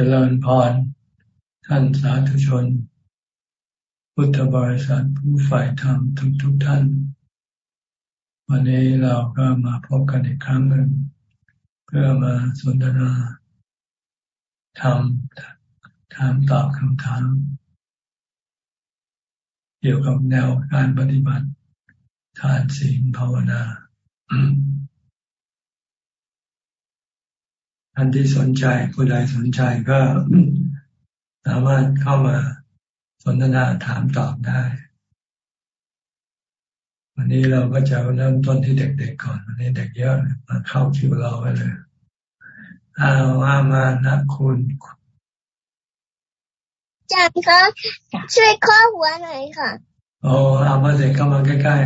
จริญพร ท่านสาธุชน พุทธบริษัทผู้ฝ่ายธรรมทุกทุกท่าน วันนี้เราก็มาพบกันอีกครั้งหนึ่ง เพื่อมาสนทนาธรรมถามตอบคำถาม เกี่ยวกับแนวการปฏิบัติ ทานศีลภาวนา ท่านที่สนใจผู้ใดสนใจก็สามารถเข้ามาสนทนาถามตอบได้ วันนี้เราก็จะเริ่มต้นที่เด็กๆก่อนวันนี้เด็กเยอะมาเข้าคิวเราไปเลยอาว่ามานะคุณจันคะช่วยข้อหัวหน่อยค่ะโอ้เอามาเด็กเข้ามาใกล้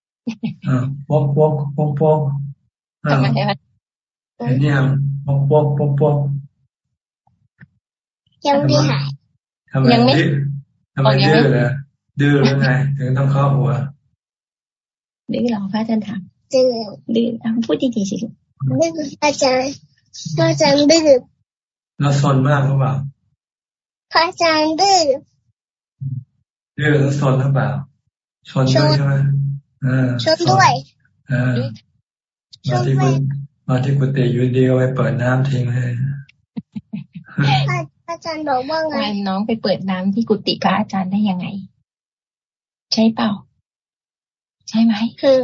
ๆอ่าปกปกปกปกอ่า เห็นยังปกปกปกปกยังไม่หายทำไมดื้อทำไมดื้อเลยดื้อแล้วไงถึงต้องเข้าหัวดื้อหรอพระอาจารย์ถามดื้อดื้อพูดดีๆสิดื้ออาจารย์พระอาจารย์ดื้อเราสนมากหรือเปล่าพระอาจารย์ดื้อดื้อแล้วสนหรือเปล่าชนด้วยใช่ไหมชนด้วยอ่ามาที่กุ มาที่กุฏิอยู่ดีเอาไปเปิดน้ำทิ้งเลยอาจารย์บอกว่าไงน้องไปเปิดน้ำที่กุฏิพระอาจารย์ได้ยังไง ใช่เปล่า ใช่ไหมคือ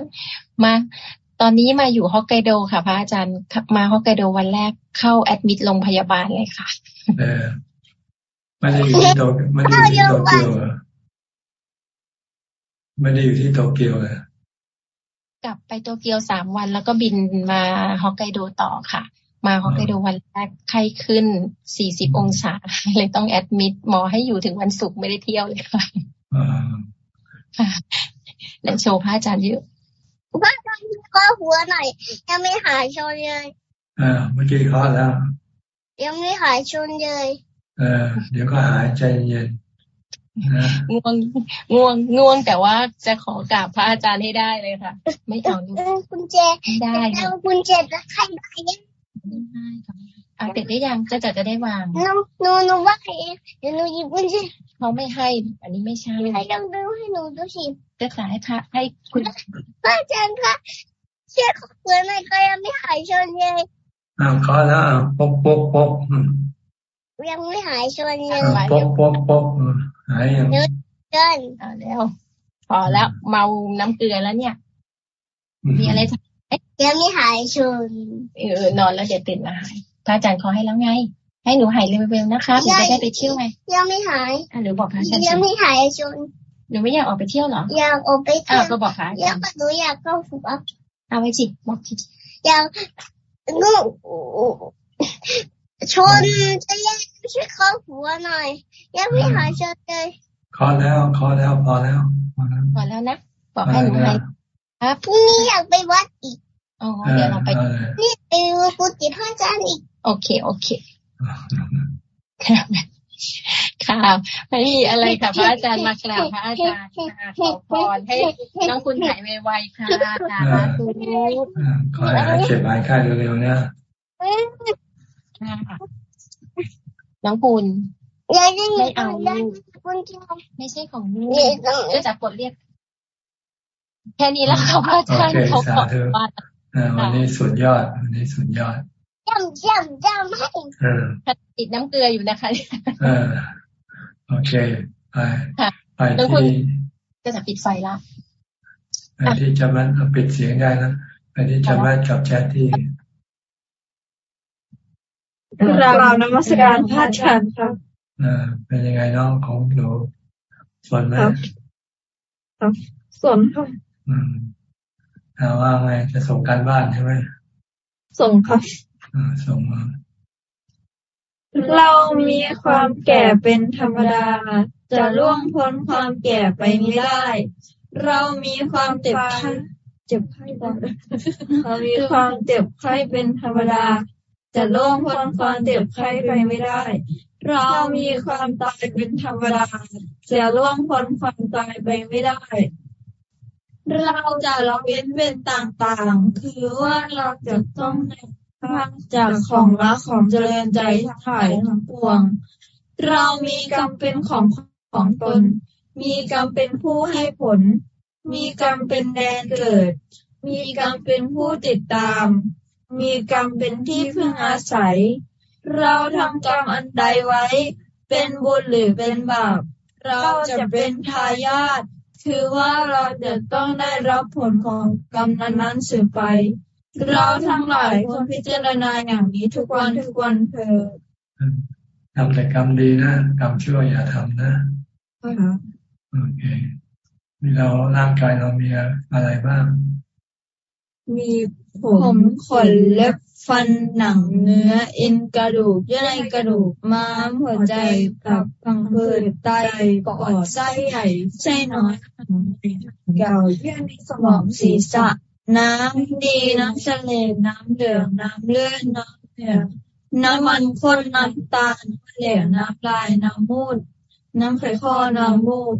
มาตอนนี้มาอยู่ฮอกไกโดค่ะ พระอาจารย์มาฮอกไกโดวันแรกเข้าแอดมิดโรงพยาบาลเลยค่ะเออไม่ได้อยู่ที่โตไม่ได้อยู่ที่โตเกียวไม่ได้อยู่ที่โตเกียวเลย กลับไปโตเกียวสามวัน แล้วก็บินมาฮอกไกโดต่อค่ะ มาฮอกไกโดวันแรกไข้ขึ้นสี่สิบองศาเลยต้องแอดมิดหมอให้อยู่ถึงวันศุกร์ไม่ได้เที่ยวเลยค่ะและโชว์พระอาจารย์เยอะพระอาจารย์ก็หัวหน่อย ยังไม่หายชนเลยอ่าเมื่อกี้เขาแล้ว ยังไม่หายชนเลยเออเดี๋ยวก็หายใจเย็น ง่วงง่วงง่วงแต่ว่าจะขอกราบพระอาจารย์ให้ได้เลยค่ะ ไม่เอาคุณเจได้คุณเจจะใครได้ไม่ค่ะอ่าติดได้ยังจะจัดจะได้วางหนูหนูหนูว่าเดี๋ยวหนูหยิบกุญแจเขาไม่ให้ อันนี้ไม่ใช่ให้ลองดูให้หนูดูสิจะสายพระให้คุณพระอาจารย์คะเชื่อเหมือนไม่ก็ยังไม่หายชนเลยอ่าขอแล้วปกปกปก ยังไม่หายชนเลยปกปกปกหายยังเดินเดินแล้วพอแล้วเมาน้ำเกลือแล้วเนี่ย มีอะไรยังไม่หายชนเออนอนแล้วเดี๋ยวตื่นมาหายพระอาจารย์ขอให้แล้วไง ให้หนูหายเร็วๆนะคะถึงจะได้ไปเที่ยวไงยังไม่หายอะหนูบอกพระอาจารย์ยังไม่หายชนหนูไม่อยากออกไปเที่ยวหรออยากออกไปเที่ยวก็บอกพระอาจารย์หนูอยากเข้าฝึกเอาไว้จิบอกจิอยากงู ชนจะยังช่วยเข้าหัวหน่อยยังไม่หายชนเลยขอแล้วขอแล้วพอแล้วพอแล้วนะบอกให้หนูหายครับพรุ่งนี้อยากไปวัดอีกอ๋อเดี๋ยวเราไปนี่ไปกุฏิพระอาจารย์อีก โอเค โอเคค่ะไม่มีอะไรค่ะพระอาจารย์มากราบพระอาจารย์ขอพรให้น้องคุณหายไวๆค่ะสาธุขอให้เจ็บหายไข้เร็วๆนะ น้องคุณไม่เอาไม่ใช่ของลูกก็จะกดเรียก แค่นี้แล้วเขาก็ใช่เขาขอว่าวันนี้สุดยอด วันนี้สุดยอดจำจำจำให้ติดน้ำเกลืออยู่นะคะเออโอเค ไปไปที่จะจะปิดไฟละไปที่จะมันปิดเสียงได้นะไปที่จะมันกับแชทที่ เรานมัสการพระอาจารย์ครับอ่าเป็นยังไงน้องของหนูส่วนไหมส่วนค่ะอืมถามว่าไงจะส่งการบ้านใช่ไหมส่งครับส่งมาเรามีความแก่เป็นธรรมดา จะล่วงพ้นความแก่ไปไม่ได้ เรามีความเจ็บไข้เจ็บไข้บ้างเรามีความเจ็บไข้เป็นธรรมดา จะล่วงพ้นความเจ็บไข้ไปไม่ได้ เรามีความตายเป็นธรรมดาจะล่วงพ้นความตายไปไม่ได้ เราจะละเว้นเว้นต่างๆ คือว่าเราจะต้องจากของรักของเจริญใจถ่ายทั้งปวง เรามีกรรมเป็นของของตน มีกรรมเป็นผู้ให้ผล มีกรรมเป็นแดนเกิด มีกรรมเป็นผู้ติดตาม มีกรรมเป็นที่พึ่งอาศัย เราทำกรรมอันใดไว้ เป็นบุญหรือเป็นบาป เราจะเป็นทายาทคือว่าเราจะต้องได้รับผลของกรรมนั้นๆสืบไป เราทั้งหลายควรพิจารณาอย่างนี้ทุกวันทุกวันเถิดทำแต่กรรมดีนะกรรมชั่วอย่าทำนะโอเคมีเราร่างกายเรามีอะไรบ้าง มี ผมขนเล็บฟันหนังเนื้อเอ็นกระดูกเยื่อในกระดูกม้ามหัวใจตับพังผืดไตปอดไส้ใหญ่ไส้น้อยเก่าเยื่อในสมองศีรษะ น้ำดีน้ำเสลดน้ำเหลืองน้ำเลือดน้ำเหลืองน้ำมันข้นน้ำตาลน้ำเหลวน้ำลายน้ำมูด น้ำไข่ข้อน้ำมูด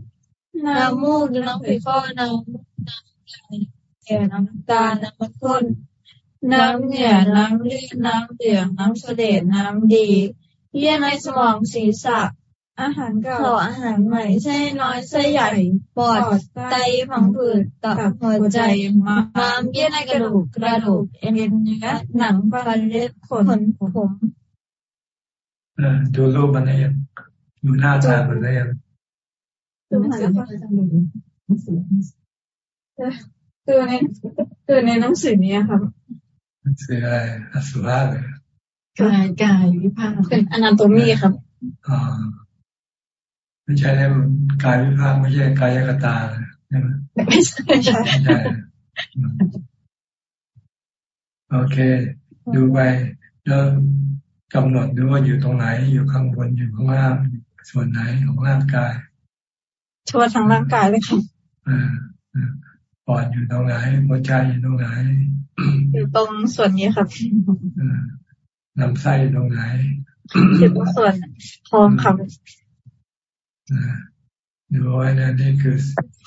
น้ำมูดน้ำไข่ข้อน้ำมูดน้ำลาย หลวน้ำตาลน้ำมันข้น น้ำเหงื่อน้ำเลือดน้ำเหลือง น้ำเสลดน้ำดีเยื่อในสมองศีรษะ อาหารเก่าต่ออาหารใหม่ไส้น้อยไส้ใหญ่ ปอด ไตผังผืดตับหัวใจ ม้ามเยื่อในกระดูก กระดูก เอ็นเนื้อ หนังฟันเล็บขนผมเออดูรูปมันได้ยังดูหน้าตามันได้ยังคือใน คือในคือในหนังสือนี้ครับหนังสืออะไรอสุภะเลยกายกายวิภาคเป็นอนาโตมีครับอ่าไม่ใช่ได้กายวิภาคไม่ใช่กายกตาใช่ไหมไม่ใช่ไม่ใช่อืมโอเค ดูไปแล้วกำหนดดูว่าอยู่ตรงไหน อยู่ข้างบนอยู่ข้างล่างส่วนไหนของร่างกายทั่วทั้งร่างกายเลยครับ อ่าอ่าปอดอยู่ตรงไหนหัวใจอยู่ตรงไหน อยู่ตรงส่วนนี้ครับอ่าลำไส้อยู่ตรงไหนอยู่ตรงส่วนท้องครับอ่าดูไว้นะนี่คือ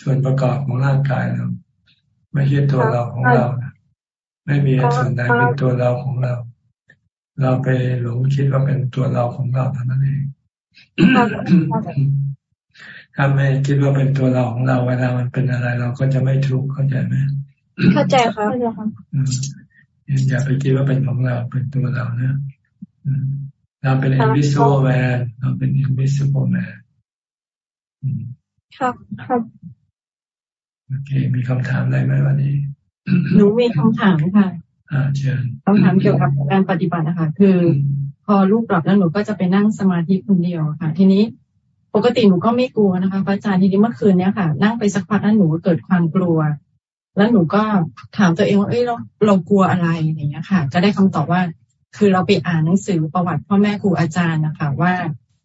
ส่วนประกอบของร่างกายเราไม่ใช่ตัวเราของเรานะไม่มีส่วนใดเป็นตัวเราของเรา เราไปหลงคิดว่าเป็นตัวเราของเราเท่านั้นเอง ถ้าไม่คิดว่าเป็นตัวเราของเราเวลามันเป็นอะไร เราก็จะไม่ทุกข์เข้าใจไหมเข้าใจครับอืมอย่าไปคิดว่าเป็นของเราเป็นตัวเรานะอืมเราเป็น invisible man เราเป็น invisible man อืมครับครับโอเค มีคำถามอะไรไหมวันนี้ หนูมีคำถามค่ะอ่าเชิญคำถามเกี่ยวกับการปฏิบัตินะคะ คือ พอลูกหลับแล้วหนูก็จะไปนั่งสมาธิคนเดียวค่ะ ทีนี้ ปกติหนูก็ไม่กลัวนะคะพระอาจารย์ทีนี้เมื่อคืนเนี้ยค่ะ นั่งไปสักพักแล้วหนูก็เกิดความกลัว แล้วหนูก็ถามตัวเองว่าเอ้ยเราเรากลัวอะไรอย่างเงี้ยค่ะ ก็ได้คำตอบว่า คือเราไปอ่านหนังสือประวัติพ่อแม่ครูอาจารย์นะคะ ว่า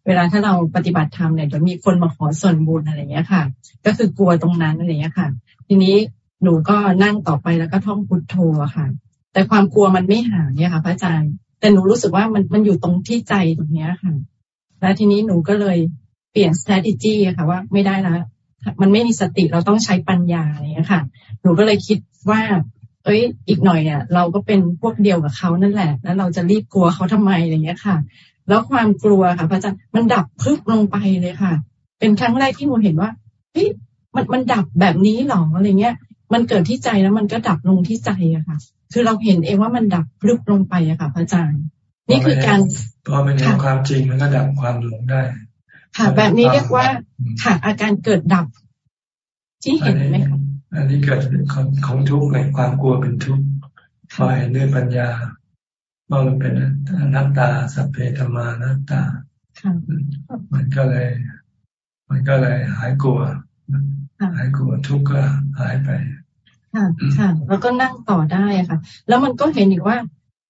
เวลาถ้าเราปฏิบัติธรรมเนี่ยจะมีคนมาขอส่วนบุญอะไรเงี้ยค่ะ ก็คือกลัวตรงนั้นอะไรเงี้ยค่ะ ทีนี้หนูก็นั่งต่อไปแล้วก็ท่องพุทโธค่ะ แต่ความกลัวมันไม่หายเนี่ยค่ะพระอาจารย์ แต่หนูรู้สึกว่ามันมันอยู่ตรงที่ใจตรงเนี้ยค่ะ แล้วทีนี้หนูก็เลย เปลี่ยน strategy อะค่ะว่าไม่ได้แล้วมันไม่มีสติเราต้องใช้ปัญญาอะไรอย่างเงี้ยค่ะ หนูก็เลยคิดว่า เอ้ย อีกหน่อยเนี่ยเราก็เป็นพวกเดียวกับเขานั่นแหละ แล้วเราจะรีบกลัวเขาทำไมอะไรอย่างเงี้ยค่ะ แล้วความกลัวค่ะพระอาจารย์มันดับพึบลงไปเลยค่ะ เป็นครั้งแรกที่หนูเห็นว่าเฮ้ยมันมันดับแบบนี้หรออะไรเงี้ย มันเกิดที่ใจแล้วมันก็ดับลงที่ใจอะค่ะ คือเราเห็นเองว่ามันดับพึบลงไปอะค่ะ พระอาจารย์ นี่คือการพอมันเห็นความจริงมันก็ดับความหลงได้ ค่ะ แบบนี้เรียกว่าค่ะอาการเกิดดับ ที่เห็นไหมคะอันนี้เกิดของของทุกข์ในความกลัวเป็นทุกข์พอเห็นด้วยปัญญาว่ามันเป็นอนัตตาสัพเพธรรมานัตตาค่ะมันก็เลย มันก็เลยหายกลัวหายกลัวทุกข์ก็หายไปค่ะค่ะแล้วก็นั่งต่อได้อะค่ะ แล้วมันก็เห็นอีกว่า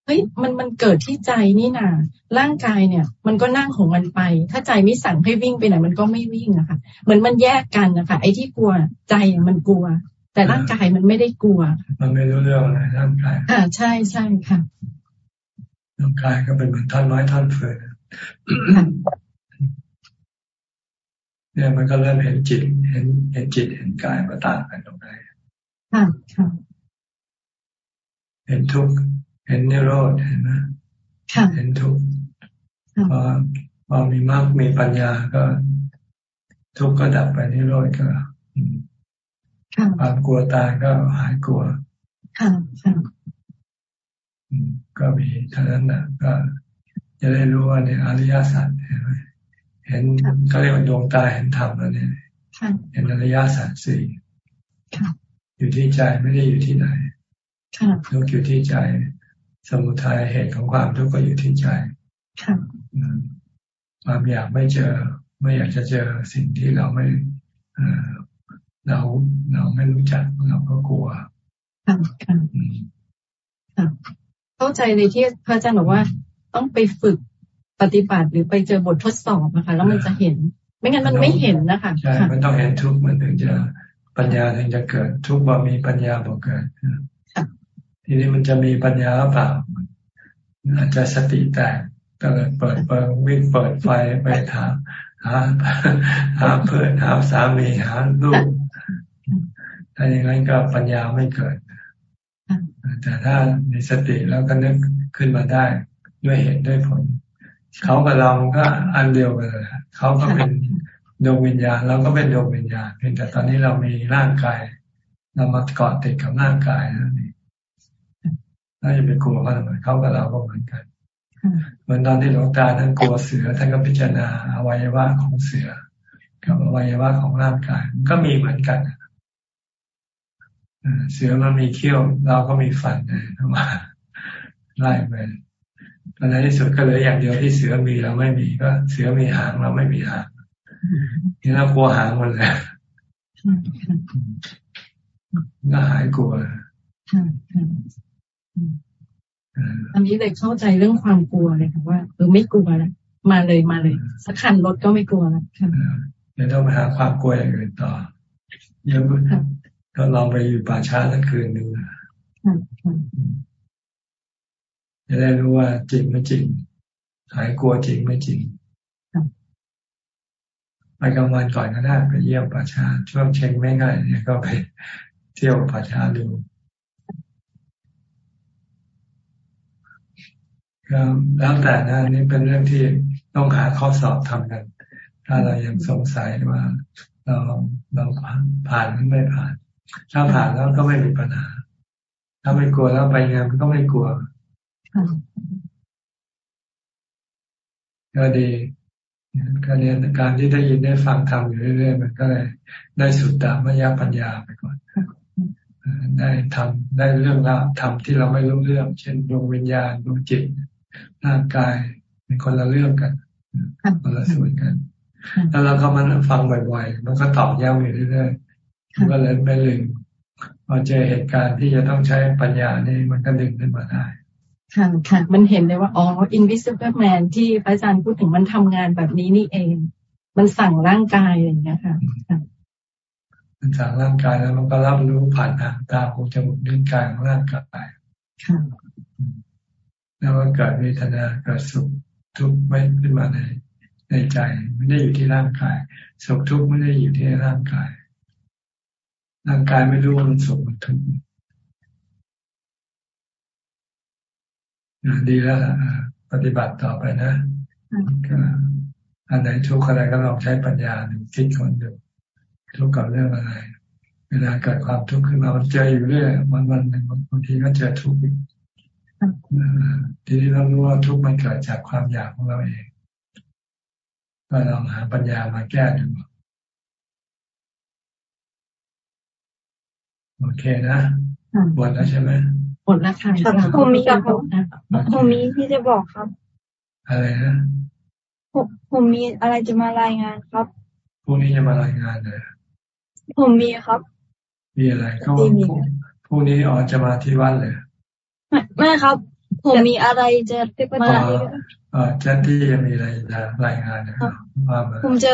เฮ้ยมันมันเกิดที่ใจนี่นาร่างกายเนี่ย มันก็นั่งของมันไป ถ้าใจไม่สั่งให้วิ่งไปไหนมันก็ไม่วิ่งอะค่ะ เหมือนมันแยกกันนะคะไอ้ที่กลัวใจมันกลัว แต่ร่างกายมันไม่ได้กลัวค่ะมันไม่รู้เรื่องอะไรร่างกายอ่าใช่ใช่ค่ะร่างกายก็เป็นเหมือนท่อนไม้ท่อนเฟืองค่ะเนี่ยมันก็เริ่มเห็นจิต เห็นเห็นจิตเห็นกายมาต่างกันตรงไหนค่ะค่ะเห็นทุกข์ เห็นนิโรธเห็นไหมเห็นทุกข์พอพอมีมากมีปัญญาก็ ทุกข์ก็ดับไปนิโรธก็ความกลัวตายก็หายกลัวก็มีเท่านั้นนะก็จะได้รู้ว่าในอริยสัจเห็นไหมเห็นก็เรียกว่าดวงตาเห็นธรรมแล้วเนี่ยเห็นอริยสัจสี่อยู่ที่ใจไม่ได้อยู่ที่ไหนทุกอยู่ที่ใจ สมุทัยเหตุของความทุกข์ก็อยู่ที่ใจความอยากไม่เจอ ไม่อยากจะเจอสิ่งที่เราไม่เราเราไม่รู้จักเราก็กลัวเข้าใจเลยที่พระอาจารย์บอกว่า ต้องไปฝึกปฏิบัติหรือไปเจอบททดสอบนะคะแล้วมันจะเห็น ไม่งั้นมันไม่เห็นนะคะใช่มันต้องเห็นทุกข์มันถึงจะปัญญาถึงจะเกิด ทุกข์บ่มีปัญญาบ่เกิด ทีนี้มันจะมีปัญญาหรือเปล่าอาจจะสติแตกก็เลยเปิดเปิดวิ่งเปิดไฟไปถามหาหาเพื่อนหาสามีหาลูกถ้าอย่างนั้นก็ปัญญาไม่เกิด แต่ถ้ามีสติแล้วก็นึกขึ้นมาได้ ด้วยเหตุด้วยผล เขากับเราก็อันเดียวกันเขาก็เป็นดวงวิญญาณเราก็เป็นดวงวิญญาณเพียงแต่ตอนนี้เรามีร่างกาย เรามาเกาะติดกับร่างกายนั่ นเองน่าจะไปกลัวเขาทำไมเขากับเราก็เหมือนกัน เหมือนตอนที่หลวงตาท่านกลัวเสือท่านก็พิจารณาอวัยวะของเสือ กับอวัยวะของร่างกายก็มีเหมือนกันเสือมันมีเขี้ยวเราก็มีฟันนะมาไล่ไปตอนในที่สุดก็เหลืออย่างเดียวที่เสือมีเราไม่มีก็ เสือมีหางเราไม่มีหางนี่เรากลัวหางหมดเลยก็หายกลัว อันนี้เลยเข้าใจเรื่องความกลัวเลยค่ะว่าเออไม่กลัวแล้วมาเลยมาเลยสักคันรถก็ไม่กลัวแล้วค่ะเดี๋ยวต้องไปหาความกลัวอย่างอื่นต่อเยอะก็ลองไปอยู่ป่าช้าสักคืนหนึ่งจะได้รู้ว่าจริงไม่จริง หายกลัวจริงไม่จริงไปกลางวันก่อนก็ได้ไปเยี่ยมป่าช้าช่วงเช็งไม่ง่ายเนี่ยก็ไปเที่ยวป่าช้าดูก็ แล้วแต่นะนี่เป็นเรื่องที่ต้องหาข้อสอบทำกัน ถ้าเรายังสงสัยว่าเราเราผ่านหรือไม่ผ่าน ถ้าผ่านแล้วก็ไม่มีปัญหา ถ้าไม่กลัวแล้วไปงานก็ไม่กลัวก็ดีก็เรียนการที่ได้ยินได้ฟังทำอยู่เรื่อยๆมันก็เลยได้สุดตามยาปัญญาไปก่อนได้ทำได้เรื่องราวทำที่เราไม่รู้เรื่อง เช่นดวงวิญญาณดวงจิต ร่างกายเป็นคนละเรื่องกันคนละส่วนกันแล้วเราก็มันฟังบ่อยๆ มันก็ตอบย้ำอยู่เรื่อยๆมันก็เลยไม่ลืมพอเจอเหตุการณ์ที่จะต้องใช้ปัญญานี่มันก็ดึงขึ้นมาได้ค่ะค่ะมันเห็นเลยว่าอ๋อ invisible man ที่พระอาจารย์พูดถึงมันทำงานแบบนี้นี่เอง มันสั่งร่างกายอย่างเงี้ยค่ะ มันสั่งร่างกายแล้วมันก็รับรู้ผ่านทางตาหูจมูกนิ้วกายของร่างกายค่ะ แล้วก็เกิดเวทนาเกิดสุขทุกข์ไม่ขึ้นมาในในใจ ไม่ได้อยู่ที่ร่างกายสุขทุกข์ไม่ได้อยู่ที่ร่างกาย ร่างกายไม่รู้ว่ามันสุขมันทุกข์ดีแล้วปฏิบัติต่อไปนะก็อันไหนทุกข์อะไรก็ลองใช้ปัญญาหนึ่งคิดคนดูทุกข์กับเรื่องอะไร เวลาเกิดความทุกข์ขึ้นมามันเจออยู่เรื่อยวันวันหนึ่งบางทีก็เจอทุกข์ ทีนี้เรารู้ว่าทุกข์มันเกิดจากความอยากของเราเองก็ลองหาปัญญามาแก้ดูโอเคนะบวชแล้วใช่ไหมหมดแล้วค่ะผมมีกับผมผมมีที่จะบอกครับ อะไรนะผมผมมีอะไรจะมารายงานครับพรุ่งนี้จะมารายงานเลยผมมีครับ มีอะไรก็พรุ่งนี้อ๋อจะมาที่วัดเลย ไม่ครับ ผมมีอะไรจะมาอ่าเจ้าที่จะมีอะไรจะรายงานนะครับว่ามาผมจะ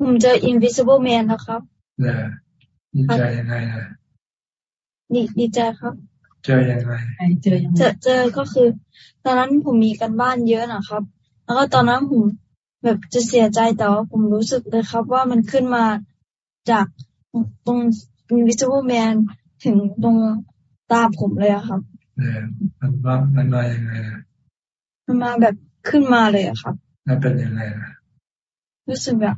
ผมเจอ invisible man นะครับเลยดีใจยังไงนะดีดีใจครับ เจอยังไงเจอเจอเจอก็คือ ตอนนั้นผมมีกันบ้านเยอะนะครับ แล้วก็ตอนนั้นผมแบบจะเสียใจแต่ว่าผมรู้สึกเลยครับ ว่ามันขึ้นมาจากตรง invisible man ถึงตรงตาผมเลยครับเออ มันว่ามันมาอย่างไงมันมาแบบขึ้นมาเลยอะครับแล้วเป็นยังไงนะรู้สึกแบบ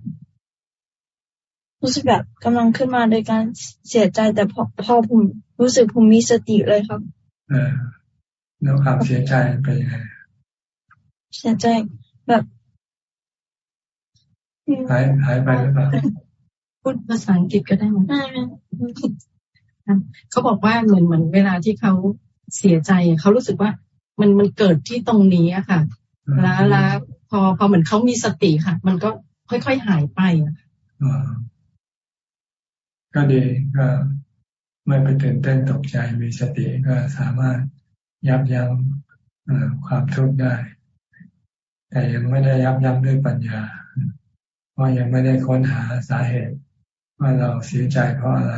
รู้สึกแบบกำลังขึ้นมาโดยการเสียใจแต่พอพอผมรู้สึกผมมีสติเลยครับ เออแล้วความเสียใจเป็นยังไงเสียใจแบบหายหายไปหรือเปล่าพูดภาษาอังกฤษก็ได้ไหมเขาบอกว่าเหมือนเหมือนเวลาที่เขา เสียใจเขารู้สึกว่ามันมันเกิดที่ตรงนี้อะค่ะแล้วแล้วพอพอเหมือนเขามีสติค่ะ มันก็ค่อยๆหายไปอะก็ดีก็ไม่ไปตื่นเต้นตกใจมีสติก็สามารถยับยั้งความทุกข์ได้ แต่ยังไม่ได้ยับยั้งด้วยปัญญาเพราะยังไม่ได้ค้นหาสาเหตุ ว่าเราเสียใจเพราะอะไร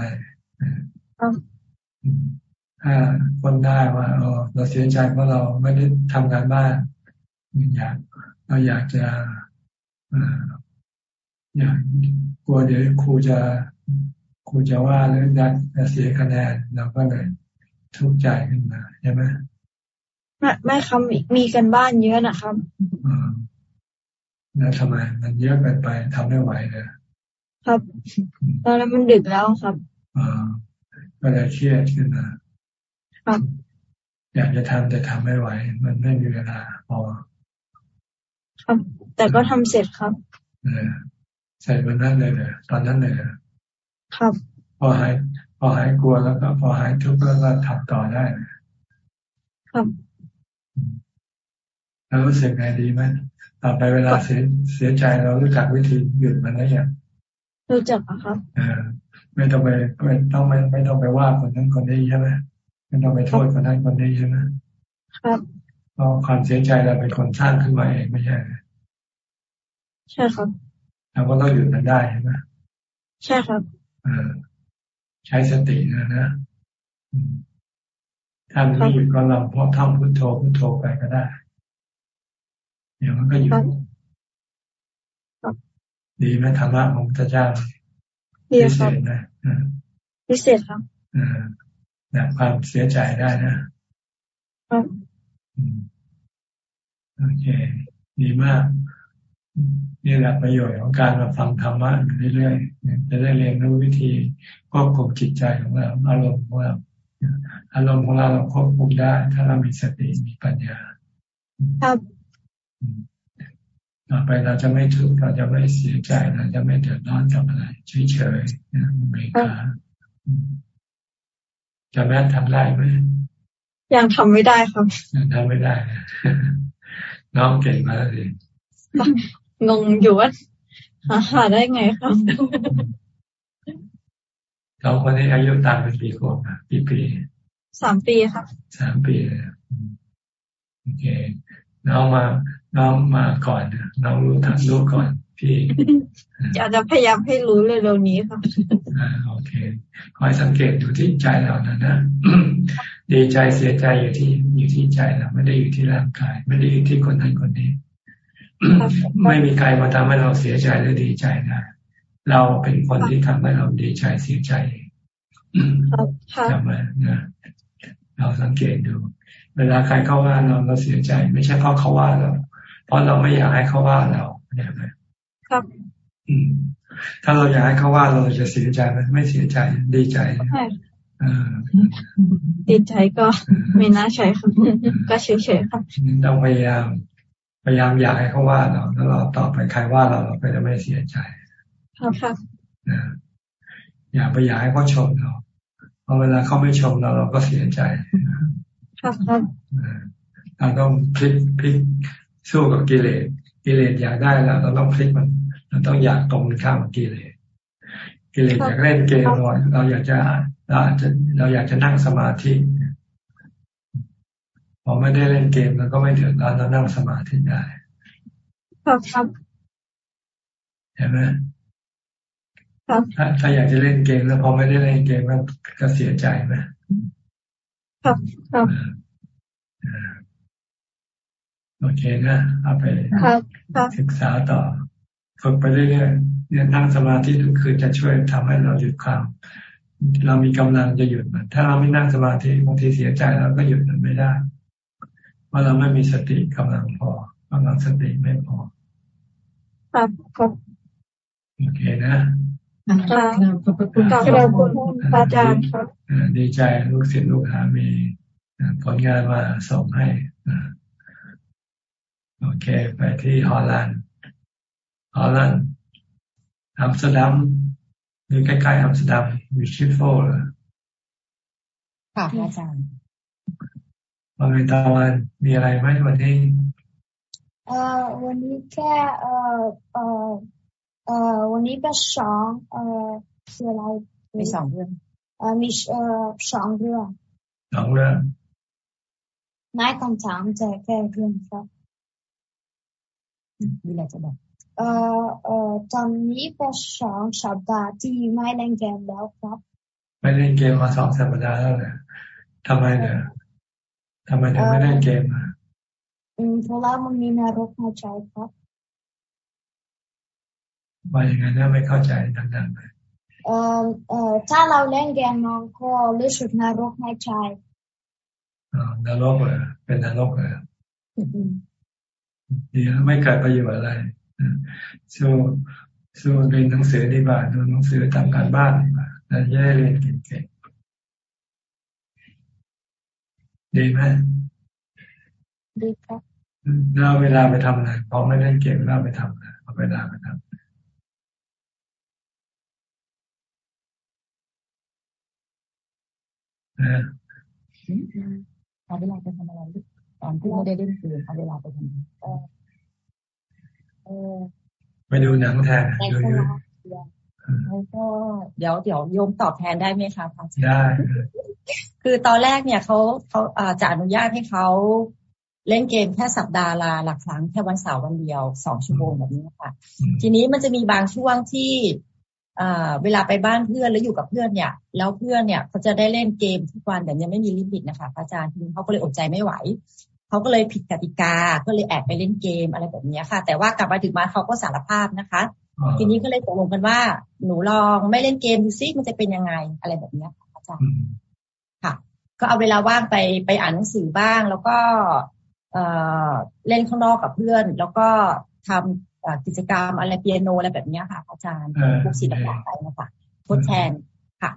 ถ้าคนได้ว่าเออเราเสียใจเพราะเราไม่ได้ทำงานบ้านอยากเราอยากจะอยากกลัวเดี๋ยวครูจะครูจะว่าหรือจะจะเสียคะแนนเราก็เลยทุกข์ใจขึ้นมาใช่ไหมไม่ไม่คำมีกันบ้านเยอะนะครับอ่าแล้วทำไมมันเยอะเกินไปทำไม่ไหวเลยครับ ตอนนั้นมันดึกแล้วครับอ่าก็เลยเครียดขึ้นมาครับ อยากจะทำแต่ทำไม่ไหว มันไม่มีเวลาพอครับ แต่ก็ทำเสร็จครับเออใส่วันนั้นเลยเลยตอนนั้นเลยครับ พอหายพอหายกลัวแล้วก็ พอหายทุกข์แล้วก็ทำต่อได้ ครับแล้วรู้สึกไงดีไหมต่อไปเวลาเสียเสียใจเรารู้จักวิธีหยุดมันได้ยังรู้จักครับอ่าไม่ต้องไปไม่ต้องไม่ไม่ต้องไปว่าคนนั้นคนนี้ใช่ไหม ไม่ต้องไปโทษคนนั้นคนนี้ใช่ไหมครับเพราะความเสียใจเราเป็นคนสร้างขึ้นมาเองไม่ใช่ใช่ครับเราก็ต้องหยุดมันได้ใช่ไหมใช่ครับใช้สตินะนะถ้าไม่หยุดก็ลองพอท่องพุทโธพุทโธไปก็ได้ เดี๋ยวมันก็หยุดดีไหมธรรมะของพระเจ้าพิเศษนะพิเศษครับ อ่าดับความเสียใจได้นะครับโอเค ดีมาก นี่แหละประโยชน์ของการมาฟังธรรมะอยู่เรื่อยๆจะได้เรียนรู้วิธีควบคุมจิตใจของเราอารมณ์ของเราอารมณ์ของเราเราควบคุมได้ ถ้าเรามีสติมีปัญญา ครับต่อไปเราจะไม่ทุกข์เราจะไม่เสียใจเราจะไม่เดือดร้อนกับอะไรเฉยๆนะเมกา จะแม่ทำได้ไหมยังทำไม่ได้ครับยังทำไม่ได้ น้องเก่งมาแล้วสิงงอยู่ว่าหาหาได้ไงครับเราคนนี้อายุต่างเป็นปีกว่าปีปีสามปีครับสามปีโอเค น้องมา น้องมาก่อนน้องรู้ทันรู้ก่อน พี่อยากจะพยายามให้รู้เร็วๆนี้ครับอ่าโอเค คอยสังเกตดูที่ใจเรานะนะ ดีใจเสียใจอยู่ที่อยู่ที่ใจเราไม่ได้อยู่ที่ร่างกาย ไม่ได้อยู่ที่คนนั้นคนนี้ ไม่มีใครมาทำให้เราเสียใจหรือดีใจนะ เราเป็นคนที่ทำให้เราดีใจเสียใจจำไว้นะ เราสังเกตดู เวลาใครเขาว่าเราเราเสียใจ ไม่ใช่เพราะเขาว่าเรา เพราะเราไม่อยากให้เขาว่าเราเนี่ยไหมครับ ถ้าเราอยากให้เขาว่าเราจะเสียใจไหมไม่เสียใจดีใจใช่ดีใจก็ไม่น่าใช่ครับก็เฉยๆครับต้องพยายามพยายามอยากให้เขาว่าเราแล้วเราต่อไปใครว่าเราเราก็จะไม่เสียใจครับครับอย่าไปอยากให้เขาชมเราเพราะเวลาเขาไม่ชมเราเราก็เสียใจครับครับเราต้องพลิกพลิกสู้กับกิเลสกิเลสอยากได้แล้วเราต้องพลิกมัน เราต้องอยากตรงข้ามกับกิเลสกิเลสอยากเล่นเกมเราเราอยากจะเราจะเราอยากจะนั่งสมาธิพอไม่ได้เล่นเกมแล้วก็ไม่เดือดร้อนเรานั่งสมาธิได้ครับครับเห็นไหมครับถ้าถ้าอยากจะเล่นเกมแล้วพอไม่ได้เล่นเกมก็ก็เสียใจไหมครับครับโอเคนะเอาไปศึกษาต่อ ฝึกไปเรื่อยๆเนี่ยนั่งสมาธิทุกคืนจะช่วยทำให้เราหยุดความเรามีกำลังจะหยุดมันถ้าเราไม่นั่งสมาธิบางทีเสียใจแล้วก็หยุดมันไม่ได้ว่าเราไม่มีสติกำลังพอกำลังสติไม่พอครับครับโอเคนะขอบคุณขอบคุณพระอาจารย์ครับดีใจลูกศิษย์ลูกหามีผลงานมาส่งให้โอเค ไปที่ฮอลแลนด์ ฮอลแลนด์อัมสเตอร์ดัมหรือใกล้ๆอัมสเตอร์ดัมวิชิโฟลค่ะอาจารย์วันในตะวันมีอะไรไหมวันนี้เอ่อวันนี้แค่เอ่อเอ่อเอ่อวันนี้ก็สองเอ่อคืออะไรมีสองเรื่องเอ่อมีเอ่อสองเรื่องสองเรื่องนายคำถามจะแค่เรื่องครับมีอะไรจะบอก เอ่อเอ่อตอนนี้เป็นสองสัปดาห์ที่ไม่เล่นเกมแล้วครับ ไม่เล่นเกมมาสองสัปดาห์แล้วเนี่ยทำไมเนี่ยทำไมถึงไม่เล่นเกมอะอืมเพราะว่ามันมีนรกในใจครับว่าอย่างไงนะไม่เข้าใจดังๆเลยเอ่อเอ่อถ้าเราเล่นเกมน้องก็รู้สึกนรกในใจอ๋อนรกเลยเป็นนรกเลยดีไม่เกิดประโยชน์อะไร สู้สู้เรียนหนังสือดีกว่าดูหนังสือทำการบ้านดีกว่าแล้วจะได้เรียนเก่งๆดีไหมดีครับเราเวลาไปทำอะไรพอไม่เล่นเกมเราไปทำอะไรเอาเวลาไปทำนะเอาเวลาไปทำอะไรตอนที่ไม่ได้เล่นเกมเอาเวลาไปทำ ไปดูหนังแทนดูยูแล้วก็เดี๋ยวเดี๋ยวโยมตอบแทนได้ไหมคะอาจารย์ได้คือตอนแรกเนี่ยเขาเขาจะอนุญาตให้เขาเล่นเกมแค่สัปดาห์ละหลักครั้งแค่วันเสาร์วันเดียวสองชั่วโมงแบบนี้ค่ะ ทีนี้มันจะมีบางช่วงที่เวลาไปบ้านเพื่อนหรืออยู่กับเพื่อนเนี่ย แล้วเพื่อนเนี่ยเขาจะได้เล่นเกมทุกวันแต่ยังไม่มีลิมิตนะคะอาจารย์ทีนี้เขาก็เลยอดใจไม่ไหว เขาก็เลยผิดกติกา ก็เลยแอบไปเล่นเกมอะไรแบบนี้ค่ะ แต่ว่ากลับมาถึงมาเขาก็สารภาพนะคะ ทีนี้ก็เลยตกลงกันว่า หนูลองไม่เล่นเกมดูซิมันจะเป็นยังไงอะไรแบบนี้ค่ะอาจารย์ค่ะ ก็เอาเวลาว่างไปไปอ่านหนังสือบ้าง แล้วก็เเล่นข้างนอกกับเพื่อน แล้วก็ทำกิจกรรมอะไรเปียโนอะไรแบบนี้ค่ะ อาจารย์พวกศิลปะอะไรนะคะทดแทนค่ะ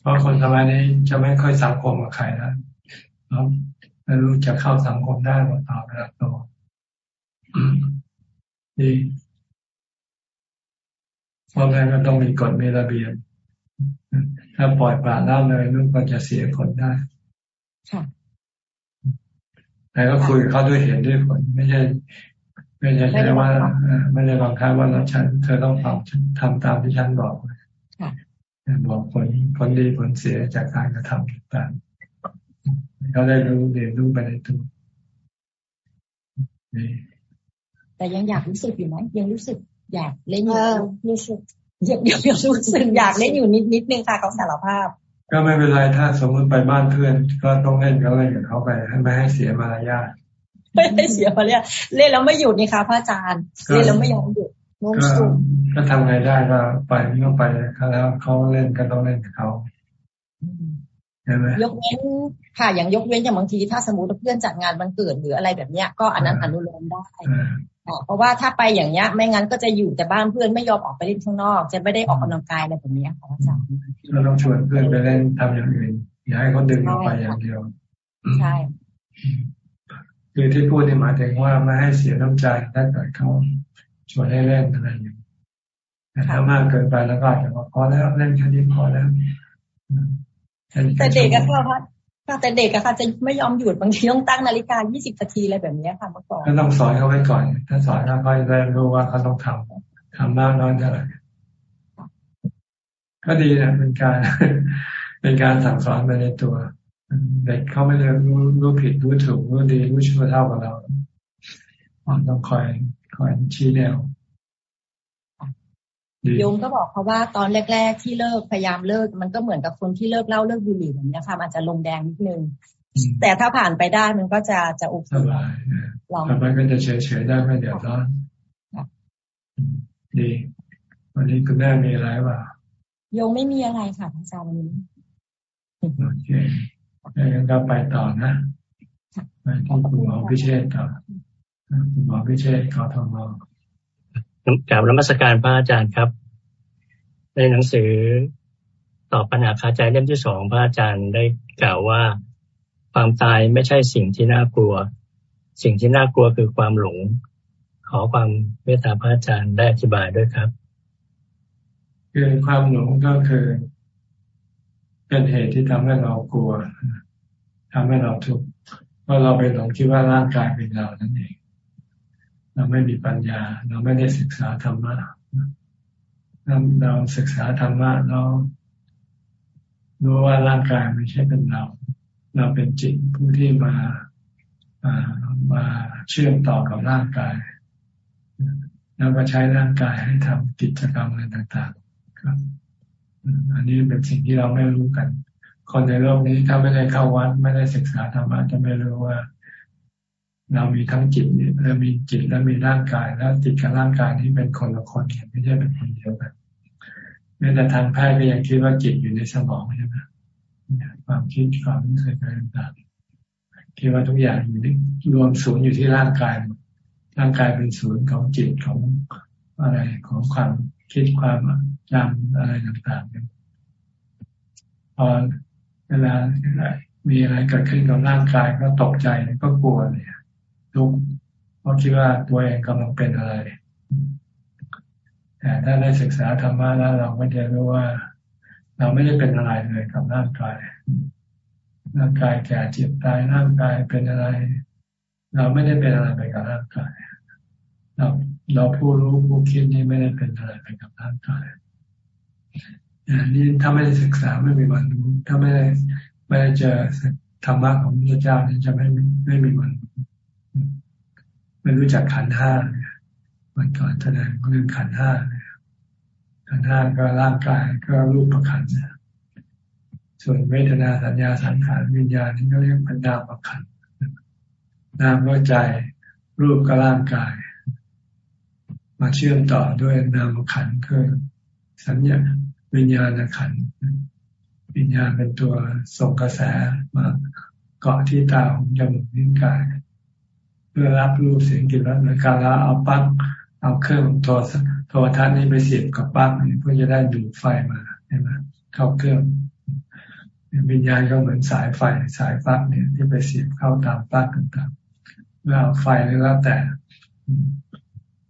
เพราะคนสมัยนี้จะไม่ค่อยสังคมกับใครนะ ไม่รู้จะเข้าสังคมได้หมดต่อไปแล้วโตดีเพราะงั้นก็ต้องมีกฎมีระเบียบ ถ้าปล่อยปละละเลยลูกก็จะเสียคนได้ค่ะแต่ก็คุยกับเขาด้วยเหตุด้วยผล ไม่ใช่ไม่ใช่แค่ว่าไม่ได้บังคับว่าเราฉัน เธอต้องทำทำตามที่ฉันบอกบอกผลผลดีผลเสียจากการกระทำต่างเขาได้รู้เรียนรู้ไปในตัวแต่ยังอยากรู้สึกอยู่ไหมยังรู้สึกอยากเล่นอยู่รู้สึกอยากอยากรู้สึกอยากเล่นอยู่นิดนิดนึงค่ะเขาสารภาพ ก็ไม่เป็นไรถ้าสมมติไปบ้านเพื่อน ก็ต้องเล่นก็เล่นกับเขาไปให้ไม่ให้เสียมารยาทไม่ให้เสียมารยาทเล่นแล้วไม่หยุดนี่ค่ะพระอาจารย์เล่นแล้วไม่ยอมหยุดก็ทำไงได้ก็ไปก็ไปแล้วเขาเล่นก็ต้องเล่นกับเขายกเว้น ค่ะ อย่างยกเว้นอย่างบางทีถ้าสมมติเพื่อนจัดงานวันเกิดหรืออะไรแบบเนี้ยก็อันนั้นอนุโลมได้เพราะว่าถ้าไปอย่างเนี้ย ไม่งั้นก็จะอยู่แต่บ้านเพื่อนไม่ยอมออกไปเล่นข้างนอก จะไม่ได้ออกกำลังกายอะไรแบบนี้ค่ะอาจารย์เราต้องชวนเพื่อนไปเล่นทำอย่างอื่นอย่าให้เขาดึงออกไปอย่างเดียวใช่คือที่พูดนี่หมายถึงว่าไม่ให้เสียน้ำใจถ้าเกิดเขาชวนให้เล่นอะไรอย่างนี้แต่ถ้ามากเกินไปแล้วก็อาจจะบอกพอแล้วเล่นแค่นี้พอแล้วแต่เด็กอะค่ะ ค่ะแต่เด็กอะค่ะ จะไม่ยอมหยุดบางทีต้องตั้งนาฬิกา 20 นาทีอะไรแบบนี้ค่ะเมื่อก่อนก็ต้องสอนเขาไว้ก่อน ถ้าสอนเขาก็จะรู้ว่าเขาต้องทำทำมากน้อยเท่าไหร่ก็ดีนะเป็นการ เป็นการสั่งสอนไปในตัว เด็กเขาไม่ได้รู้รู้ผิดรู้ถูกรู้ดีรู้ชั่วเท่ากับเราต้องคอยคอยชี้แนว โยมก็บอกเขาว่าตอนแรก ๆ ที่เลิกพยายามเลิก มันก็เหมือนกับคนที่เลิกเล่าเลิกบุหรี่แบบนี้ค่ะอาจจะลงแดงนิดนึงแต่ถ้าผ่านไปได้มันก็จะจะโอเคสบายทำไมก็จะเฉยๆได้ไม่เดือดร้อนดี วันนี้คุณแม่มีอะไรบ้างโยมไม่มีอะไรค่ะอาจารย์วันนี้โอเคงั้นก็ไปต่อนะไปที่คุณหมอพิเชษต่อคุณหมอพิเชษเขาทำม กราบนมัสการพระอาจารย์ครับ ในหนังสือตอบปัญหาคาใจเล่มที่สองพระอาจารย์ได้กล่าวว่า ความตายไม่ใช่สิ่งที่น่ากลัว สิ่งที่น่ากลัวคือความหลง ขอความเมตตาพระอาจารย์ได้อธิบายด้วยครับ คือความหลงก็คือ เป็นเหตุที่ทำให้เรากลัวทำให้เราทุกข์เพราะเราไปหลงคิดว่าร่างกายเป็นเรานั่นเอง เราไม่มีปัญญา เราไม่ได้ศึกษาธรรมะเราศึกษาธรรมะเรารู้ว่าร่างกายไม่ใช่เป็นเรา เราเป็นจิตผู้ที่มามาเชื่อมต่อกับร่างกาย แล้วก็ใช้ร่างกายให้ทำกิจกรรมอะไรต่างๆ ครับ อันนี้เป็นสิ่งที่เราไม่รู้กัน คนในโลกนี้ถ้าไม่ได้เข้าวัดไม่ได้ศึกษาธรรมะจะไม่รู้ว่า เรามีทั้งจิตเรามีจิตและมีร่างกาย แล้วจิตกับร่างกายนี้เป็นคนละคนไม่ใช่เป็นคนเดียวกันแม้แต่ทางแพทย์ก็ยังคิดว่าจิตอยู่ในสมองใช่ไหมความคิดความรู้สึกอะไรต่างๆคิดว่าทุกอย่างอยู่ในรวมศูนย์อยู่ที่ร่างกาย ร่างกายเป็นศูนย์ของจิตของอะไรของความคิดความจำอะไรต่างๆพอเวลามีอะไรเกิดขึ้นกับร่างกายก็ตกใจก็กลัวเนี่ย ทุกข์เพราะคิดว่าตัวเองกำลังเป็นอะไรแต่ถ้าได้ศึกษาธรรมะแล้วเราก็จะรู้ว่า เราไม่ได้เป็นอะไรเลยกับร่างกายร่างกายแก่เจ็บตายร่างกายเป็นอะไร เราไม่ได้เป็นอะไรไปกับร่างกาย เราเราผู้รู้ผู้คิดนี่ไม่ได้เป็นอะไรไปกับร่างกายอันนี้ถ้าไม่ได้ศึกษาไม่มีวันรู้ถ้าไม่ได้ไม่ได้เจอธรรมะของพระเจ้านี่จะไม่ไม่มีวัน ไม่รู้จักขันห้าวันก่อนแสดงเรื่องขันห้าเนี่ยขันห้าก็ร่างกายก็รูปประขันส่วนเวทนาสัญญาสังขารวิญญาณนี่ก็เรียกเป็นนามประขันนามก็ใจรูปก็ร่างกาย มาเชื่อมต่อด้วยนามขันคือสัญญาวิญญาณขันวิญญาณเป็นตัวส่งกระแสมาเกาะที่ตาของจมูกนิ้วกาย เพื่อรับรูปเสียงกลิ่นรสเหมือนกันแล้วเอาปลั๊กเอาเครื่องโทรโทรทัศน์นี้ไปเสียบกับปลั๊กเพื่อจะได้ดูดไฟมาใช่ไหมเข้าเครื่องวิญญาณก็เหมือนสายไฟสายปลั๊กเนี่ยที่ไปเสียบเข้าตามปลั๊กต่างๆเมื่อเอาไฟแล้วแต่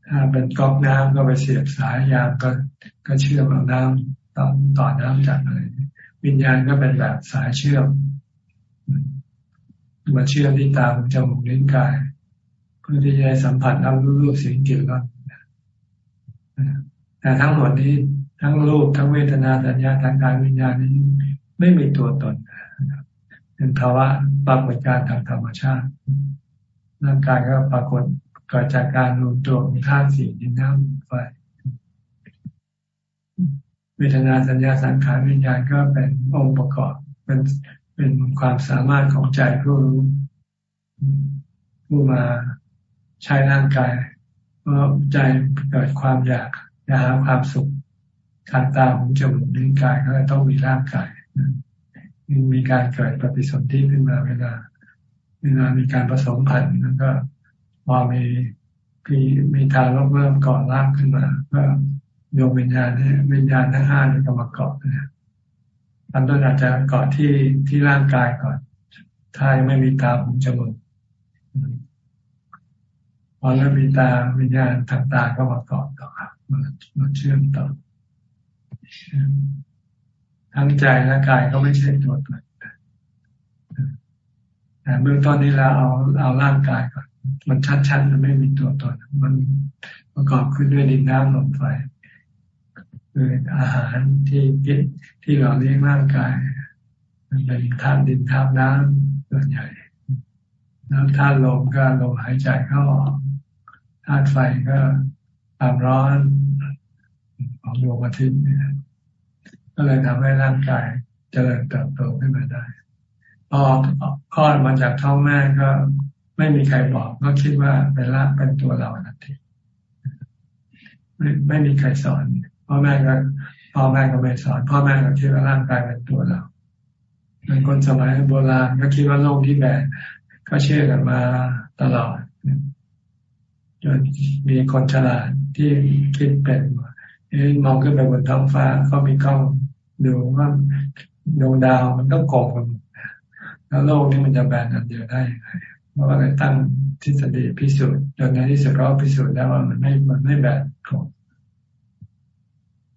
ถ้าเป็นก๊อกน้ำก็ไปเสียบสายยางก็ก็เชื่อมเอาน้ำต่อต่อน้ำจากอะไรวิญญาณก็เป็นแบบสายเชื่อมมาเชื่อมที่ตาจมูกลิ้นกาย เพื่อที่จะสัมผัสรับรู้รูปเสียงกลิ่นรสแต่ทั้งหมดนี้ทั้งรูปทั้งเวทนาสัญญาทางการวิญญาณนี้ไม่มีตัวตนเป็นภาวะปรากฏการทางธรรมชาติร่างกายก็ปรากฏเกิดจากการรวมตัวของธาตุสี่ดินน้ำไฟเวทนาสัญญาสังขารวิญญาณก็เป็นองค์ประกอบเป็นเป็นความสามารถของใจผู้รู้ผู้มา ใช้ร่างกายเพราะใจเกิดความอยากอยากหาความสุขทางตาหูจมูกลิ้นกายก็ต้องมีร่างกายมีการเกิดปฏิสนธิขึ้นมาเวลา เวลามีการผสมพันธุ์แล้วก็พอมีมีมีทารกเริ่มก่อร่างขึ้นมา ก็ดวงวิญญาณเนี่ยวิญญาณทั้งห้านี่ก็มาเกาะนะอันต้นอาจจะเกาะที่ที่ร่างกายก่อน ถ้ายังไม่มีตาหูจมูก พอเริ่มมีตาวิญญาณทางตาก็มาเกาะต่อครับมามาเชื่อมต่อทั้งใจและกายก็ไม่ใช่ตัวตนแต่เบื้องต้นนี้แล้วเอาเอาร่างกายก่อน มันชัดๆมันไม่มีตัวตนมันประกอบขึ้นด้วยดินน้ำลมไฟคืออาหารที่กินที่เราเลี้ยงร่างกายมันเป็นธาตุดินธาตุน้ำส่วนใหญ่แล้วธาตุลมก็ลมหายใจเข้าออกาตุไฟก็ความร้อนของดวงอาทิตย์ก็เลยทำให้ร่างกายเจริญเติบโตขึ้นมาได้พอคลอดมาจากท้องแม่ก็ไม่มีใครบอกก็คิดว่าเป็นร่างเป็นตัวเราทันทีไม่ไม่มีใครสอนพ่อแม่ก็พ่อแม่ก็ไม่สอน พ่อแม่ก็คิดว่าร่างกายเป็นตัวเราเป็นคนสมัยโบราณก็คิดว่าโลกที่แบนก็เชื่อกันมาตลอด จนมีคนฉลาดที่คิดเป็นมองขึ้นไปบนท้องฟ้าเขามีกล้องดูว่าดวงดาวมันต้องกลมกันแล้วโลกนี้มันจะแบนอันเดียวได้เพราะว่าเลยตั้งทฤษฎีพิสูจน์จนในที่สุดก็พิสูจน์ได้ว่ามันไม่มันไม่แบนกลม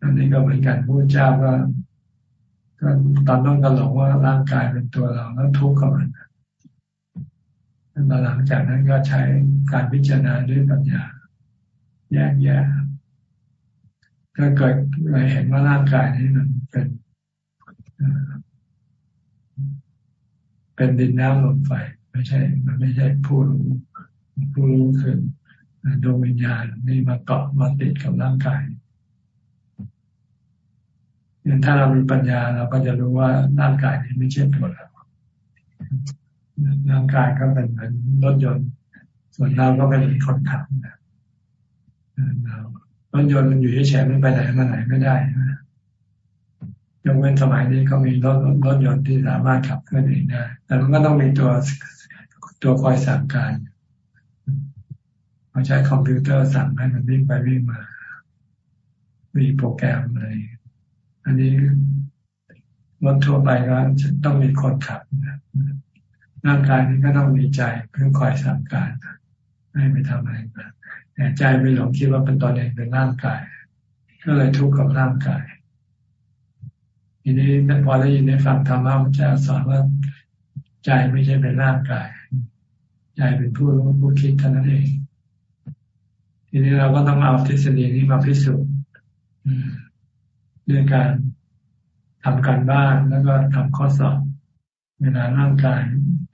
อันนี้ก็เหมือนกันผู้เจ้าก็ก็ตอนนั้นก็หลงว่าร่างกายเป็นตัวเราแล้วทุกข์กับมัน แล้วหลังจากนั้นก็ใช้การพิจารณาด้วยปัญญา แยกแยะก็เกิดเลยเห็นว่าร่างกายนี้มันเป็น เป็นดินน้ำลมไฟไม่ใช่ มันไม่ใช่ผู้รู้ผู้รู้คือดวงวิญญาณนี่มาเกาะมาติดกับร่างกายงั้นถ้าเรามีปัญญาเราก็จะรู้ว่าร่างกายนี้ไม่ใช่ตัวเรา ร่างกายก็เป็นเหมือนรถยนต์ ส่วนเราก็เป็นคนขับนะรารถยนต์มันอยู่เฉยๆไม่ไปไหนมาไหนไม่ได้นะยกเว้นสมัยนี้เขามีรถรถยนต์ที่สามารถขับเคลื่อนเองได้ แต่มันก็ต้องมีตัวตัวคอยสั่งการเขาใช้คอมพิวเตอร์สั่งให้มันวิ่งไปวิ่งมา มีโปรแกรมอะไร อันนี้รถทั่วไปก็ต้องมีคนขับนะ ร่างกายนี้ก็ต้องมีใจเพื่อคอยสั่งการให้ไปทำอะไรแต่ใจไปหลงคิดว่าเป็นตนเองเป็นร่างกาย ก็เลยทุกข์กับร่างกายทีนี้พอได้ยินได้ฟังธรรมะพระเจ้าสอนว่าใจไม่ใช่เป็นร่างกายใจเป็นผู้รู้ผู้คิดเท่านั้นเอง ทีนี้เราก็ต้องเอาทฤษฎีนี้มาพิสูจน์ด้วยการทำการบ้านแล้วก็ทำข้อสอบเวลาร่างกาย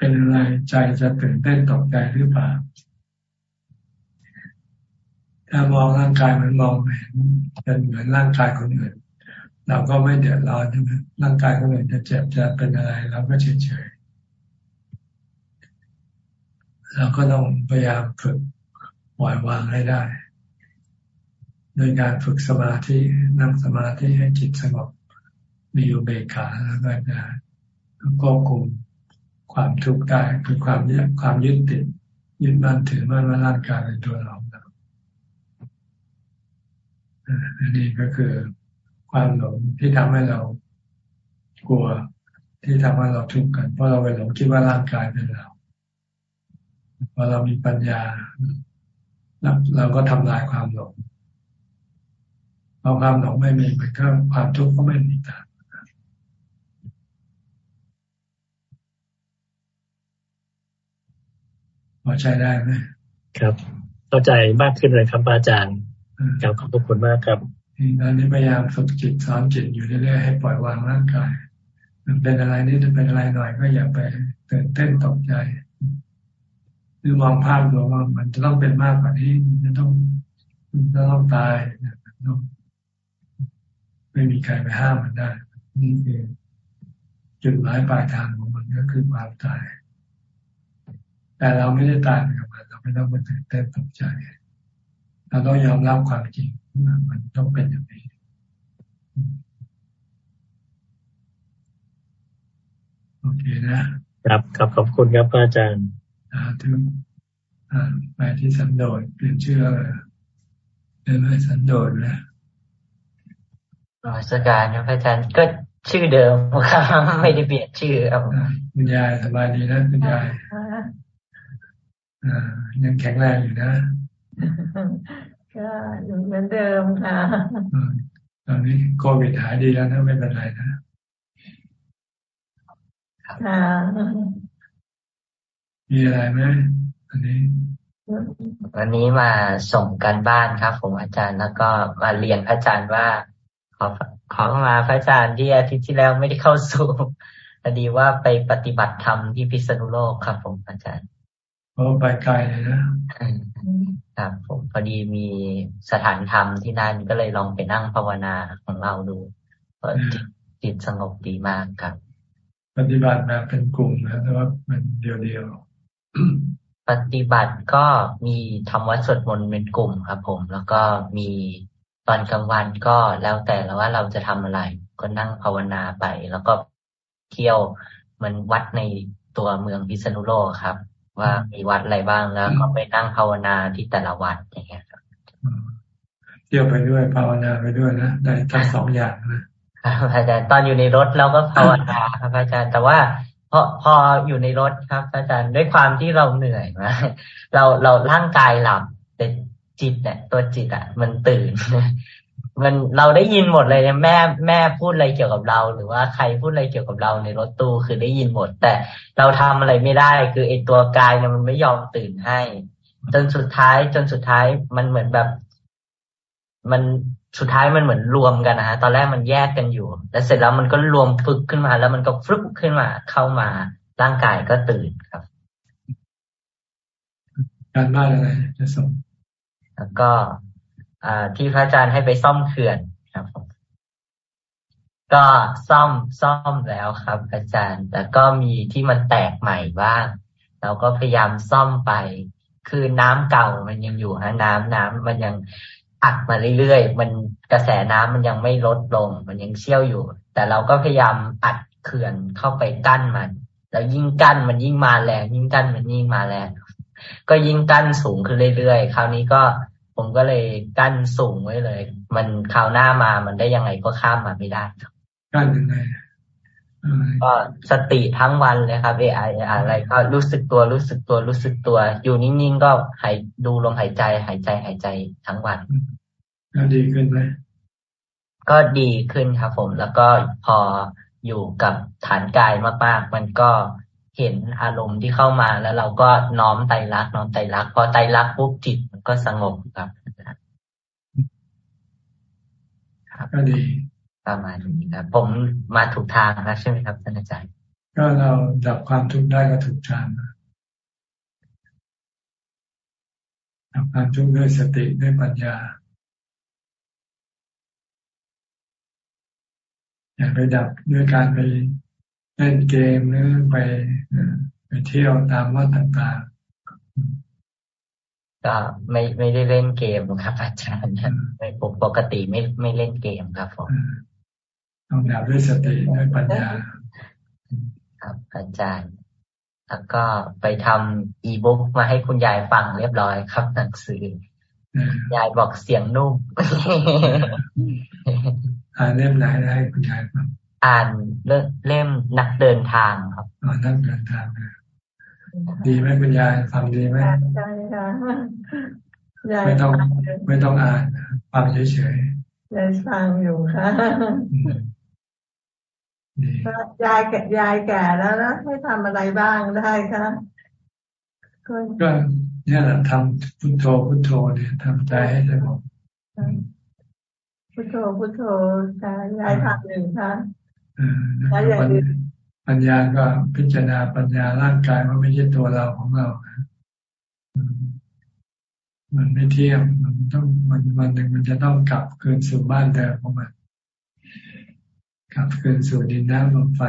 เป็นอะไรใจจะตื่นเต้นตกใจหรือเปล่า ถ้ามองร่างกายมันมองเห็นเป็นเหมือนร่างกายคนอื่นเราก็ไม่เดือดร้อนใช่ไหมร่างกายคนอื่นจะเจ็บจะเป็นอะไรเราก็เฉยเฉยเราก็ต้องพยายามฝึกปล่อยวางให้ได้ โดยการฝึกสมาธินั่งสมาธิให้จิตสงบมีอุเบกขาแล้วก็จะควบคุม ความทุกข์ได้คือความยึดความยึดติดยึดมั่นถือมั่นว่าร่างกายเป็นตัวเราอันนี้ก็คือความหลงที่ทำให้เรากลัวที่ทำให้เราทุกข์กัน เพราะเราไปหลงคิดว่าร่างกายเป็นเราพอเรามีปัญญาเราก็ทำลายความหลงพอความหลงไม่มีมันก็ความทุกข์ก็ไม่มีตาม อใช้ได้ไหมครับเข้าใจมากขึ้นเลยครับอาจารย์ขอบขอบคุณมากครับตอนนี้พยายามฝึกจิตสอนจิตอยู่เรื่อยๆให้ปล่อยวางร่างกาย มันเป็นอะไรนี่จะเป็นอะไรหน่อยก็อย่าไปตื่นเต้นตกใจหรือมองภาพรวมว่ามันจะต้องเป็นมากกว่านี้มันจะต้องมันจะต้องตายต้องไม่มีใครไปห้ามมันได้ นี่คือจุดหมายปลายทางของมันก็คือความตาย แต่เราไม่ได้ตายไปกับมัน เราไม่ต้องไปตื่นเต้นตกใจ เราต้องยอมรับความจริงมันต้องเป็นอย่างนี้โอเคนะครับครับขอบคุณครับอาจารย์อ่าถึงอ่าไปที่สันโดษเปลี่ยนชื่ออะไรเดินไปสันโดษนะราชการครับอาจารย์ก็ชื่อเดิมครับไม่ได้เปลี่ยนชื่อครับคุณยายสบายดีนะคุณยายอ่า ยังแข็งแรงอยู่นะ ก็อยู่เหมือนเดิมค่ะ ตอนนี้โควิดหายดีแล้วนะไม่เป็นไรนะค่ะมีอะไรไหมอันนี้วันนี้มาส่งกันบ้านครับ ผมอาจารย์แล้วก็มาเรียนพระอาจารย์ว่า ขอขอมาพระอาจารย์ที่อาทิตย์ที่แล้วไม่ได้เข้าสู่พอดีว่าไปปฏิบัติธรรมที่พิษณุโลกครับ ผมอาจารย์ โอ้ไปไกลเลยนะครับผมพอดีมีสถานธรรมที่นั่นก็เลยลองไปนั่งภาวนาของเราดูจิตสงบดีมากครับ ปฏิบัติแบบเป็นกลุ่มนะแต่ว่ามันเดียวๆปฏิบัติก็มีทำวัดสวดมนต์เป็นกลุ่มครับ ผม แล้วก็มีตอนกลางวันก็แล้วแต่แล้วว่าเราจะทำอะไร ก็นั่งภาวนาไป แล้วก็เที่ยวเหมือนวัดในตัวเมืองพิษณุโลกครับ ว่ามีวัดอะไรบ้างแล้ว ก็ไปนั่งภาวนาที่แต่ละวัดอย่างเงี้ยครับเที่ยวไปด้วยภาวนาไปด้วยนะได้ทั้งสองอย่างนะอาจารย์ตอนอยู่ในรถเราก็ภาวนาครับอาจารย์ แต่ว่าพอพออยู่ในรถครับ อาจารย์ด้วยความที่เราเหนื่อยมาเราเราร่างกายหลับแต่จิตเนี่ยตัวจิตอะ มันตื่น มันเราได้ยินหมดเลยแม่แม่พูดอะไรเกี่ยวกับเรา หรือว่าใครพูดอะไรเกี่ยวกับเราในรถตู้คือได้ยินหมด แต่เราทำอะไรไม่ได้ คือไอตัวกายเนี่ยมันไม่ยอมตื่นให้ จนสุดท้ายจนสุดท้ายมันเหมือนแบบ มันสุดท้ายมันเหมือนรวมกันนะฮะตอนแรกมันแยกกันอยู่ แล้วเสร็จแล้วมันก็รวมฝึกขึ้นมา แล้วมันก็ฟลุกขึ้นมา เข้ามาร่างกายก็ตื่นครับการบ้านอะไรจะส่งแล้วก็ ที่พระอาจารย์ให้ไปซ่อมเขื่อนครับก็ซ่อมซ่อมแล้วครับ อาจารย์ แต่ก็มีที่มันแตกใหม่บ้างเราก็พยายามซ่อมไป คือน้ำเก่ามันยังอยู่ฮะน้ำน้ำมันยังอัดมาเรื่อยๆมันกระแสน้ำมันยังไม่ลดลง มันยังเชี่ยวอยู่ แต่เราก็พยายามอัดเขื่อนเข้าไปกั้นมัน แล้วยิ่งกั้นมันยิ่งมาแรงยิ่งกั้นมันยิ่งมาแรงก็ยิ่งกั้นสูงขึ้นเรื่อยๆคราวนี้ก็ ผมก็เลยกั้นสูงไว้เลย มันคราวหน้ามามันได้ยังไงก็ข้ามมาไม่ได้ครับกั้นยังไงก็สติทั้งวันเลยครับเอไออะไรก็รู้สึกตัวรู้สึกตัวรู้สึกตัว อยู่นิ่งๆก็หายดูลมหายใจ หายใจหายใจทั้งวันก็ดีขึ้นไหมก็ดีขึ้นครับผมแล้วก็พออยู่กับฐานกายมากๆ มันก็เห็นอารมณ์ที่เข้ามาแล้วเราก็น้อมไตรักน้อมไตรักพอไตรักปุ๊บจิตมัน ก็สงบครับก็ดีประมาณนี้ครับ ผมมาถูกทางนะใช่ไหมครับท่านอาจารย์ก็เราดับความทุกข์ได้ก็ถูกทางดับความทุกข์ด้วยสติด้วยปัญญาอย่าไปดับด้วยการไปเล่นเกมหรือไปไปเที่ยวตามวัดต่างๆ ก็ไม่ไม่ได้เล่นเกมครับ อาจารย์ไม่ปกติไม่ไม่เล่นเกมครับผมต้องดับด้วยสติด้วยปัญญา ครับ อาจารย์ แล้วก็ไปทำอีบุ๊กมาให้คุณยายฟังเรียบร้อยครับหนังสือยายบอกเสียงนุ่ม อ่านเล่มไหนให้คุณยายฟังอ่านเล่มนักเดินทางครับอ่านักเดินทาง ดีไหมคุณยายฟังดีไหมใช่ค่ะไม่ต้องไม่ต้องอ่านฟังเฉยๆยายฟังอยู่ค่ะยายแก่ยายแก่แล้วนะให้ทำอะไรบ้างได้คะก็เนี่ยแหละทำพุทโธพุทโธเนี่ยทำใจให้สงบพุทโธพุทโธใช่ยายทำหนึ่งค่ะ ปัญญาก็พิจารณาปัญญาร่างกายว่าไม่ใช่ตัวเราของเรามันไม่เที่ยงมันต้องมันวันหนึ่งมันจะต้องกลับคืนสู่บ้านเดิมของมัน กลับคืนสู่ดินน้ำลมไฟ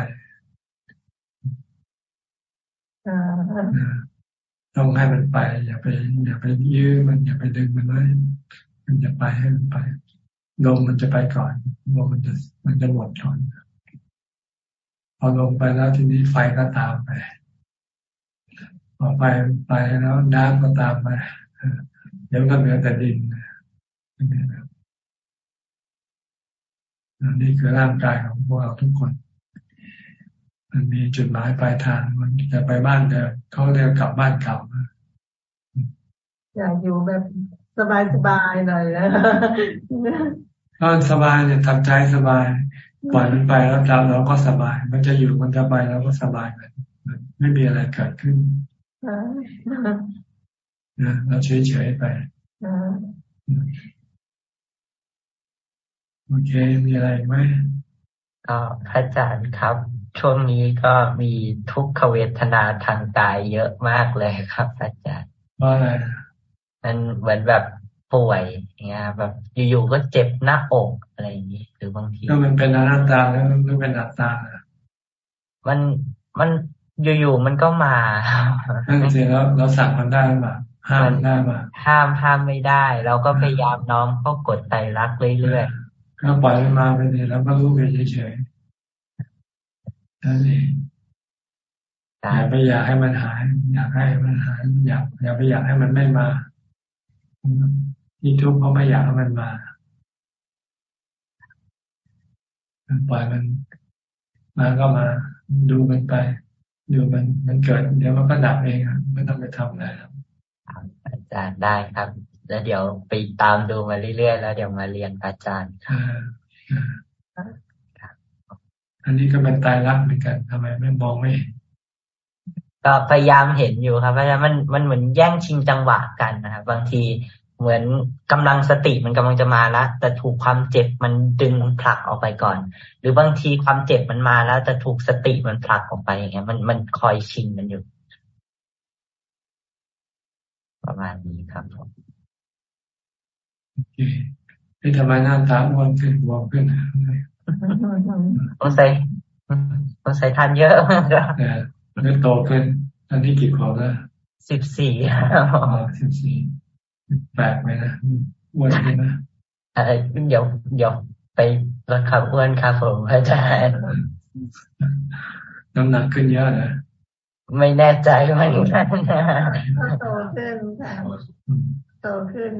ต้องให้มันไป อย่าไป อย่าไปยื้อมันอย่าไปดึงมันไว้มันจะไปให้มันไปลมมันจะไปก่อนลมมันจะมันจะหมดก่อน พอลงไปแล้วทีนี้ไฟก็ตามไปพอไฟไปแล้วน้ำก็ตามไปเดี๋ยวก็เหลือแต่ดินนี่คือร่างกายของพวกเราทุกคน มันมีจุดหมายปลายทาง มันจะไปบ้านเดิมเขาเรียกกลับบ้านเก่าอยากอยู่แบบสบายสบายหน่อยนะก็สบายเนี่ยทำใจสบาย ปล่อยมันไปแล้วเราเราก็สบาย มันจะอยู่มันจะไปเราก็สบายเลยไม่มีอะไรเกิดขึ้นนะเราเฉยๆไปโอเค มีอะไรไหมก็พระอาจารย์ครับ ช่วงนี้ก็มีทุกขเวทนาทางกายเยอะมากเลยครับพระอาจารย์ว่าอะไรมันเหมือนแบบ ป่วยเงี้ยแบบอยู่ๆก็เจ็บหน้าอกอะไรอย่างนี้หรือบางทีก็มันเป็นอนัตตาแล้วมันเป็นอัตตามันมันอยู่ๆมันก็มานั่นสิแล้วเราสั่งมันได้หรือเปล่าห้ามได้มาห้ามห้ามไม่ได้ เราก็พยายามน้อมเข้ากดไตรักเรื่อยๆก็ปล่อยมันมาไปเลยแล้วก็รู้ไปเฉยๆนั่นเองอย่าไปอยากให้มันหาย อยากให้มันหายอยากอย่าไปอยากให้มันไม่มา ที่ทุกข์เพราะไม่อยากให้มันมาปล่อยมันมาก็มาดูมันไป ดูมันมันเกิด เดี๋ยวมันก็ดับเองอะไม่ต้องไปทำอะไรครับอาจารย์ได้ครับ แล้วเดี๋ยวไปตามดูมาเรื่อยๆแล้วเดี๋ยวมาเรียนอาจารย์อันนี้ก็เป็นตายรักเหมือนกันทำไมไม่มองไม่เห็นก็พยายามเห็นอยู่ครับเพราะฉะนั้นมันมันเหมือนแย่งชิงจังหวะกันนะครับบางที เหมือนกำลังสติมันกำลังจะมาแล้ว แต่ถูกความเจ็บมันดึงผลักออกไปก่อน หรือบางทีความเจ็บมันมาแล้ว แต่ถูกสติมันผลักออกไปอย่างเงี้ย มันมันคอยชิงมันอยู่ ประมาณนี้ครับผมโอเคที่ทำไมหน้าตาอ้วนขึ้นบวมขึ้นต้องใส่ต้องใส่ทานเยอะมากเริ่มโตขึ้นตอนนี้กี่ขวบแล้วสิบสี่สิบสี่ แปลกไหมนะอ้วนใช่ไหมเออเดี๋ยวเดี๋ยวไปลดความอ้วนครับผมอาจารย์น้ำหนักขึ้นเยอะนะไม่แน่ใจว่าอยู่นั่นนะโตขึ้นค่ะโตขึ้น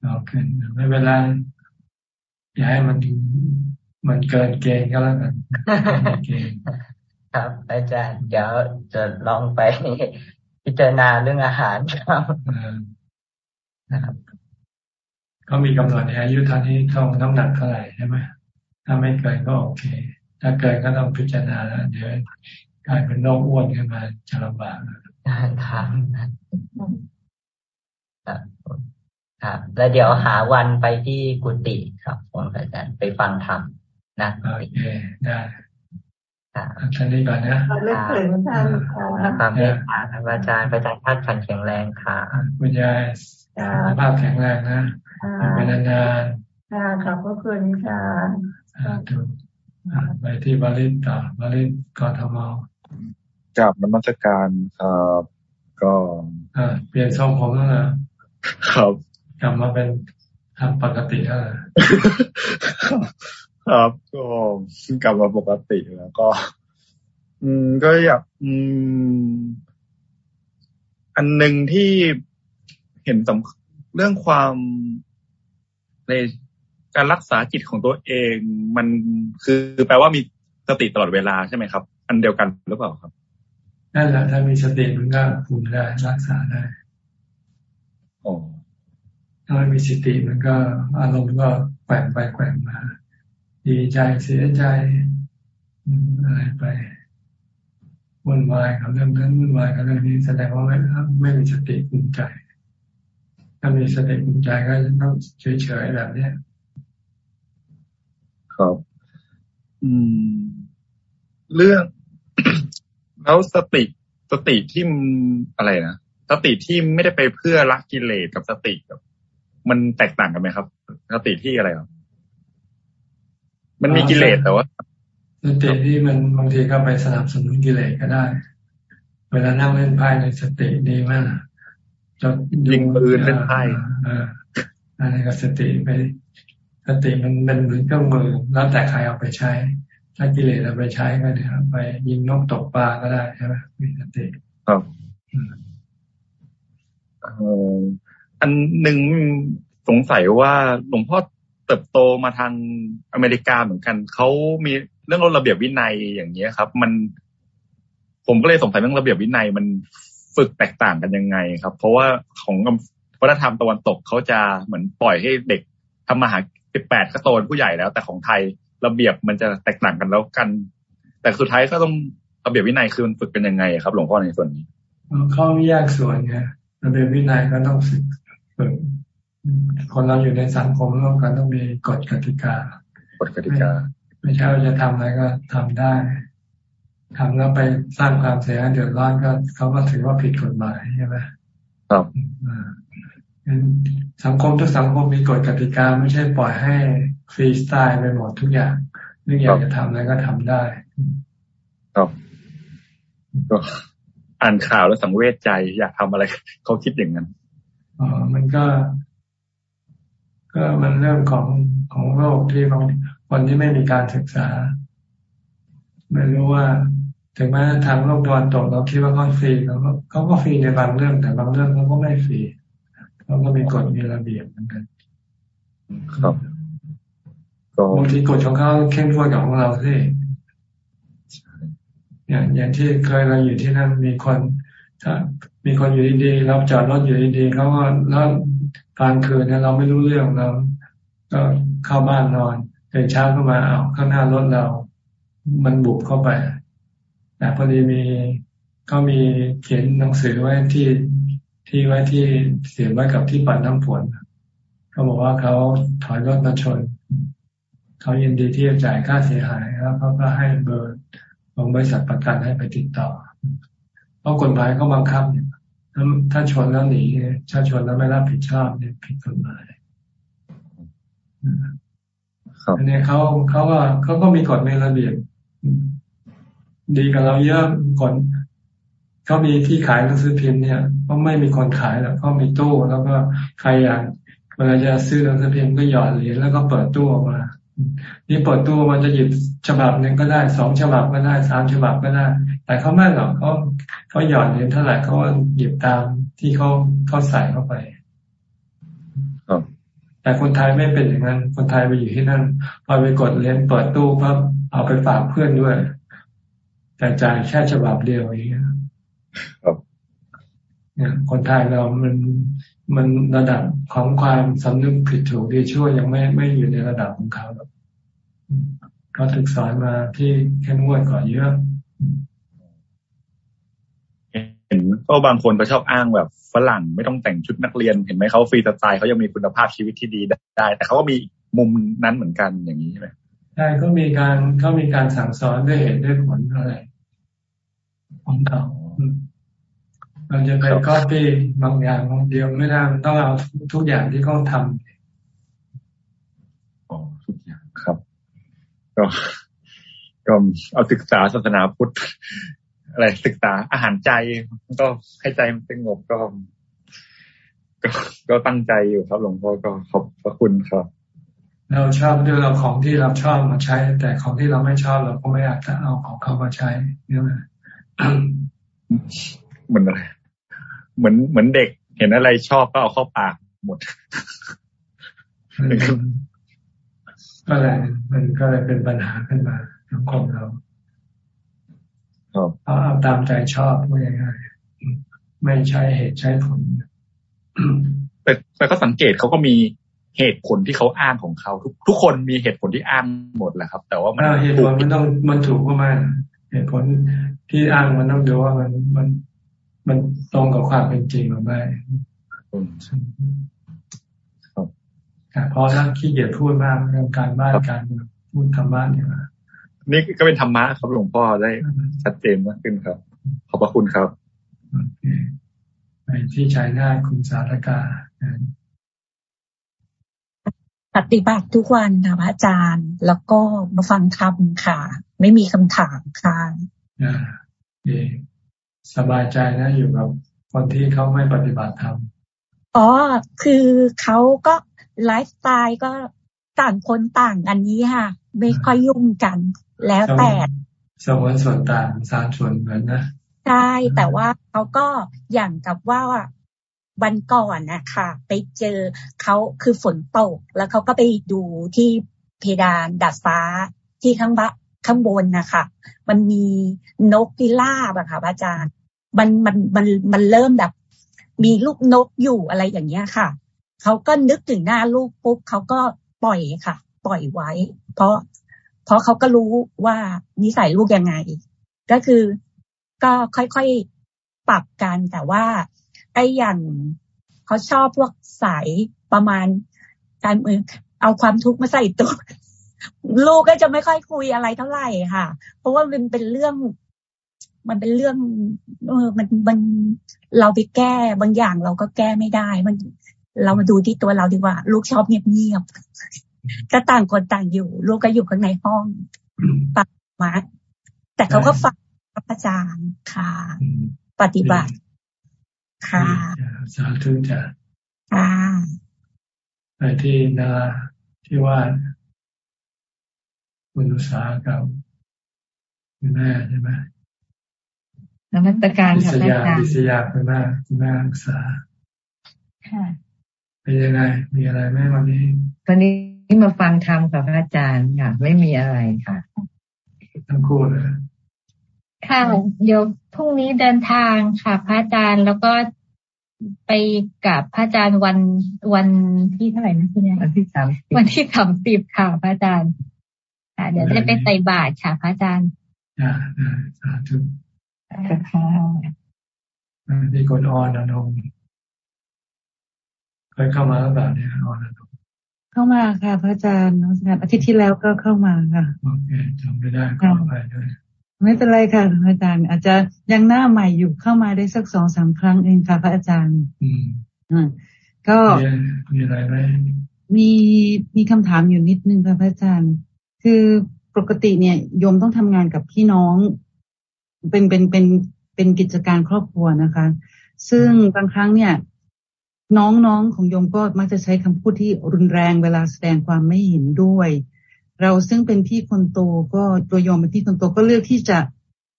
โตขึ้นไม่เป็นไรอย่าให้มันมันเกินเกณฑ์ก็แล้วกันเกณฑ์ครับ อาจารย์ เดี๋ยวจะลองไปพิจารณาเรื่องอาหารครับ นะครับ ก็มีกำหนดในอายุท่านนี้ต้องน้ำหนักเท่าไหร่ใช่ไหมถ้าไม่เกินก็โอเค ถ้าเกินก็ต้องพิจารณาแล้วเดี๋ยวกลายเป็นโรคอ้วนขึ้นมาจะลำบากครับครับครับ แล้วเดี๋ยวหาวันไปที่กุฏิครับผมอาจารย์ไปฟังธรรมนะโอเคได้ท่านนี้ก่อนนะเลึกถึงท่านความเมตตาครับอาจารย์อาจารย์ท่านแข็งแรงค่ะคุณยาย สุขภาพแข็งแรงนะเป็นนานๆค่ะขอบพระคุณค่ะถูกไปที่บาลิตต่อบาลิตกทมกับนมัสการครับก็เปลี่ยนทรงผมแล้วนะครับกลับมาเป็นทำปกติแล้วครับก็กลับมาปกติแล้วก็ อืมก็อยากอืม อันหนึ่งที่ เห็นสำเรื่องความในการรักษาจิตของตัวเอง มันคือแปลว่ามีสติตลอดเวลาใช่ไหมครับ อันเดียวกันหรือเปล่าครับนั่นแหละถ้ามีสติมันก็คุมได้รักษาได้อ๋อถ้าไม่มีสติมันก็อารมณ์ก็แกว่งไปแกว่งมา ดีใจเสียใจอะไรไปวุ่นวายกับเรื่องนั้นวุ่นวายกับเรื่องนี้แสดงว่าไม่ไม่มีสติคุมใจ ถ้ามีสติกุญใจก็ต้องเฉยๆแบบเนี้ยครับ อืม เรื่อง แล้วสติสติที่อะไรนะสติที่ไม่ได้ไปเพื่อละกิเลสกับสติกับมันแตกต่างกันไหมครับ สติที่อะไรครับ มันมีกิเลสแต่ว่าสติที่มันบางทีก็ไปสนับสนุนกิเลสก็ได้ เวลานั่งเล่นไพ่ในสติดีมากจะ ยิงปืนเล่นไพ่อันนี้ก็สติไปสติมันเป็นเหมือนเครื่องมือแล้วแต่ใครเอาไปใช้ ถ้ากิเลสเราไปใช้ก็เนี่ยไปยิงนกตกปลาก็ได้ใช่ไหมมีสติครับอันหนึ่งสงสัยว่าหลวงพ่อเติบโตมาทางอเมริกาเหมือนกันเขามีเรื่องระเบียบวินัยอย่างเงี้ยครับ มัน ผมก็เลยสงสัยเรื่องระเบียบวินัยมัน ฝึกแตกต่างกันยังไงครับ เพราะว่าของวัฒนธรรมตะวันตกเขาจะเหมือนปล่อยให้เด็กทำมาหาสิบแปดก็โตนผู้ใหญ่แล้ว แต่ของไทยระเบียบมันจะแตกต่างกันแล้วกัน แต่สุดท้ายก็ต้องระเบียบวินัยคือมันฝึกเป็นยังไงครับ หลวงพ่อในส่วนนี้เขาแยกส่วนไงระเบียบวินัยก็ต้องฝึกฝึกคนเราอยู่ในสังคมร่วมกันต้องมีกฎกติกากฎกติกา ไม่ใช่ว่าจะทำอะไรก็ทำได้ ทำแล้วไปสร้างความเสียหายเดือดร้อนก็เขาก็ถือว่าผิดกฎหมายใช่ไหมครับสังคมทุกสังคมมีกฎกติกาไม่ใช่ปล่อยให้ฟรีสไตล์ไปหมดทุกอย่างเรื่องอยากจะทำอะไรก็ทำได้ครับก็อ่านข่าวแล้วสังเวชใจ อยากทำอะไรเขาคิดอย่างนั้นอ๋อมันก็ ก็มันเรื่องของของโลกที่บางคนที่ไม่มีการศึกษา ไม่รู้ว่าถึงแม้ทางโลกตะวันตกเราคิดว่าเขาฟรีเขาก็เขาก็ฟรีในบางเรื่องแต่บางเรื่องเขาก็ไม่ฟรีเขาก็มีกฎมีระเบียบเหมือนกัน ครับบางทีกฎของเขาเข้มข้นกับของเราสิอย่างอย่างที่เคยเราอยู่ที่นั่นมีคนถ้ามีคนอยู่ดีๆเราจอดรถอยู่ดีๆเขาก็แล้วกลางคืนเนี่ยเราไม่รู้เรื่องเราก็เข้าบ้านนอนตื่นเช้าขึ้นมาเอาข้างหน้ารถเรา มันบุกเข้าไป แต่พอดีมีก็มีเขียนหนังสือไว้ที่ที่ไว้ที่เสียไว้กับที่ปัดน้ำฝนเขาบอกว่าเขาถอยรถมาชน เขายินดีที่จะจ่ายค่าเสียหายแล้วเขาก็ให้เบอร์ของบริษัทประกันให้ไปติดต่อ เพราะกฎหมายก็บังคับเนี่ยถ้าชนแล้วหนีถ้าชนแล้วไม่รับผิดชอบเนี่ยผิดกฎหมายอันนี้เขาเขาก็เขาก็มีกฎมีระเบียบ ดีกับเราเยอะก่อนเขามีที่ขายหนังสือพิมพ์เนี่ยก็ไม่มีคนขายแล้วก็มีตู้แล้วก็ใครอยากเวลาจะซื้อหนังสือพิมพ์ก็หยอดเหรียญแล้วก็เปิดตู้ออกมา นี่เปิดตู้มันจะหยิบฉบับหนึ่งก็ได้สองฉบับก็ได้สามฉบับก็ได้ แต่เขาไม่หรอกเขาเขาหย่อนเงินเท่าไหร่เขาหยิบตามที่เขาเขาใส่เข้าไป แต่คนไทยไม่เป็นอย่างนั้น คนไทยไปอยู่ที่นั่น พอไปกดเรียนเปิดตู้ปั๊บเอาไปฝากเพื่อนด้วย แต่จ่ายแค่ฉบับเดียวอย่างเงี้ยเนี่ยคนไทยเรามันมันระดับของความสำนึกผิดถูกดีชั่วยังไม่ไม่อยู่ในระดับของเขาหรอกเขาถึกสอนมาที่เข้มงวดกว่าเยอะ เห็น ก็บางคนก็ชอบอ้างแบบฝรั่งไม่ต้องแต่งชุดนักเรียน เห็นไหมเขาฟรีสไตล์เขายังมีคุณภาพชีวิตที่ดีได้ แต่เขาก็มีมุมนั้นเหมือนกันอย่างนี้ใช่ไหมใช่เขามีการเขามีการสั่งสอนด้วยเหตุด้วยผลอะไรของเขาเราจะไปก็ปี้บางอย่างบางเดียวไม่ได้ต้องเอาทุกอย่างที่เขาทำอ๋อทุกอย่างครับ ก็ก็เอาศึกษาศาสนาพุทธ อะไรศึกษาอาหารใจก็ให้ใจมันสงบก็ก็ก็ตั้งใจอยู่ครับ หลวงพ่อก็ขอบพระคุณครับ เราชอบด้วยเราของที่เราชอบมาใช้ แต่ของที่เราไม่ชอบเราก็ไม่อยากจะเอาของเขามาใช้เนี่ยเหมือนอะไรเหมือนเหมือนเด็ก เห็นอะไรชอบก็เอาเข้าปากหมดก็เลยมันก็เลยเป็นปัญหาขึ้นมาสังคมเรา เอาเอาตามใจชอบว่ายังไงไม่ใช่เหตุใช้ผลแต่แต่ก็สังเกตเขาก็มีเหตุผลที่เขาอ้างของเขาทุกทุกคนมีเหตุผลที่อ้างหมดแหละครับ แต่ว่ามันเหตุผลมันต้องมันถูกก็ไม่เหตุผลที่อ้างมันต้องดูว่ามันมันมันตรงกับความเป็นจริงหรือไม่แต่พอถ้าขี้เกียจพูดมากเรื่องการบ้านการพูดธรรมะเนี่ย นี่ก็เป็นธรรมะครับหลวงพ่อได้ชัดเจนมากขึ้นครับ ขอบพระคุณครับไปที่ชายนาคุณสารกาปฏิบัติทุกวันนะพระอาจารย์ แล้วก็มาฟังธรรมค่ะ ไม่มีคำถามค่ะอ่าสบายใจนะอยู่กับคนที่เขาไม่ปฏิบัติธรรมอ๋อ คือเขาก็ไลฟ์สไตล์ก็ต่างคนต่างอันนี้ค่ะ ไม่ค่อยยุ่งกัน แล้วแต่สมวนส่วนต่างสารส่วนเหมือนนะใช่แต่ว่าเขาก็อย่างกับว่าวันก่อนนะคะไปเจอเขาคือฝนตก แล้วเขาก็ไปดูที่เพดานดาดฟ้าที่ข้างบะข้างบนนะคะมันมีนกพิราบอะค่ะอาจารย์ มันมันมันมันเริ่มแบบ มีลูกนกอยู่อะไรอย่างเงี้ยค่ะเขาก็นึกถึงหน้าลูกปุ๊บเขาก็ปล่อยค่ะ ปล่อยไว้ เพราะ เพราะเขาก็รู้ว่านิสัยลูกยังไง ก็คือก็ค่อยๆปรับกัน แต่ว่าไอ้อย่างเขาชอบพวกสายประมาณการมือเอาความทุกข์มาใส่ตัวลูกก็จะไม่ค่อยคุยอะไรเท่าไหร่ค่ะ เพราะว่ามันเป็นเรื่อง มันเป็นเรื่องเออมันมันเราไปแก้บางอย่างเราก็แก้ไม่ได้ มันเรามาดูที่ตัวเราดีกว่า ลูกชอบเงียบๆ ก็ต่างคนต่างอยู่ลูกก็อยู่ข้างในห้องปฏิบัติแต่เขาก็ฟังอาจารย์ค่ะ ปฏิบัติ ค่ะสาธุจ้ะอ่าไปที่นาที่ว่าคุณอุสากับคุณแม่ใช่ไหมนมัตการค่ะอาจารย์วิทยาคุณแม่คุณแม่อุษาค่ะเป็นยังไงมีอะไรไหมวันนี้วันนี้ มาฟังธรรมกับพระอาจารย์ค่ะ ไม่มีอะไรค่ะทั้งคู่เลยค่ะเดี๋ยวพรุ่งนี้เดินทางค่ะ พระอาจารย์แล้วก็ไปกับพระอาจารย์วันวันที่เท่าไหร่นะคุณยายวันที่สามวันที่สามสิบค่ะ พระอาจารย์ค่ะเดี๋ยวได้ไปใส่บาตรค่ะ พระอาจารย์อ่าสาธุค่ะที่กดออนอนงเคยเข้ามาแล้วแบบนี้ออนอนง เข้ามาค่ะ พระอาจารย์อาทิตย์ที่แล้วก็เข้ามาค่ะโอเคจำไม่ได้ก็ไปด้วยไม่เป็นไรค่ะอาจารย์ อาจจะยังหน้าใหม่อยู่เข้ามาได้สักสองสามครั้งเองค่ะ พระอาจารย์ อืมอ่าก็มีอะไรไหมมีมีคำถามอยู่นิดนึงค่ะพระอาจารย์ คือปกติเนี่ยโยมต้องทำงานกับพี่น้อง เป็นเป็นเป็นเป็นกิจการครอบครัวนะคะ ซึ่งบางครั้งเนี่ย น้องๆของโยมก็มักจะใช้คำพูดที่รุนแรงเวลาแสดงความไม่เห็นด้วย เราซึ่งเป็นพี่คนโตก็ตัวยอมเป็นพี่คนโตก็เลือกที่จะ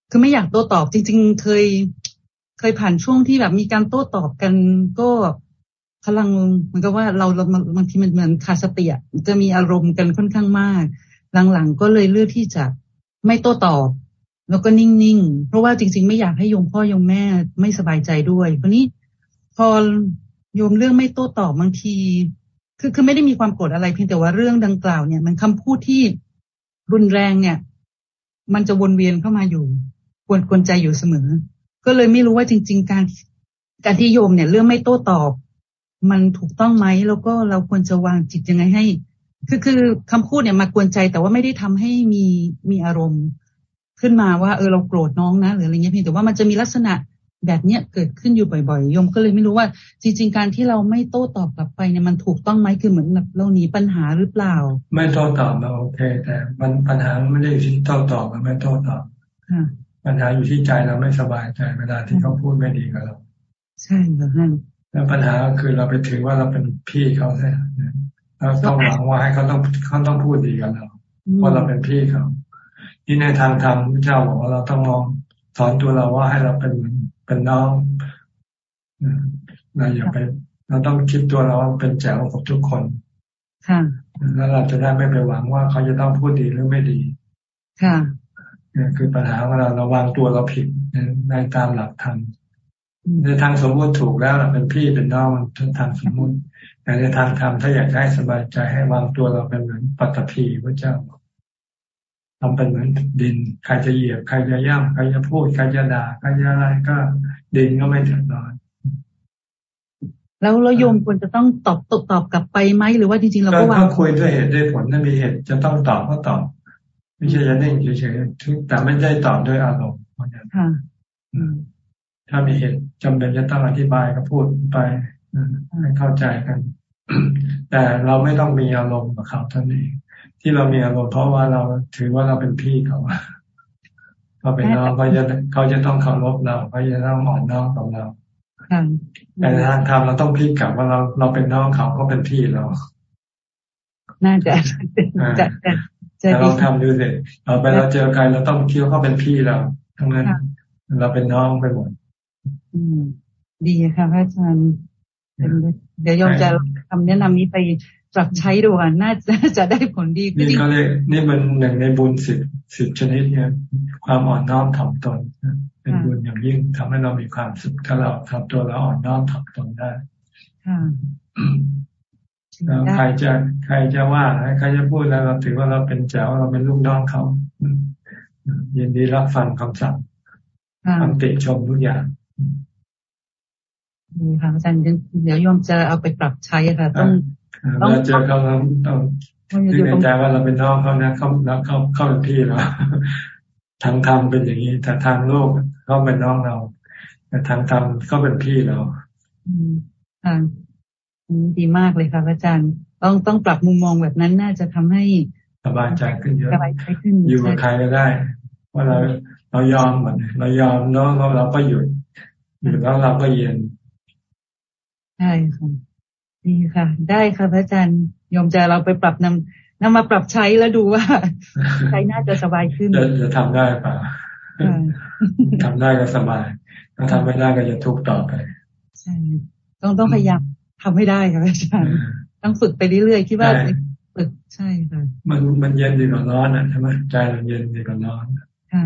คือไม่อยากโต้ตอบ จริง ๆ เคย เคยผ่านช่วงที่แบบมีการโต้ตอบกันก็พลังเหมือนกับว่าเราเราบางทีมันเหมือนขาดสติอะจะมีอารมณ์กันค่อนข้างมาก หลังๆก็เลยเลือกที่จะไม่โต้ตอบ แล้วก็นิ่งๆ เพราะว่าจริง ๆ ไม่อยากให้โยมพ่อโยมแม่ไม่สบายใจด้วยคนนี้พอ โยมเรื่องไม่โต้ตอบบางที คือคือไม่ได้มีความโกรธอะไรเพียงแต่ว่าเรื่องดังกล่าวเนี่ยมันคำพูดที่รุนแรงเนี่ย มันจะวนเวียนเข้ามาอยู่กวนกวนใจอยู่เสมอ ก็เลยไม่รู้ว่าจริง ๆ การการที่โยมเนี่ย เรื่องไม่โต้ตอบ มันถูกต้องไหมแล้วก็เราควรจะวางจิตยังไงให้ คือคือคำพูดเนี่ยมากวนใจแต่ว่าไม่ได้ทำให้มีมีอารมณ์ขึ้นมาว่าเออเราโกรธน้องนะหรืออะไรเงี้ยเพียงแต่ว่ามันจะมีลักษณะ แบบเนี้ยเกิดขึ้นอยู่บ่อยๆยมก็เลยไม่รู้ว่า จริง ๆ การที่เราไม่โต้ตอบกลับไปเนี่ยมันถูกต้องไหมคือเหมือนแบบเราหนีปัญหาหรือเปล่า ไม่โต้ตอบเราโอเค แต่มันปัญหาไม่ได้อยู่ที่โต้ตอบมันไม่โต้ตอบปัญหาอยู่ที่ใจเราไม่สบายใจเวลาที่เขาพูดไม่ดีกับเรา ใช่แล้วแล้วปัญหาคือเราไปถือว่าเราเป็นพี่เขาใช่แล้วต้องหวังว่าให้เขาต้องเขาต้องพูดดีกับเราเพราะเราเป็นพี่เขาที่ในทางธรรมพระเจ้าบอกว่าเราต้องมองสอนตัวเราว่าให้เราเป็นเหมือน เป็นน้องเราอย่าไปเราต้องคิดตัวเราเป็นแจ๋วกับทุกคนค่ะแล้วเราจะได้ไม่ไปหวังว่าเขาจะต้องพูดดีหรือไม่ดี ค่ะนี่คือปัญหาของเราเราวางตัวเราผิดในตามหลักธรรมในทางสมมติถูกแล้วเราเป็นพี่เป็นน้องทางสมมติแต่ในทางธรรมถ้าอยากให้สบายใจให้วางตัวเราเป็นเหมือนปัตตภีพระเจ้าทำ เป็นเหมือนดิน ใครจะเหยียบ ใครจะย่ำใครจะพูด ใครจะด่า ใครจะอะไรก็ดินก็ไม่เดือดร้อน แล้วเราโยมควรจะต้องตอบตอบตอบกลับไปไหมหรือว่าจริงๆเราก็วางก็คุยด้วยเหตุด้วยผลถ้ามีเหตุจะต้องตอบก็ตอบ ไม่ใช่จะนิ่งเฉยๆแต่ไม่ได้ตอบด้วยอารมณ์ค่ะถ้ามีเหตุจำเป็นจะต้องอธิบายก็พูดไปให้เข้าใจกัน แต่เราไม่ต้องมีอารมณ์กับเขาท่านเอง ที่เรามีอารมณ์เพราะว่าเราถือว่าเราเป็นพี่เขาเขาเป็นน้องเขาจะเขาจะต้องเคารพเราเขาจะต้องอ่อนน้อมกับเราแต่ทางธรรมเราต้องพี่กลับว่าเราเราเป็นน้องเขาก็เป็นพี่เรา น่าจะจะจะลองทำดูสิเราไปเราเจอใครเราต้องคิดว่าเขาเป็นพี่เรา ทั้งนั้น เราเป็นน้องไปหมดดีค่ะพระอาจารย์เดี๋ยวยอมจะทำแนะนำนี้ไป ปรับใช้ดูน่าจะจะได้ผลดีนี่ก็เลยนี่มันหนึ่งในบุญสิบสิบชนิดเนี่ยความอ่อนน้อมถ่อมตนเป็นบุญอย่างยิ่งทำให้เรามีความสุขถ้าเราทำตัวเราอ่อนน้อมถ่อมตนได้แล้วใครจะใครจะว่าใครจะพูดแล้วเราถือว่าเราเป็นเจ้าเราเป็นลูกน้องเขายินดีรับฟังคำสั่งคำติชมทุกอย่างนี่ค่ะอาจารย์เดี๋ยวยอมจะเอาไปปรับใช้ค่ะต้อง เราเจอเขาเราต้องนึกในใจว่าเราเป็นน้องเขานะเขาแล้วเขาเขาเป็นพี่เราทางธรรมเป็นอย่างนี้ แต่ทางโลกเขาเป็นน้องเรา แต่ทางธรรมเขาเป็นพี่เราอืมค่ะดีมากเลยค่ะอาจารย์ ต้องต้องปรับมุมมองแบบนั้นน่าจะทำให้สบายใจขึ้นเยอะอยู่กับใครก็ได้ ว่าเราเรายอมหมดเรายอมเนาะแล้วเราก็หยุดหยุดแล้วเราก็เย็นใช่ค่ะ ดีค่ะ ได้ค่ะพระอาจารย์ยมจะเราไปปรับนำนำมาปรับใช้แล้วดูว่าใช้น่าจะสบายขึ้นจะจะทำได้ป่ะทำได้ก็สบายถ้าทำไม่ได้ก็จะทุกข์ต่อไปใช่ต้องต้องพยายามทำให้ได้ค่ะอาจารย์ต้องฝึกไปเรื่อยๆคิดว่าฝึกใช่ค่ะมันมันเย็นดีกว่าร้อนอะใช่ไหมใจมันเย็นดีกว่าร้อนค่ะ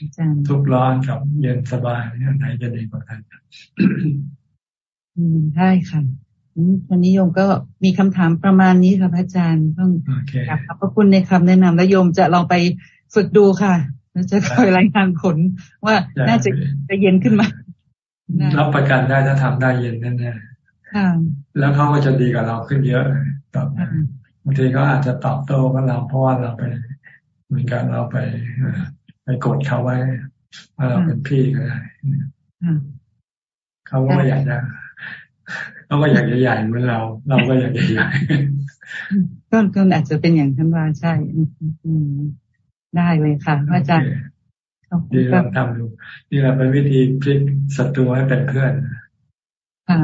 อาจารย์ทุกร้อนกับเย็นสบายอันไหนจะดีกว่ากันอืมได้ค่ะ วันนี้โยมก็มีคำถามประมาณนี้ค่ะพระอาจารย์ต้องกราบขอบพระคุณในคำแนะนำและโยมจะลองไปฝึกดูค่ะแล้วจะคอยรายงานผลว่าน่าจะจะเย็นขึ้นมารับประกันได้ถ้าทำได้เย็นแน่ๆแล้วเขาก็จะดีกับเราขึ้นเยอะต่อบางทีเขาอาจจะตอบโต้กับเราเพราะว่าเราไปเหมือนกันเราไปไปกดเขาไว้ว่าเราเป็นพี่ก็ได้เขาก็ไม่อยากจะ เขาก็อยากใหญ่เหมือนเรา เราก็อยากใหญ่ก็ก็อาจจะเป็นอย่างท่านว่าใช่ได้เลยค่ะอาจารย์ดีเราทำดูนี่เราเป็นวิธีพลิกศัตรูให้เป็นเพื่อนค่ะ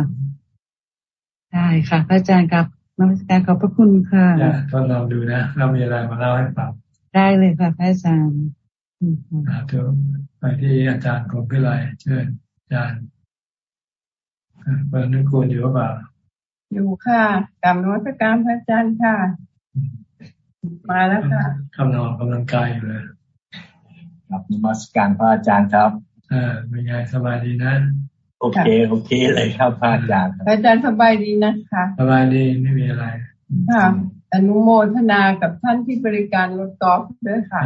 ได้ค่ะอาจารย์ครับนักการขอบพระคุณค่ะทดลองดูนะเรามีอะไรมาเล่าให้ฟังได้เลยค่ะอาจารย์เดี๋ยวไปที่อาจารย์กรมพิไลเชิญอาจารย์ เปิดนึกควรอยู่หรือเปล่าอยู่ค่ะกรรมนวัตการพระอาจารย์ค่ะ มาแล้วค่ะกำลังกำลังกายอยู่เลยครับนมัสการพระอาจารย์ครับอ่าเป็นไงสบายดีนะ โอเค โอเคเลยครับพระอาจารย์พระอาจารย์สบายดีนะคะสบายดีไม่มีอะไร ค่ะ อนุโมทนากับท่านที่บริการรถกอล์ฟด้วยค่ะ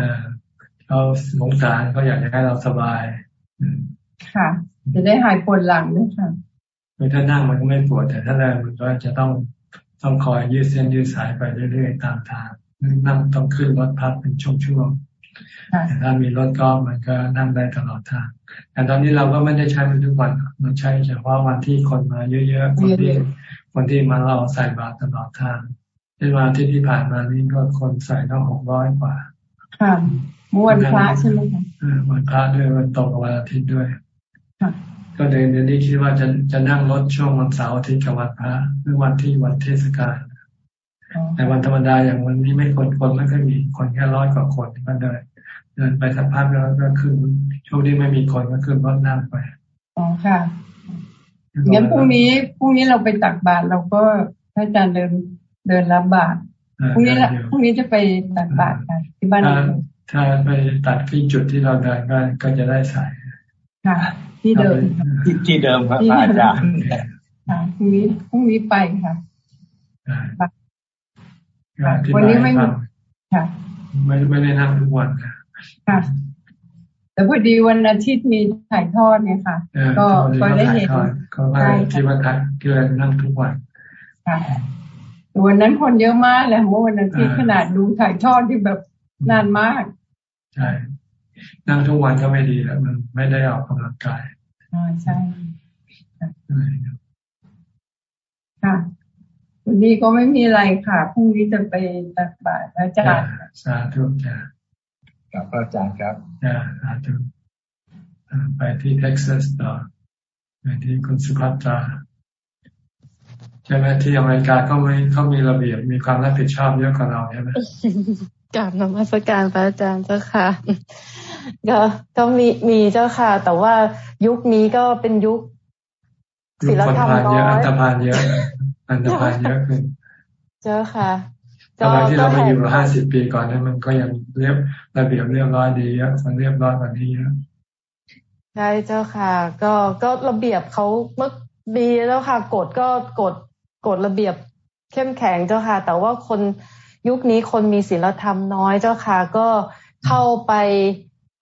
เขาสงสารเขาอยากให้เราสบาย ค่ะ จะได้หายปวดหลังด้วยค่ะ ถ้านั่งมันก็ไม่ปวด แต่ถ้าเดินมันก็จะต้องต้องคอยยืดเส้นยืดสายไปเรื่อยๆตามทางนั่งต้องขึ้นรถพักเป็นช่วงๆแต่ถ้ามีรถก็มันก็นั่งได้ตลอดทาง แต่ตอนนี้เราก็ไม่ได้ใช้มันทุกวันเราใช้เฉพาะวันที่คนมาเยอะๆคนที่คนที่มาเราใส่บาตรตลอดทางที่มาที่ที่ผ่านมานี่ก็คนใส่ต้องหกร้อยกว่า ค่ะเมื่อวันพระใช่ไหมคะวันพระด้วยวันตกวันอาทิตย์ด้วย ก็เลยเดี๋ยวนี้คิดว่าจะจะนั่งรถช่วงวันเสาร์อาทิตย์กับวันพระหรือวันที่วันเทศกาลแต่วันธรรมดาอย่างวันนี้ไม่คนคนไม่ค่อยมีคนแค่ร้อยกว่าคนก็เดินเดินไปสักพักแล้วก็ขึ้นช่วงที่ไม่มีคนก็ขึ้นรถนั่งไปอ๋อค่ะงั้นพรุ่งนี้พรุ่งนี้เราไปตักบาตรเราก็อาจารย์เดินเดินรับบาตรพรุ่งนี้พรุ่งนี้จะไปตักบาตรกันที่บ้านถ้าไปตัดที่จุดที่เราเดินก็ก็จะได้ใส่ ค่ะ ที่เดิมที่เดิมครับอาจารย์ค่ะพรุ่งนี้พรุ่งนี้ไปค่ะวันนี้ไม่ค่ะ ไม่ไม่ได้นั่งทุกวันค่ะแต่พอดีวันอาทิตย์มีถ่ายทอดเนี่ยค่ะ ก็ก็ได้เห็นก็ได้ที่ว่าถ่ายเกินนั่งทุกวันค่ะวันนั้นคนเยอะมากเลยเมื่อวันอาทิตย์ขนาดดูถ่ายทอดที่แบบนานมาก ใช่ นั่งทุกวันก็ไม่ดีแล้ว มันไม่ได้ออกกำลังกายอ่าใช่ค่ะวันนี้ก็ไม่มีอะไรค่ะพรุ่งนี้จะไปตักบาตรอาจารย์สาธุจ้ากับพระอาจารย์ครับจ้าสาธุไปที่เท็กซัสต่อไปที่คุณสุภัตราใช่ไหมที่อเมริกาเขาไม่เขามีระเบียบมีความรับผิดชอบเยอะกว่าเราใช่ไหมกราบนมัสการพระอาจารย์เจ้าค่ะ ก็ก็มีมีเจ้าค่ะ แต่ว่ายุคนี้ก็เป็นยุคศิลธรรมน้อยอันตรพานเยอะอันตรพานเยอะขึ้นเจ้าค่ะสมัยที่เราไปอยู่ห้าสิบปีก่อนนั้นมันก็ยังเรียบระเบียบเรียบร้อยดีเยอะมันเรียบร้อยกว่านี้เยอะใช่เจ้าค่ะ ก็ก็ระเบียบเขาเมื่อดีแล้วค่ะกฎก็กฎกฎระเบียบเข้มแข็งเจ้าค่ะ แต่ว่าคนยุคนี้คนมีศีลธรรมน้อยเจ้าค่ะ ก็เข้าไป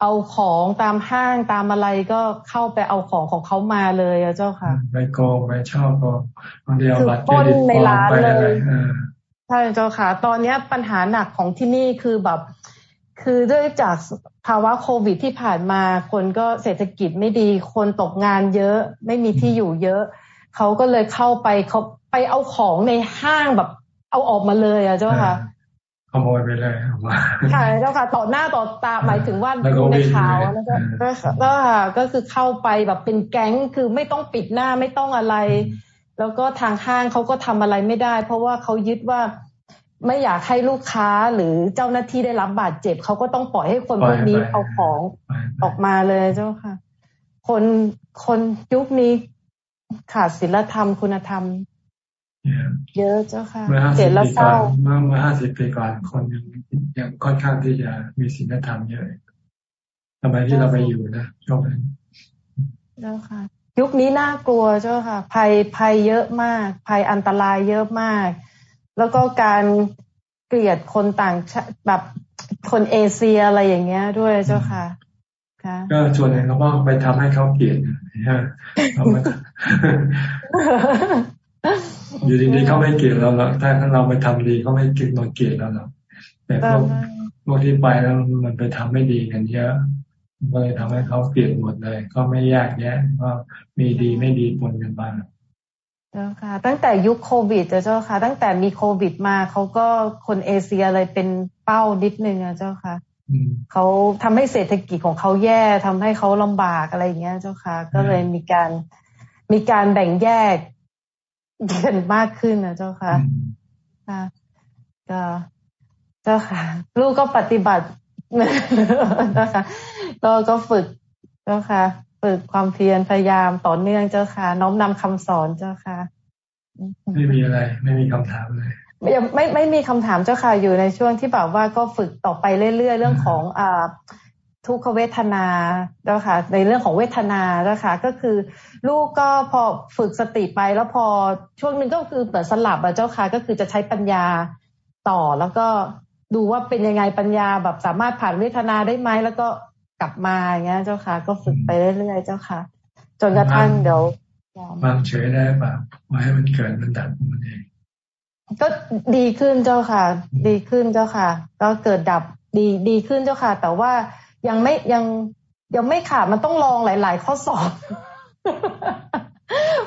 เอาของตามห้างตามอะไรก็เข้าไปเอาของของเขามาเลยอะเจ้าค่ะ ไปโกงไปชอบโกงบางทีเอาบัตรเครดิตปลอมไปเลยใช่เจ้าค่ะ ตอนนี้ปัญหาหนักของที่นี่คือแบบ คือด้วยจากภาวะโควิดที่ผ่านมาคนก็เศรษฐกิจไม่ดีคนตกงานเยอะ ไม่มีที่อยู่เยอะเขาก็เลยเข้าไปเขาไปเอาของในห้างแบบ เอาออกมาเลยอะเจ้าค่ะ ขโมยไปเลยออกมาใช่เจ้าค่ะต่อหน้าต่อตาหมายถึงว่าดูในข่าวแล้วก็ก็ค่ะก็คือเข้าไปแบบเป็นแก๊งคือไม่ต้องปิดหน้าไม่ต้องอะไร แล้วก็ทางห้างเขาก็ทำอะไรไม่ได้ เพราะว่าเขายึดว่าไม่อยากให้ลูกค้าหรือเจ้าหน้าที่ได้รับบาดเจ็บเขาก็ต้องปล่อยให้คนพวกนี้เอาของออกมาเลยเจ้าค่ะ คนคนยุคนี้ขาดศีลธรรมคุณธรรม เยอะเจ้าค่ะเห็นแล้วเศร้าเมื่อเมื่อห้าสิบปีก่อนคนยังยังค่อนข้างที่จะมีศีลธรรมเยอะทำไมที่เราไปอยู่นะช่วงนั้นเจ้าค่ะ ยุคนี้น่ากลัวเจ้าค่ะ ภัยภัยเยอะมาก ภัยอันตรายเยอะมาก แล้วก็การเกลียดคนต่างแบบคนเอเชียอะไรอย่างเงี้ยด้วยเจ้าค่ะก็ส่วนหนึ่งเราก็ไปทำให้เขาเกลียดนะเรา อยู่ดีๆเขาไม่เกลียดเราแล้วถ้าเราไปทำดีเขาไม่เกลียดเราเกลียดเราหรอกแต่พวกพวกที่ไปแล้วมันไปทำไม่ดีกันเยอะก็เลยทำให้เขาเกลียดหมดเลย ก็ไม่ยากแยะว่ามีดีไม่ดีปนกันบ้างเจ้าค่ะ ตั้งแต่ยุคโควิดเจ้าค่ะ ตั้งแต่มีโควิดมาเขาก็คนเอเชียอะไรเป็นเป้านิดนึงอะเจ้าค่ะเขาทำให้เศรษฐกิจของเขาแย่ทำให้เขาลำบากอะไรอย่างเงี้ย เจ้าค่ะ ก็เลยมีการมีการแบ่งแยก กันมากขึ้นนะเจ้าค่ะค่ะก็เจ้าค่ะ ลูกก็ปฏิบัตินะคะก็ก็ฝึกเจ้าค่ะ ฝึกความเพียรพยายามต่อเนื่องเจ้าค่ะ น้อมนำคำสอนเจ้าค่ะ ไม่มีอะไร ไม่มีคำถามเลยไม่ไม่ไม่มีคำถามเจ้าค่ะอยู่ในช่วงที่แบบว่าก็ฝึกต่อไปเรื่อยๆเรื่องของอ่า ทุกขเวทนาเจ้าค่ะ ในเรื่องของเวทนาเจ้าค่ะ ก็คือ ลูกก็พอฝึกสติไปแล้วพอช่วงหนึ่งก็คือเปิดสลับอะเจ้าค่ะ ก็คือจะใช้ปัญญาต่อแล้วก็ดูว่าเป็นยังไงปัญญาแบบสามารถผ่านเวทนาได้ไหมแล้วก็กลับมาอย่างเงี้ยเจ้าค่ะ ก็ฝึกไปเรื่อยๆเจ้าค่ะ จนกระทั่งเดี๋ยววางเฉยได้แบบไว้ให้มันเกิดมันดับมันเองก็ดีขึ้นเจ้าค่ะ ดีขึ้นเจ้าค่ะ ก็เกิดดับดีดีขึ้นเจ้าค่ะ แต่ว่า ยังไม่ยังยังไม่ขาดมันต้องลองหลาย ๆ ข้อสอบ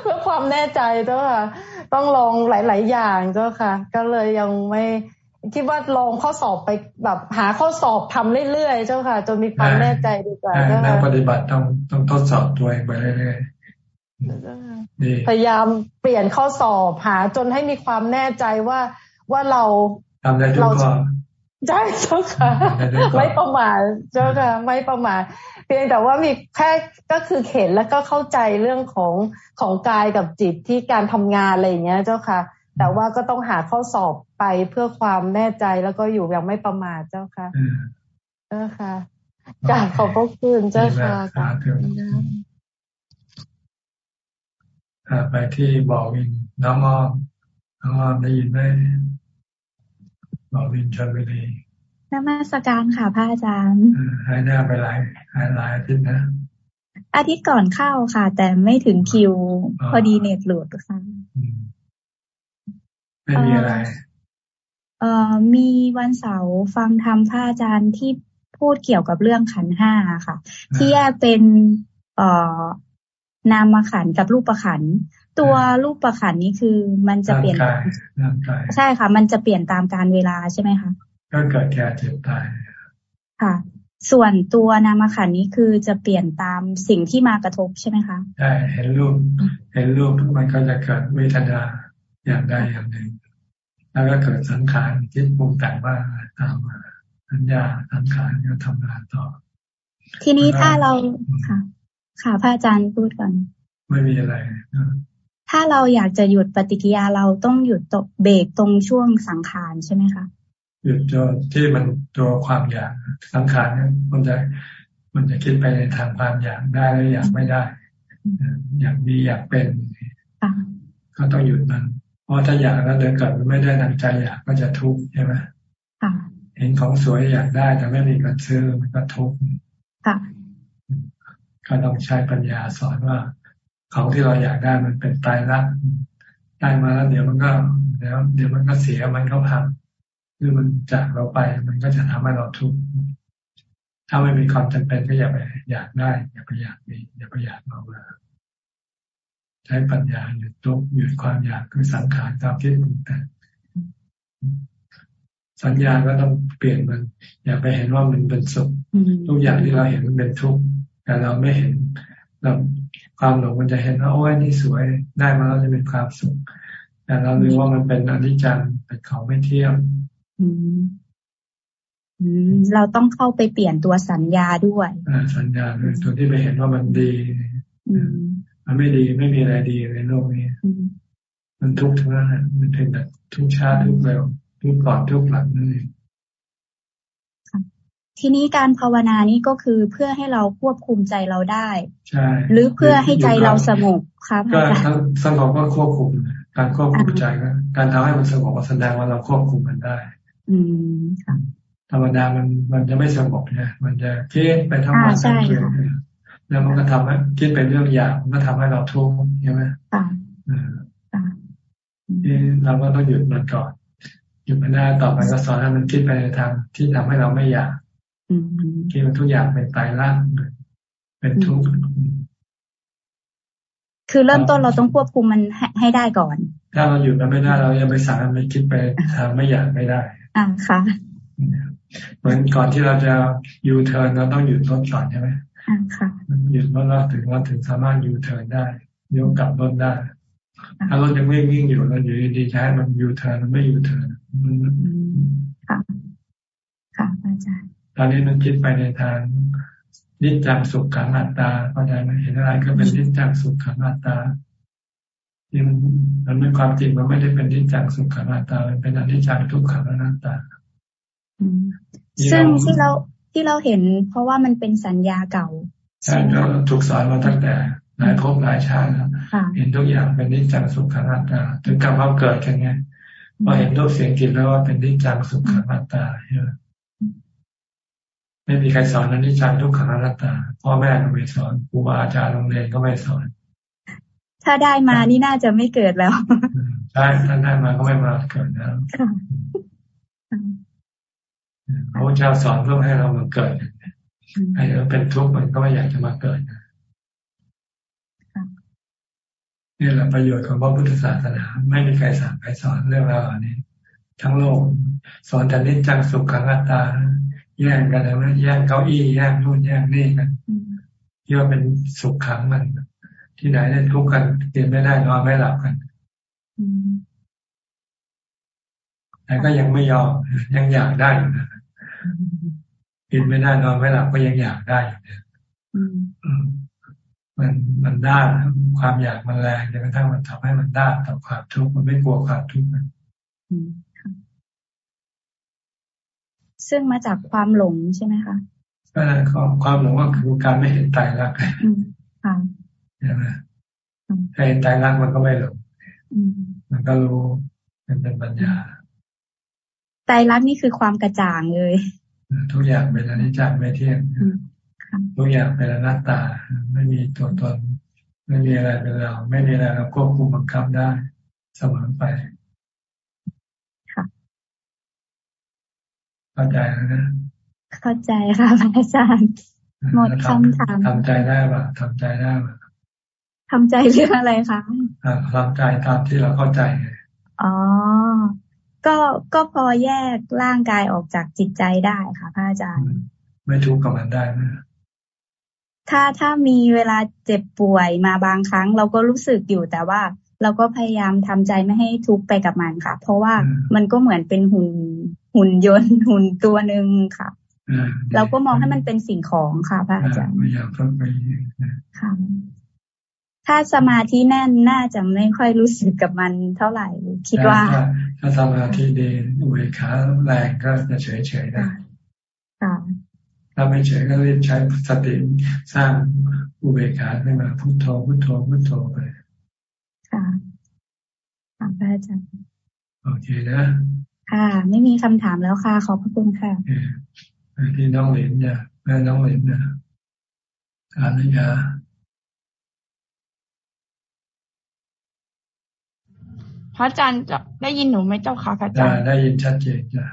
เพื่อความแน่ใจเจ้าค่ะ ต้องลองหลาย ๆ อย่างเจ้าค่ะ ก็เลยยังไม่คิดว่าลองข้อสอบไปแบบหาข้อสอบทำเรื่อยๆเจ้าค่ะ จนมีความแน่ใจดีกว่าเจ้าค่ะปฏิบัติต้องต้องทดสอบตัวเองไปเรื่อยพยายามเปลี่ยนข้อสอบหาจนให้มีความแน่ใจว่าว่าเราทำได้ทุกข้อ ใช่เจ้าค่ะ ไม่ประมาทเจ้าค่ะ ไม่ประมาทเพียงแต่ว่ามีแค่ก็คือเห็นแล้วก็เข้าใจเรื่องของของกายกับจิตที่การทำงานอะไรอย่างเงี้ย เจ้าค่ะ แต่ว่าก็ต้องหาข้อสอบไปเพื่อความแน่ใจแล้วก็อยู่อย่างไม่ประมาทเจ้าค่ะเจ้าค่ะกราบขอบพระคุณเจ้าค่ะไปที่บ่อวินน้องอ้อมน้องอ้อมได้ยินไหม บ่อวินชนบุรีนมัสการค่ะพระอาจารย์หายหน้าไปหลายหายหลายอาทิตย์นะ อาทิตย์ก่อนเข้าค่ะ แต่ไม่ถึงคิว พอดีเน็ตหลุดค่ะไม่มีอะไร เอ่อมีวันเสาร์ฟังธรรมพระอาจารย์ที่พูดเกี่ยวกับเรื่องขันห้าค่ะ ที่แยกเป็นเอ่อนามขันกับรูปขัน ตัวรูปขันนี้คือมันจะเปลี่ยนใช่ค่ะ มันจะเปลี่ยนตามการเวลาใช่ไหมคะก็เกิดแก่เจ็บตายค่ะ ส่วนตัวนามขันนี้คือจะเปลี่ยนตามสิ่งที่มากระทบใช่ไหมคะใช่เห็นรูป เห็นรูปมันก็จะเกิดเวทนาอย่างใดอย่างหนึ่งแล้วก็เกิดสังขารคิดปรุงแต่งว่าตามมาสัญญาสังขารก็ทำงานต่อ ทีนี้ถ้าเราค่ะ ค่ะพระอาจารย์พูดก่อน ไม่มีอะไร ถ้าเราอยากจะหยุดปฏิกิยาเราต้องหยุดตกเบรกตรงช่วงสังขารใช่ไหมคะหยุดตัวที่มันตัวความอยากสังขารเนี่ยมันจะมันจะคิดไปในทางความอยากได้แล้วอยากไม่ได้ อยากมีอยากเป็นก็ต้องหยุดมัน เพราะถ้าอยากแล้วเดินกลับไม่ได้ดังใจอยากก็จะทุกข์ใช่ไหมเห็นของสวยอยากได้แต่ไม่มีเงินซื้อมันก็ทุกข์ก็ต้องใช้ปัญญาสอนว่า ของที่เราอยากได้มันเป็นตายรักได้มาแล้วเดี๋ยวมันก็เดี๋ยวเดี๋ยวมันก็เสียมันก็พังหรือมันจากเราไปมันก็จะทำให้เราทุกข์ถ้าไม่มีความจำเป็นก็อย่าไปอยากได้ อย่าไปอยากมีอย่าไปอยากเอามาใช้ปัญญาหยุดทุกหยุดความอยากคือสังขารความคิดปรุงแต่งสัญญาก็ต้องเปลี่ยนมัน อย่าไปเห็นว่ามันเป็นสุขทุกอย่างที่เราเห็นมันเป็นทุกข์แต่เราไม่เห็นเรา ความหลงมันจะเห็นว่าโอ้ยนี่สวยได้มาแล้วจะเป็นความสุขแต่เรารู้ว่ามันเป็นอนิจจังเป็นของไม่เที่ยงอืมอืมเราต้องเข้าไปเปลี่ยนตัวสัญญาด้วยอสัญญาคือตัวที่ไปเห็นว่ามันดีมันไม่ดีไม่มีอะไรดีในโลกนี้ มันทุกข์ทั้งนั้นมันเป็นแบบทุกชาติทุกเร็วทุกก่อนทุกหลังนั่นเอง ทีนี้การภาวนานี้ก็คือเพื่อให้เราควบคุมใจเราได้ ใช่ หรือเพื่อให้ใจเราสงบครับก็สงบก็ควบคุม การควบคุมใจก็การทำให้มันสงบแสดงว่าเราควบคุมมันได้ อืมค่ะธรรมดามันมันจะไม่สงบเนี่ยมันจะคิดไปทั้งวันทั้งคืนแล้วมันก็ทำให้คิดเป็นเรื่องอยากมันก็ทำให้เราทุกข์ใช่ไหมค่ะนี่เราก็ต้องหยุดมันก่อนหยุดมันได้ต่อไปก็สอนให้มันคิดไปในทางที่ทำให้เราไม่อยาก คิดว่าทุกอย่างเป็นตายร่างเป็นทุกข์คือเริ่มต้นเราต้องควบคุมมันให้ได้ก่อน ถ้าเราหยุดมันไม่ได้เรายังไปสั่งมันคิดไปทางไม่อยากไม่ได้ อ่าค่ะเหมือนก่อนที่เราจะยูเทิร์นเราต้องหยุดรถก่อนใช่ไหมอ่าค่ะหยุดรถเราถึงว่าถึงสามารถยูเทิร์นได้ยกกลับรถได้ ถ้ารถยังไม่วิ่งอยู่เราอยู่ดีๆใช้มันยูเทิร์นมันไม่ยูเทิร์นค่ะ ค่ะอาจารย์ต อนนี้มันคิดไปในทางนิจจังสุขขังอัตตาเข้าใจไหมเห็นอะไรก็เป็นนิจจังสุขขังอัตตาที่มันมันไม่ความจริงมันไม่ได้เป็นนิจจังสุขขังอัตตามันเป็นอนิจจังทุกขังอนัตตาซึ่งที่เราที่เราเห็น เพราะว่ามันเป็นสัญญาเก่าใช่เราถูกสอนมาตั้งแต่หลายภพหลายชาติแล้วเห็นทุกอย่างเป็นนิจจังสุขขังอัตตาถึงกลับมาเกิดกันไงพอเห็นรูปเสียงกลิ่นแล้วว่าเป็นนิจจังสุขขังอัตตาใช่ไหม ไม่มีใครสอนอนิจจังทุกขังอนัตตา พ่อแม่ก็ไม่สอนครูบาอาจารย์โรงเรียนก็ไม่สอน ถ้าได้มานี่น่าจะไม่เกิดแล้วใช่ถ้าได้มาก็ไม่มาเกิดแล้วพระเจ้าสอนเพื่อให้เรามาเกิดให้เราเป็นทุกข์มันก็ไม่อยากจะมาเกิดนี่แหละประโยชน์ของพระพุทธศาสนาไม่มีใครสั่งใครสอนเรื่องราวนี้ ทั้งโลก สอนแต่นิจจังสุขขังอัตตา แย่งกันนะแย่งเก้าอี้แย่งนู่นแย่งนี่กันที่ว่าเป็นสุขขังมัน ที่ไหนได้ทุกข์กันกินไม่ได้นอนไม่หลับกันแต่ก็ยังไม่ยอมยังอยากได้อยู่นะกินไม่ได้นอนไม่หลับก็ยังอยากได้อยู่เนี่ยมันมันได้ความอยากมันแรงจนกระทั่งมันทำให้มันได้ต่อความทุกข์มันไม่กลัวความทุกข์มัน ซึ่งมาจากความหลงใช่ไหมคะก็ความหลงก็คือการไม่เห็นตายรักค่ะใช่ไหมถ้าเห็นตายรักมันก็ไม่หลงมันก็รู้มันเป็นปัญญาตายรักนี่คือความกระจ่างเลย ทุกอย่างเป็นอนิจจังไม่เที่ยงทุกอย่างเป็นอนัตตา ไม่มีตัวตน ไม่มีอะไรเป็นเรา ไม่มีอะไรเราควบคุมบังคับได้เสมอไป เข้าใจนะ เข้าใจค่ะพระอาจารย์ หมดคำถามทำใจได้ปะทำใจได้ปะทำใจเรื่องอะไรคะทำใจตามที่เราเข้าใจอ๋อ ก็ก็พอแยกร่างกายออกจากจิตใจได้ค่ะพระอาจารย์ ไม่ทุกข์กับมันได้นะถ้าถ้ามีเวลาเจ็บป่วยมาบางครั้ง เราก็รู้สึกอยู่แต่ว่า เราก็พยายามทำใจไม่ให้ทุกข์ไปกับมันค่ะ เพราะว่ามันก็เหมือนเป็นหุ่นหุ่นยนต์หุ่นตัวหนึ่งค่ะเราก็มองให้มันเป็นสิ่งของค่ะพระอาจารย์ไม่อยากต้องไปค่ะถ้าสมาธิแน่นน่าจะไม่ค่อยรู้สึกกับมันเท่าไหร่ คิดว่า ถ้าสมาธิดีอุเบกขาแรงก็จะเฉยเฉยได้ถ้าไม่เฉยก็รีบใช้สติสร้างอุเบกขาขึ้นมาพุทโธพุทโธพุทโธไป ค่ะค่ะพระอาจารย์โอเคนะ ค่ะ ไม่มีคำถามแล้วค่ะ ขอบพระคุณค่ะที่น้องเหลนเนี่ยแม่น้องเหลนเนี่ยอานุญาพระอาจารย์จะได้ยินหนูไหมเจ้าค่ะพระอาจารย์ได้ยินชัดเจนจ้ะ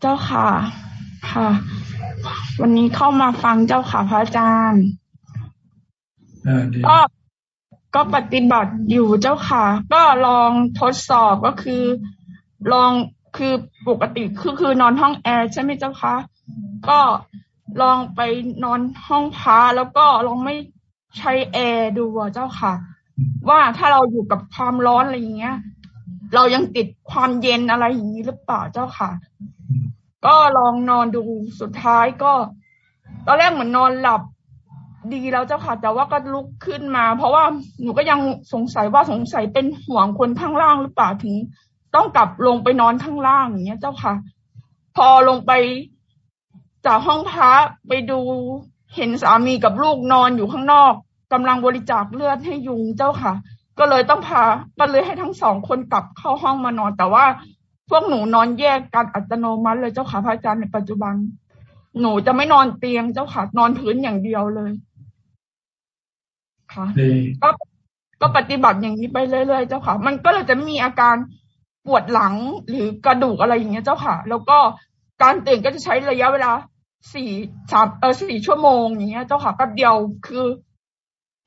เจ้าค่ะค่ะ วันนี้เข้ามาฟังเจ้าค่ะพระอาจารย์ก็ ก็ปฏิบัติอยู่เจ้าค่ะ ก็ลองทดสอบก็คือ ลองคือปกติคือคือนอนห้องแอร์ใช่ไหมเจ้าคะก็ลองไปนอนห้องพัาแล้วก็ลองไม่ใช้แอร์ดูเจ้าค่ะ ว่าถ้าเราอยู่กับความร้อนอะไรอย่างเงี้ย เรายังติดความเย็นอะไรอย่างนี้หรือเปล่าเจ้าค่ะ ก็ลองนอนดูสุดท้ายก็ ตอนแรกเหมือนนอนหลับ ดีแล้วเจ้าค่ะ แต่ว่าก็ลุกขึ้นมา เพราะว่าหนูก็ยังสงสัยว่าสงสัยเป็นห่วงคนข้างล่างหรือเปล่าถึง ต้องกลับลงไปนอนข้างล่างอย่างเงี้ย เจ้าค่ะ พอลงไปจากห้องพระไปดูเห็นสามีกับลูกนอนอยู่ข้างนอกกำลังบริจาคเลือดให้ยุงเจ้าค่ะ ก็เลยต้องพาก็เลยให้ทั้งสองคนกลับเข้าห้องมานอน แต่ว่าพวกหนูนอนแยกกันอัตโนมัติเลยเจ้าค่ะพระอาจารย์ในปัจจุบัน หนูจะไม่นอนเตียงเจ้าค่ะนอนพื้นอย่างเดียวเลย ค่ะก็ก็ปฏิบัติอย่างนี้ไปเรื่อยๆเจ้าค่ะ มันก็เลยจะมีอาการปวดหลังหรือกระดูกอะไรอย่างเงี้ยเจ้าค่ะ แล้วก็การตื่นก็จะใช้ระยะเวลาสี่สามเออสี่ชั่วโมงอย่างเงี้ย เจ้าค่ะแป๊บเดียวคือ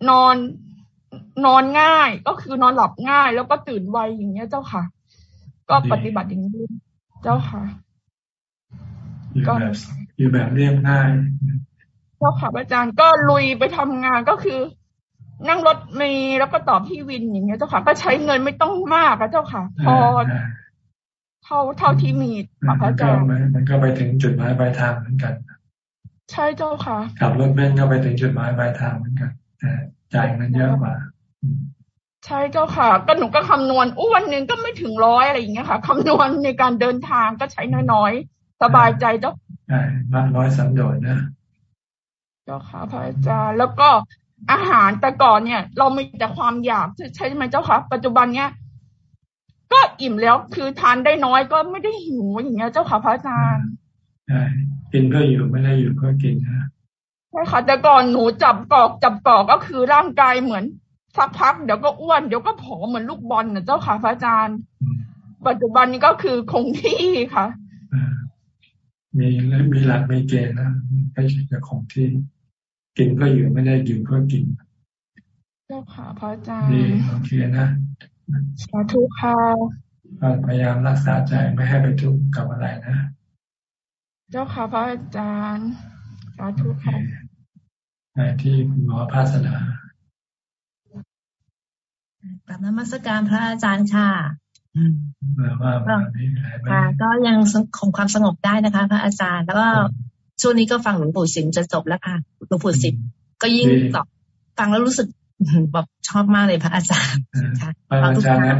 นอนนอนง่ายก็คือนอนหลับง่าย แล้วก็ตื่นไวอย่างเงี้ยเจ้าค่ะ ก็ปฏิบัติอย่างนี้เจ้าค่ะอยู่แบบอยู่แบบเรียบง่าย เจ้าค่ะอาจารย์ก็ลุยไปทำงานก็คือ นั่งรถมีแล้วก็ตอบที่วินอย่างเงี้ยเจ้าค่ะ ก็ใช้เงินไม่ต้องมากอะเจ้าค่ะ พอเท่าเท่าที่มีพระอาจารย์มันก็ไปถึงจุดหมายปลายทางเหมือนกัน ใช่เจ้าค่ะขับรถเบนก็ไปถึงจุดหมายปลายทางเหมือนกันแต่จ่ายเงินเยอะกว่าใช่เจ้าค่ะ ก็หนูก็คำนวณอ้วนหนึ่งก็ไม่ถึงร้อยอะไรอย่างเงี้ยค่ะคำนวณในการเดินทางก็ใช้น้อยๆ สบายใจเจ้าใช่มากน้อยสันโดษนะเจ้าค่ะพระอาจารย์แล้วก็ อาหารแต่ก่อนเนี่ย เรามีแต่ความอยากใช่ไหมเจ้าค่ะปัจจุบันเนี้ยก็อิ่มแล้วคือทานได้น้อยก็ไม่ได้หิวอย่างเงี้ย เจ้าค่ะพระอาจารย์ใช่กินเพื่ออยู่ไม่ได้อยู่เพื่อกินนะใช่ค่ะแต่ก่อนหนูจับกอกจับกอกก็คือร่างกายเหมือนสักพักเดี๋ยวก็อ้วนเดี๋ยวก็ผอมเหมือนลูกบอลนะเจ้าค่ะพระอาจารย์ ปัจจุบันนี้ก็คือคงที่ค่ะมีมีหลักมีเกณฑ์นะไม่ใช่จะคงที่ กินเพื่ออยู่ไม่ได้อยู่เพื่อกินเจ้าค่ะพระอาจารย์ดีโอเคนะสาธุค่ะพยายามรักษาใจไม่ให้ไปทุกข์กับอะไรนะ เจ้าค่ะพระอาจารย์สาธุค่ะในที่คุณหมอภาสนากลับนมัสการพระอาจารย์ค่ะค่ะก็ยังคงความสงบได้นะคะ พระอาจารย์แล้วก็ ช่วงนี้ก็ฟังหลวงปู่สิมจะจบแล้วค่ะหลวงปู่สิมก็ยิ่งตอบฟังแล้วรู้สึกแบบชอบมากเลยพระอาจารย์ค่ะพระอาจารย์นะ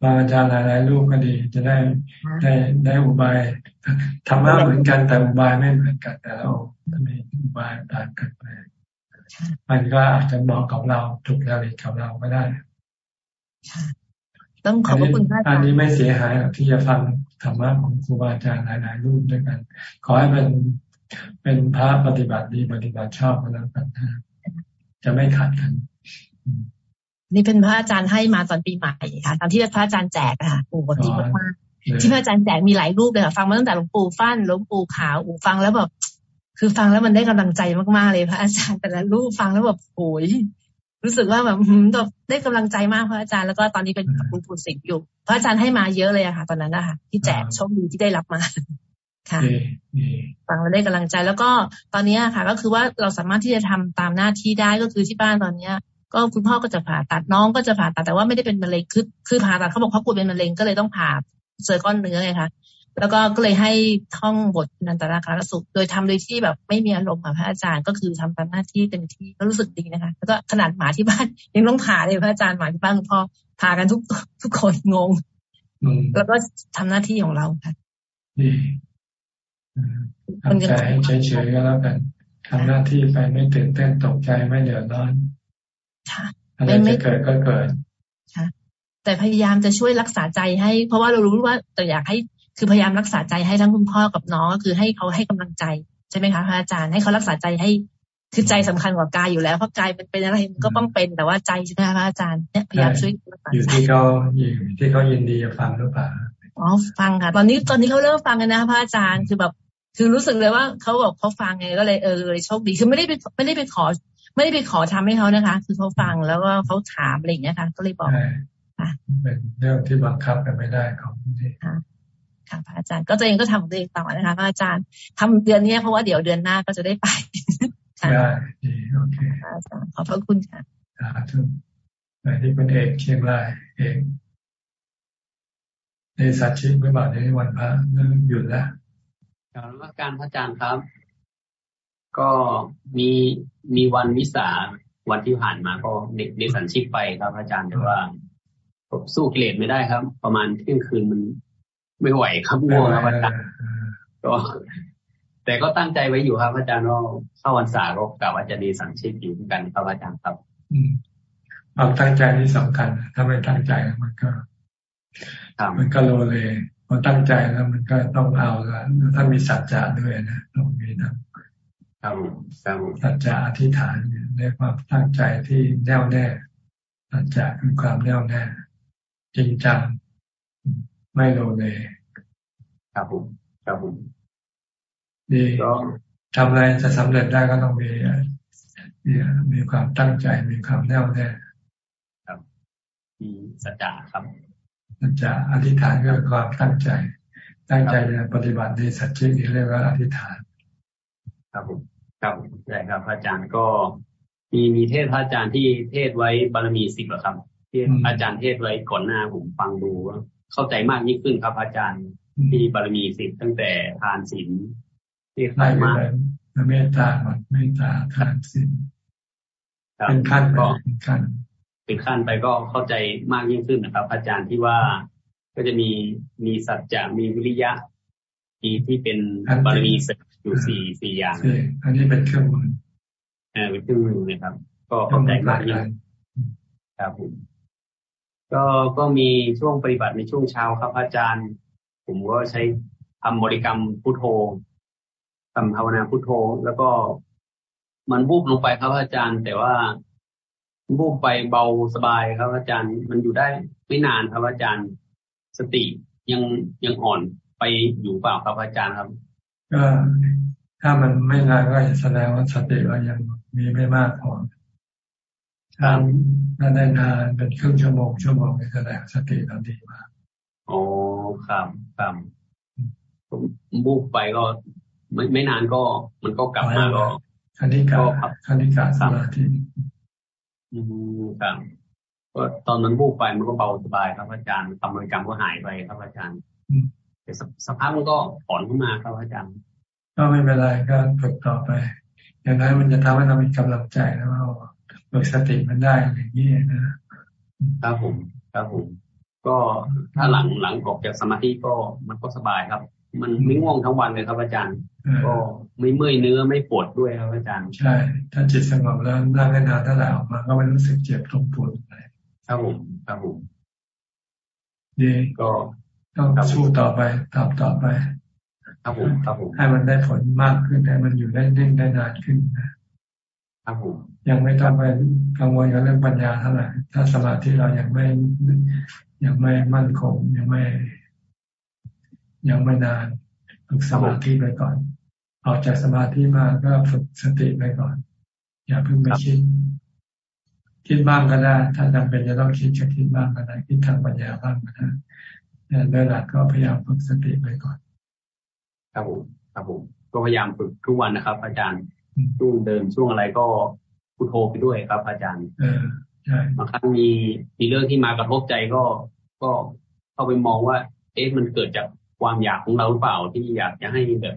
พระอาจารย์หลายๆรูปก็ดี จะได้ได้ได้อุบายทำมาเหมือนกันแต่อุบายไม่เหมือนกันแต่เรามีอุบายต่างกันไปมันก็อาจจะเหมาะกับเราถูกจริตกับเราไม่ได้ต้องขอบคุณพระอาจารย์อันนี้ไม่เสียหายที่จะฟังธรรมะของครูบาอาจารย์หลาย ๆ รูปด้วยกัน ขอให้มัน เป็นพระปฏิบัติดีปฏิบัติชอบกันแล้วกันจะไม่ขัดกัน นี่เป็นพระอาจารย์ให้มาตอนปีใหม่ค่ะ ตอนที่พระอาจารย์แจกค่ะโอ้โหดีมากๆที่พระอาจารย์แจกมีหลายรูปเลยค่ะฟังมาตั้งแต่หลวงปู่ฟั่นหลวงปู่ขาวอูฟังแล้วแบบคือฟังแล้วมันได้กำลังใจมากๆเลยพระอาจารย์แต่ละรูปฟังแล้วแบบโอยรู้สึกว่าแบบแบบได้กำลังใจมากพระอาจารย์แล้วก็ตอนนี้เป็นกับหลวงปู่สิงห์อยู่ พระอาจารย์ให้มาเยอะเลยอะค่ะ ตอนนั้นนะคะที่แจกโชคดีที่ได้รับมา ค่ะฟังแล้วได้กำลังใจ แล้วก็ตอนนี้ค่ะ ก็คือว่าเราสามารถที่จะทำตามหน้าที่ได้ก็คือที่บ้านตอนเนี้ย ก็คุณพ่อก็จะผ่าตัดน้องก็จะผ่าตัดแต่ว่าไม่ได้เป็นมะเร็งคือคือผ่าตัดเขาบอกเขากลัวเป็นมะเร็งก็เลยต้องผ่าเจอก้อนเนื้อไงคะแล้วก็ก็เลยให้ท่องบทนันตนาคารสุข โดยทำโดยที่แบบไม่มีอารมณ์ค่ะพระอาจารย์ก็คือทำตามหน้าที่เต็มที่ก็รู้สึกดีนะคะ แล้วก็ขนาดหมาที่บ้านยังต้องผ่าเลยพระอาจารย์หมาที่บ้านคุณพ่อผ่ากันทุกทุกคนงง แล้วก็ทำหน้าที่ของเราค่ะ ทำใจเฉยๆก็แล้วกันทำหน้าที่ไปไม่ตื่นเต้นตกใจไม่เดือดร้อนอะไรจะเกิดก็เกิดแต่พยายามจะช่วยรักษาใจให้ เพราะว่าเรารู้ว่าแต่อยากให้คือพยายามรักษาใจให้ทั้งคุณพ่อกับน้องก็คือให้เขาให้กำลังใจใช่ไหมคะพระอาจารย์ให้เขารักษาใจให้คือใจสำคัญกว่ากายอยู่แล้วเพราะกายเป็นเป็นอะไรมันก็ต้องเป็นแต่ว่าใจใช่ไหมคะพระอาจารย์เนี่ยพยายามช่วยอยู่ที่เขาอยู่ที่เขายินดีจะฟังหรือเปล่า อ๋อฟังค่ะ ตอนนี้ตอนนี้เขาเริ่มฟังกันนะพระอาจารย์คือแบบคือรู้สึกเลยว่าเขาบอกเขาฟังไงก็เลยเออเลยโชคดีคือไม่ได้ไปไม่ได้ไปขอ ไม่ได้ไปขอทำให้เขานะคะ คือเขาฟังแล้วก็เขาถามอะไรอย่างเงี้ยค่ะ ก็เลยบอกค่ะเป็นเรื่องที่บังคับกันไม่ได้ของที่ค่ะพระอาจารย์ก็ตัวเองก็ทำตัวเองต่อนะคะพระอาจารย์ทำเดือนนี้เพราะว่าเดี๋ยวเดือนหน้าก็จะได้ไปได้ดีโอเคขอบพระคุณค่ะสาธุไปที่คุณเอกเชียงรายเอก ในสัตชิตเมื่อบ่ายในวันพระหยุดแล้วการับการพระอาจารย์ครับ ก็มีมีวันวิสาวันที่ผ่านมาก็เด็กเด็กสันชิกไปครับอาจารย์แต่ว่าสู้กิเลสไม่ได้ครับ ประมาณเที่ยงคืนมันไม่ไหวครับง่วงครับอาจารย์ก็แต่ก็ตั้งใจไว้อยู่ครับอาจารย์ว่าเข้าวันสารกกับอาจารย์สันชิกอยู่กันครับอาจารย์ครับความตั้งใจนี่สำคัญ ถ้าไม่ตั้งใจมันก็ มันก็โลเลพอตั้งใจแล้วมันก็ต้องเอาแล้วถ้ามีสัจจะด้วยนะต้องมีนะครับครับสัจจะอธิษฐานเนี่ยในความตั้งใจที่แน่วแน่สัจจะคือความแน่วแน่ จริงจังไม่โลเลครับผมครับผมดีทำอะไรจะสำเร็จได้ก็ต้องมีมีมีความตั้งใจมีความแน่วแน่ ครับมีสัจจะครับ สัจจะอธิษฐานก็ความตั้งใจ ตั้งใจจะปฏิบัติในสัจจินี่เรียกว่าอธิษฐาน ครับผมครับใช่ครับพระอาจารย์ก็มีมีเทศพระอาจารย์ที่เทศไว้บารมีสิบหรอครับที่อาจารย์เทศไว้ก่อนหน้าผมฟังดูเข้าใจมากยิ่งขึ้นครับ อาจารย์ที่บารมีสิบตั้งแต่ทานศีลที่ใครมาเมตตาหมดเมตตาทานศีลเป็นขั้นก็เป็นขั้น เป็นขั้นไปก็เข้าใจมากยิ่งขึ้นนะครับ อาจารย์ที่ว่าก็จะมีมีสัจจะมีวิริยะที่ที่เป็นบารมีอยู่สี่สี่อย่างอันนี้เป็นเครื่องมือเออเป็นเครื่องมือนะครับ ก็เข้าใจมากยิ่งครับผมก็ก็มีช่วงปฏิบัติในช่วงเช้าครับ อาจารย์ ผมก็ใช้ทำบริกรรมพุทโธทำภาวนาพุทโธ แล้วก็มันบูบลงไปครับอาจารย์ แต่ว่า บูบไปเบาสบายครับอาจารย์ มันอยู่ได้ไม่นานครับอาจารย์ สติยังยังอ่อนไปอยู่เปล่าครับอาจารย์ครับก็ถ้ามันไม่นานก็แสดงว่าสติเรายังมีไม่มากพอถ้าถ้าได้นานเป็นครึ่งชั่วโมงชั่วโมงแสดงสติเราดีมากโอ้ครับครับผมบูบไปก็ไม่ไม่นานก็มันก็กลับมาก็คณิกาคณิกาสมาธิ อืมครับก็ตอนนั้นบูบไปมันก็เบาสบายครับอาจารย์ทำบริกรรมก็หายไปครับอาจารย์แต่สภาพมันก็ถอนขึ้นมาครับอาจารย์ ก็ไม่เป็นไรก็ฝึกต่อไป อย่างนั้นมันจะทำให้เรามีกำลังใจแล้วว่าฝึกสติมันได้อย่างนี้นะครับผมครับผมก็ถ้าหลังหลังออกจากสมาธิก็มันก็สบายครับ มันไม่ง่วงทั้งวันเลยครับอาจารย์ก็ไม่เมื่อยเนื้อไม่ปวดด้วยครับอาจารย์ ใช่ ถ้าจิตสงบแล้วนั่งได้นานเท่าไหร่ออกมาก็ไม่รู้สึกเจ็บตรงปวดอะไรครับผมครับผมดีก็ต้องสู้ต่อไปทำต่อไปครับผมครับผมให้มันได้ผลมากขึ้นให้มันอยู่ได้นิ่งได้นานขึ้นนะครับผมยังไม่ต้องไปกังวลกับเรื่องปัญญาเท่าไหร่ถ้าสมาธิเรายังไม่ยังไม่มั่นคงยังไม่ ยังไม่นาน ฝึกสมาธิไปก่อน ออกจากสมาธิมาก็ฝึกสติไปก่อน อย่าเพิ่งไปคิด คิดบ้างก็ได้ ถ้าจำเป็นจะต้องคิดจะคิดบ้างก็ได้คิดทางปัญญาบ้างก็ได้โดยหลักก็พยายามฝึกสติไปก่อน ครับผมครับผมก็พยายามฝึกทุกวันนะครับ อาจารย์ช่วงเดินช่วงอะไรก็พุทโธไปด้วยครับ อาจารย์เออใช่บางครั้งมีมีเรื่องที่มากระทบใจก็ก็เข้าไปมองว่า เอ๊ะมันเกิดจาก ความอยากของเราหรือเปล่าที่อยากจะให้แบบ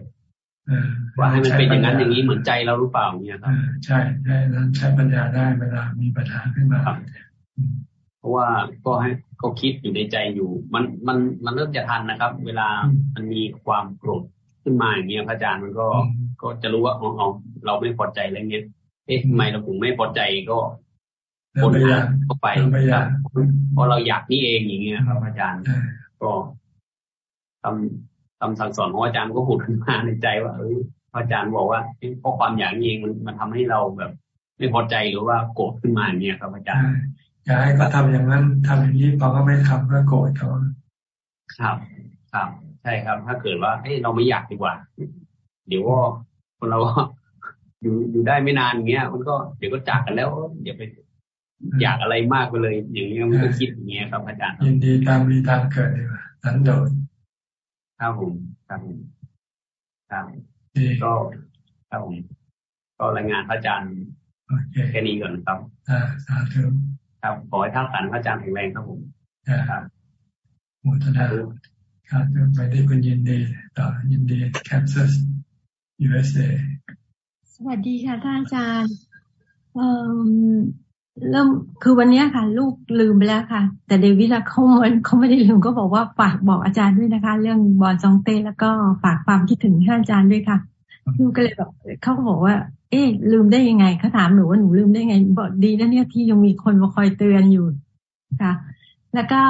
ว่าให้มันเป็นอย่างนั้นอย่างนี้เหมือนใจเราหรือเปล่าเนี่ยครับใช่ใช่นั้นใช้ปัญญาได้เวลามีปัญหาขึ้นมาเพราะว่าก็ให้ก็คิดอยู่ในใจอยู่ มันมันมันเริ่มจะทันนะครับ เวลามันมีความโกรธขึ้นมาอย่างเงี้ยพระอาจารย์มันก็ก็จะรู้ว่าอ๋อเราไม่พอใจอะไรเงี้ยเอ๊ะทำไมเราถึงไม่พอใจก็คนหาเข้าไปครับเพราะเราอยากนี่เองอย่างเงี้ยครับอาจารย์ ก็ ทำทำสั่งสอนของอาจารย์ก็ผุดขึ้นมาในใจว่าเอออาจารย์บอกว่าเพราะความอยากนี่เองมันมันทำให้เราแบบไม่พอใจหรือว่าโกรธขึ้นมาอย่างเงี้ยครับอาจารย์อยากให้เขาทาอย่างนั้นทำอย่างนี้พอเขาไม่ทำก็โกรธเขาครับครับใช่ครับ ถ้าเกิดว่าเฮ้ยเราไม่อยากดีกว่า เดี๋ยวคนเราอยู่อยู่ได้ไม่นานอย่างเงี้ย มันก็เดี๋ยวก็จากกันแล้วอย่าไปอยากอะไรมากไปเลย อย่างเงี้ยมันก็คิดอย่างเงี้ยครับอาจารย์ยินดีตามมีตามเกิดดีกว่าสันโดษ ครับผมครับผมครับก็ครับผมก็รายงานพระอาจารย์แค่นี้ก่อนครับอ่าสาธุครับขอให้ท่าสารพระอาจารย์แข็งแรงครับผมครับหมดแล้วครับไปได้คุณยินดีต่อยินดีแคนซัส USA สวัสดีค่ะท่านอาจารย์ เริ่มคือวันนี้ค่ะ ลูกลืมไปแล้วค่ะ แต่เดวิดเขามันเขาไม่ได้ลืมก็บอกว่าฝากบอกอาจารย์ด้วยนะคะ เรื่องบอลจองเต้แล้วก็ฝากความคิดถึงท่านอาจารย์ด้วยค่ะลูกก็เลยแบบเขาก็บอกว่า เอ๊ะลืมได้ยังไงเขาถามหนูว่าหนูลืมได้ไงบอกดีนะเนี่ยที่ยังมีคนมาคอยเตือนอยู่ค่ะ แล้วก็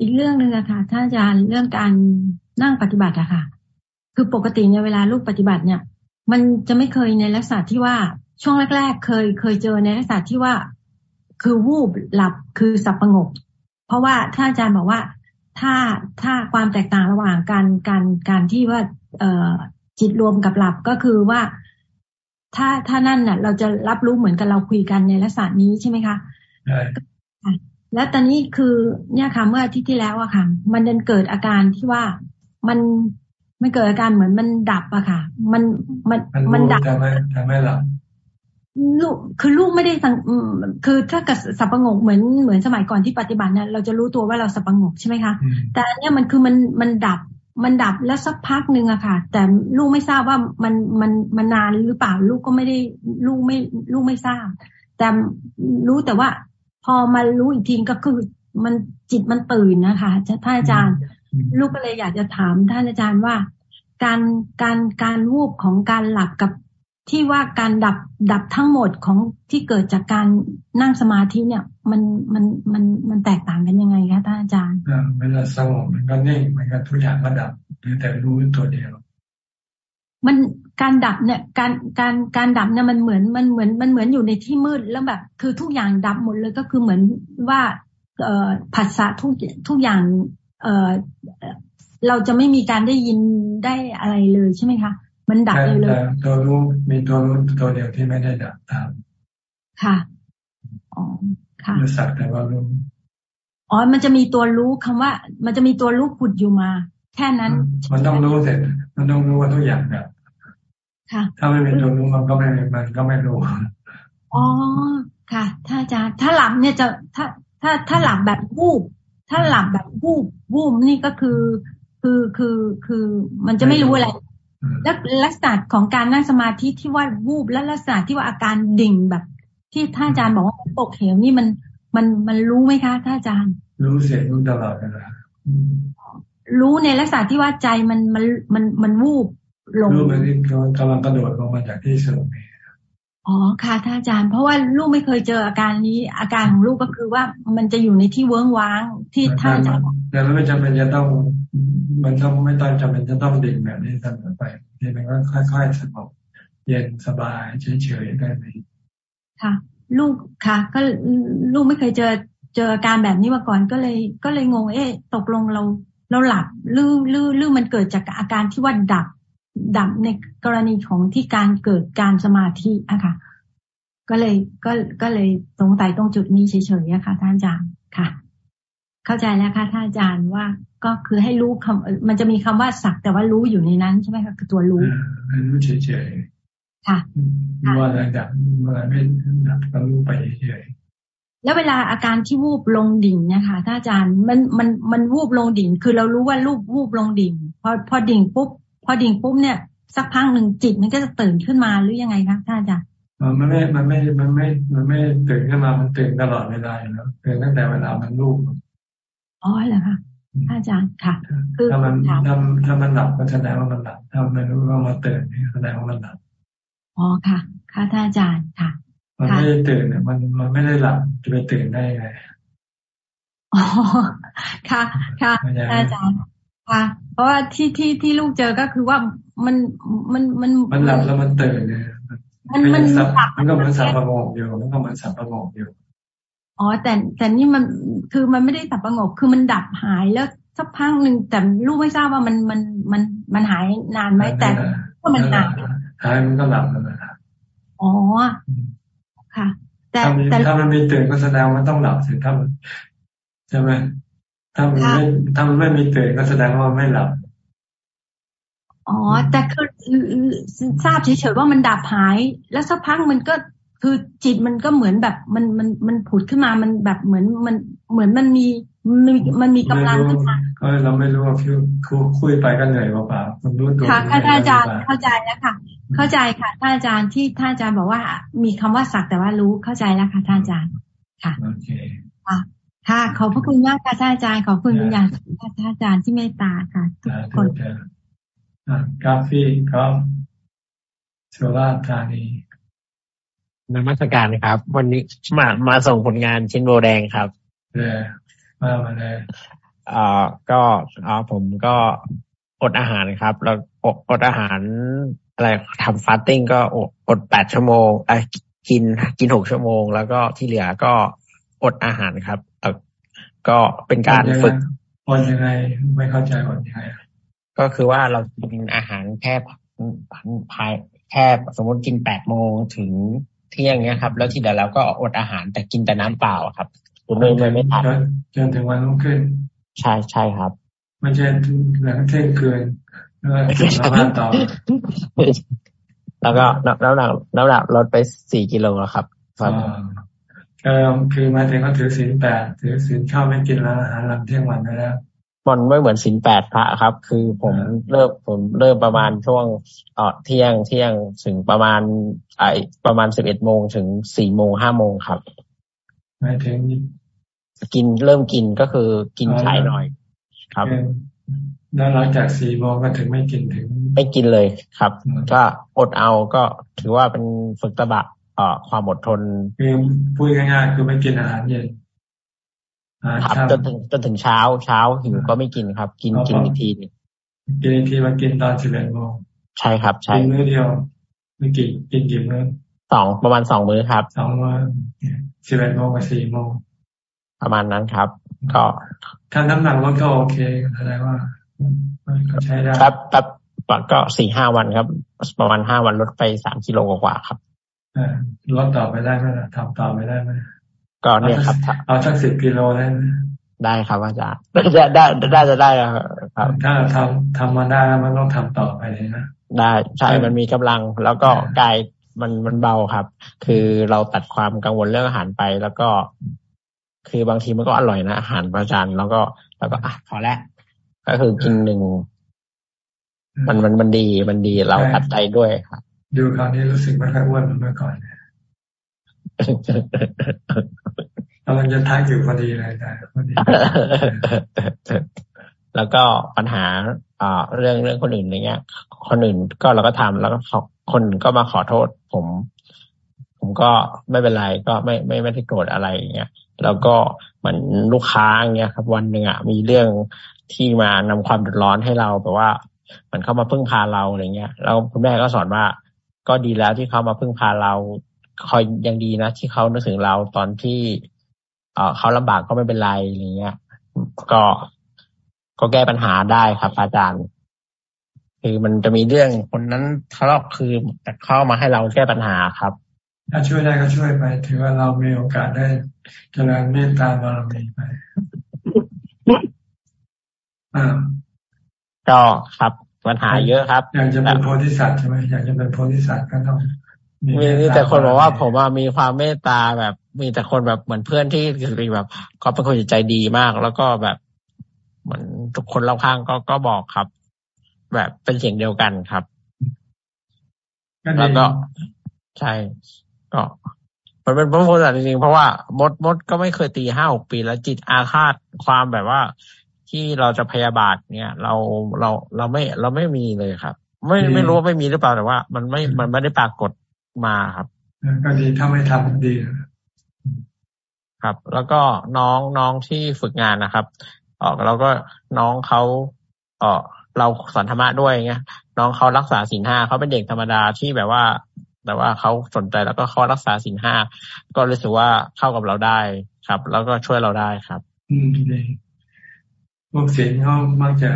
อีกเรื่องหนึ่งอะค่ะท่านอาจารย์เรื่องการนั่งปฏิบัติอะค่ะ คือปกติเนี่ยเวลาลูกปฏิบัติเนี่ย มันจะไม่เคยในลักษณะที่ว่า ช่วงแรก ๆ เคยเคยเจอในลักษณะที่ว่า คือวูบหลับคือสับประงก เพราะว่าท่านอาจารย์บอกว่าถ้าถ้าความแตกต่างระหว่างการการการที่ว่า เอ่อจิตรวมกับหลับก็คือว่า ถ้าถ้านั่นน่ะ เราจะรับรู้เหมือนกับเราคุยกันในลักษณะนี้ใช่ไหมคะใช่แล้วตอนนี้คือเนี่ยค่ะเมื่ออาทิตย์ที่แล้วอะค่ะ มันเดินเกิดอาการที่ว่ามันมันเกิดอาการเหมือนมันดับอะค่ะ มันมันมันดับทำไมทำไมหลับ ลูกคือลูกไม่ได้สังคือถ้ากับสับประงกเหมือนเหมือนสมัยก่อนที่ปฏิบัติเนี่ยเราจะรู้ตัวว่าเราสับประงกใช่ไหมคะ แต่อันนี้มันคือมันมันดับมันดับแล้วสักพักหนึ่งอะค่ะ แต่ลูกไม่ทราบว่ามันมันมันนานหรือเปล่าลูกก็ไม่ได้ลูกไม่ลูกไม่ทราบ แต่รู้แต่ว่าพอมารู้อีกทีก็คือมันจิตมันตื่นนะคะท่านอาจารย์ ลูกก็เลยอยากจะถามท่านอาจารย์ว่า การการการวูบของการหลับกับ ที่ว่าการดับดับทั้งหมดของที่เกิดจากการนั่งสมาธิเนี่ย มันมันมันมันแตกต่างกันยังไงคะท่านอาจารย์เวลาสงบมันก็นิ่งมันก็ทุกอย่างก็ดับหรือแต่รู้ตัวเดียว มันการดับเนี่ยการการการดับเนี่ยมันเหมือนมันเหมือนมันเหมือนอยู่ในที่มืดแล้วแบบ คือทุกอย่างดับหมดเลยก็คือเหมือนว่าเอ่อผัสสะทุกทุกอย่าง เอ่อเราจะไม่มีการได้ยินได้อะไรเลยใช่ไหมคะ มันดับไปเลยตัวรู้มีตัวรู้ตัวเดียวที่ไม่ได้ดับตาม ค่ะ อ๋อ ค่ะรู้สักแต่ว่ารู้ อ๋อ มันจะมีตัวรู้คำว่า มันจะมีตัวรู้ผุดอยู่มา แค่นั้น มันต้องรู้เสร็จ มันต้องรู้ว่าทุกอย่างแบบค่ะ ถ้าไม่มีตัวรู้มันก็ไม่มันก็ไม่รู้ อ๋อ ค่ะ ถ้าอาจารย์ถ้าหลับเนี่ยจะ ถ้า ถ้า ถ้าหลับแบบวูบ ถ้าหลับแบบวูบวูบนี่ก็คือ คือ คือ คือ มันจะไม่รู้อะไร แล้วลักษณะของการนั่งสมาธิที่ว่าวูบและลักษณะที่ว่าอาการดิ่งแบบ ที่ท่านอาจารย์บอกว่าตกเหวนี่มันมันมันรู้ไหมคะท่านอาจารย์ รู้เสียรู้ตลอดเวลารู้ในลักษณะที่ว่าใจมันมันมันมันวูบลงรู้มันที่กำลังกระโดดลงมาจากที่สูงอ๋อค่ะท่านอาจารย์ เพราะว่าลูกไม่เคยเจออาการนี้ อาการของลูกก็คือว่ามันจะอยู่ในที่เวิ้งว้างที่ท่านอาจารย์แต่ไม่จำเป็นจะต้อง มันต้องไม่ต้องจำเป็นจะต้องดิ่งแบบนี้เสมอไปที่มันก็ค่อยๆสงบเย็นสบายเฉยๆได้ไหมค่ะ ลูกค่ะ ก็ลูกไม่เคยเจอเจออาการแบบนี้มาก่อนก็เลย ก็เลยงง เอ๊ะ ตกลงเราเราหลับลื่นลื่นลื่นมันเกิดจากอาการที่ว่าดับ ดับในกรณีของที่การเกิดการสมาธิอะค่ะ ก็เลยก็ก็เลยสงสัยตรงจุดนี้เฉยๆอะค่ะท่านอาจารย์ค่ะ เข้าใจแล้วค่ะท่านอาจารย์ว่า ก็คือให้รู้คำมันจะมีคำว่าสักแต่ว่ารู้อยู่ในนั้นใช่ไหมคะคือตัวรู้รู้เฉยๆค่ะว่าอะไรดับว่าไม่ดับก็รู้ไปเฉยแล้วเวลาอาการที่วูบลงดิ่งเนี่ยค่ะท่านอาจารย์มันมันมันวูบลงดิ่ง คือเรารู้ว่ารูปวูบลงดิ่งพอพอดิ่งปุ๊บพอดิ่งปุ๊บเนี่ย สักพักหนึ่งจิตมันก็จะตื่นขึ้นมาหรือยังไงคะท่านอาจารย์มันไม่มันไม่มันไม่มันไม่ตื่นขึ้นมามันตื่นตลอดเวลาอยู่แล้วตื่นตั้งแต่เวลามันรูปอ๋อเหรอคะ อาจารย์ค่ะ คือถ้ามันถ้าถ้ามันหลับก็แสดงว่ามันหลับถ้ามันรู้ว่ามันตื่นแสดงว่ามันหลับอ๋อค่ะค่ะท่านอาจารย์ค่ะ มันไม่ได้ตื่นเนี่ยมันมันไม่ได้หลับจะไปตื่นได้ไงอ๋อค่ะ ค่ะอาจารย์ค่ะ เพราะว่าที่ที่ที่ลูกเจอก็คือว่ามันมันมันมันหลับแล้วมันตื่นเนี่ยมันมันมันก็เหมือนสับประงกอยู่มันก็เหมือนสับประงกอยู่ อ๋อแต่แต่นี่มันคือมันไม่ได้สับประงกคือมันดับหายแล้วสักพักหนึ่งแต่ลูกไม่ทราบว่ามันมันมันมันหายนานไหมแต่ก็มันนานหายมันก็หลับแล้วนะอ๋อค่ะ แต่แต่ถ้ามันมีตื่นก็แสดงว่าต้องหลับสิถ้ามันใช่ไหมถ้ามันไม่ถ้ามันไม่มีตื่นก็แสดงว่าไม่หลับอ๋อแต่คือทราบเฉยๆว่ามันดับหาย แล้วสักพักมันก็ คือจิตมันก็เหมือนแบบมันมันมันผุดขึ้นมามันแบบเหมือนมันเหมือนมันมีมันมีมันมีกำลังขึ้นมาก็เราไม่รู้ว่าคือคุยไปก็เหนื่อยเปล่าๆคุณรู้ตัวค่ะท่านอาจารย์เข้าใจแล้วค่ะ เข้าใจค่ะท่านอาจารย์ที่ท่านอาจารย์บอกว่า มีคำว่าสักแต่ว่ารู้เข้าใจแล้วค่ะท่านอาจารย์ค่ะโอเคค่ะค่ะขอบพระคุณมากค่ะท่านอาจารย์ขอบคุณเป็นอย่างสูงค่ะท่านอาจารย์ที่เมตตาค่ะทุกคนกาฟีก็สุราธานี นมัสการครับ วันนี้มามาส่งผลงานชิ้นโบแดงครับเออมามาเลยอ่าก็อ่าผมก็อดอาหารครับ แล้วอดอาหารอะไรทำฟาสติ้งก็อดแปดชั่วโมงไอ้กินกินหกชั่วโมง แล้วก็ที่เหลือก็อดอาหารครับก็เป็นการฝึกอดยังไงไม่เข้าใจอดยังไงก็คือว่าเรากินอาหารแค่ภายแค่สมมติกินแปดโมงถึง เที่ยงเนี้ยครับ แล้วที่เดียวเราก็อดอาหารแต่กินแต่น้ำเปล่าครับไม่ไม่ไม่ทานจนถึงวันรุ่งขึ้น ใช่ใช่ครับไม่ใช่หลังเที่ยงคืนแล้วกินอาหารต่อแล้วก็น้ำหนักน้ำหนักลดไปสี่กิโลแล้วครับครับก็คือมาถึงเขาถือศีลแปดถือศีลข้าวไม่กินแล้วอาหารหลังเที่ยงวันไปแล้ว มันไม่เหมือนสินแปดพระครับ คือผมเริ่มผมเริ่มประมาณช่วงเออเที่ยงเที่ยงถึงประมาณไอประมาณสิบเอ็ดโมงถึงสี่โมงห้าโมงครับหมายถึงกินเริ่มกินก็คือกินฉายหน่อย ครับแล้วหลังจากสี่โมงก็ถึงไม่กินถึง ไม่กินเลยครับ ก็อดเอาก็ถือว่าเป็นฝึกตบะเอ่อความอดทนคือพูดง่ายๆคือไม่กินอาหารเย็น ครับจนถึงจนถึงเช้าเช้าหิวก็ไม่กินครับ กินกินอีกทีนึงกินอีกทีมากินตอนสิบเอ็ดโมงใช่ครับ ใช่กินมื้อเดียวไม่กินกินกี่มื้อสองประมาณสองมื้อครับสองมื้อสิบเอ็ดโมงกับสี่โมงประมาณนั้นครับ ก็ถ้าน้ำหนักลดก็โอเคแสดงว่าก็ใช้ได้ครับแบบก็สี่ห้าวันครับ ประมาณห้าวันลดไปสามกิโลกว่าครับลดต่อไปได้ไหมทำต่อไปได้ไหม ก็เนี่ยครับ เอาสักสิบกิโลได้ไหมได้ครับอาจารย์ได้ได้ได้จะได้ครับถ้าทำทำมาได้มันต้องทำต่อไปเลยนะได้ใช่มันมีกำลังแล้วก็กายมันมันเบาครับ คือเราตัดความกังวลเรื่องอาหารไปแล้วก็ คือบางทีมันก็อร่อยนะอาหารอาจารย์แล้วก็แล้วก็อะพอแล้วก็คือกินหนึ่งมันมันมันดีมันดีเราตัดใจด้วยครับดูคราวนี้รู้สึกไม่ค่อยอ้วนเหมือนเมื่อก่อน กำลังจะทักอยู่พอดีเลยนะพอดีแล้วก็ปัญหาอ่าเรื่องเรื่องคนอื่นอย่างเงี้ย คนอื่นก็เราก็ทำแล้วก็คนก็มาขอโทษ ผม ผมก็ไม่เป็นไรก็ไม่ไม่ไม่ได้โกรธอะไรอย่างเงี้ยแล้วก็เหมือนลูกค้าอย่างเงี้ยครับ วันหนึ่งอะมีเรื่องที่มานำความเดือดร้อนให้เราแบบว่ามือนเข้ามาพึ่งพาเราอะไรเงี้ยแล้วคุณแม่ก็สอนว่า ก็ดีแล้วที่เขามาพึ่งพาเราคอยยังดีนะที่เขานึกถึงเราตอนที่ เออเขาลำบากก็ไม่เป็นไรอย่างเงี้ย ก็ก็แก้ปัญหาได้ครับ อาจารย์ คือมันจะมีเรื่องคนนั้นทะเลาะคือแต่เข้ามาให้เราแก้ปัญหาครับ ถ้าช่วยได้ก็ช่วยไป ถือว่าเรามีโอกาสได้เจริญเมตตาบารมีไปอ่าก็ครับปัญหาเยอะครับ อยากจะเป็นโพธิสัตว์ใช่ไหมอยากจะเป็นโพธิสัตว์ก็ต้อง มีแต่คนบอกว่าผมว่ามีความเมตตาแบบ มีแต่คนแบบเหมือนเพื่อนที่คือแบบเขาเป็นคนใจดีมาก แล้วก็แบบ เหมือนทุกคนรอบข้างก็ก็บอกครับ แบบเป็นเสียงเดียวกันครับแล้วก็ใช่ ก็มันเป็นพระโพธิสัตว์จริงๆเพราะว่ามดมดก็ไม่เคยตีห้าหกปีแล้วจิตอาฆาตความแบบว่าที่เราจะพยาบาทเนี่ย เราเราเราไม่เราไม่มีเลยครับ ไม่ไม่รู้ว่าไม่มีหรือเปล่าแต่ว่า มันไม่มันไม่ได้ปรากฏ มาครับก็ดีถ้าไม่ทำดีครับ แล้วก็น้องน้องที่ฝึกงานนะครับออกแล้วก็น้องเขาเออเราสอนธรรมะด้วยเงี้ยน้องเขารักษาศีลห้าเขาเป็นเด็กธรรมดาที่แบบว่า แต่ว่าเขาสนใจแล้วก็เขารักษาศีลห้าก็รู้สึกว่าเข้ากับเราได้ครับ แล้วก็ช่วยเราได้ครับ อืมดีพวกศีลเขามักจะ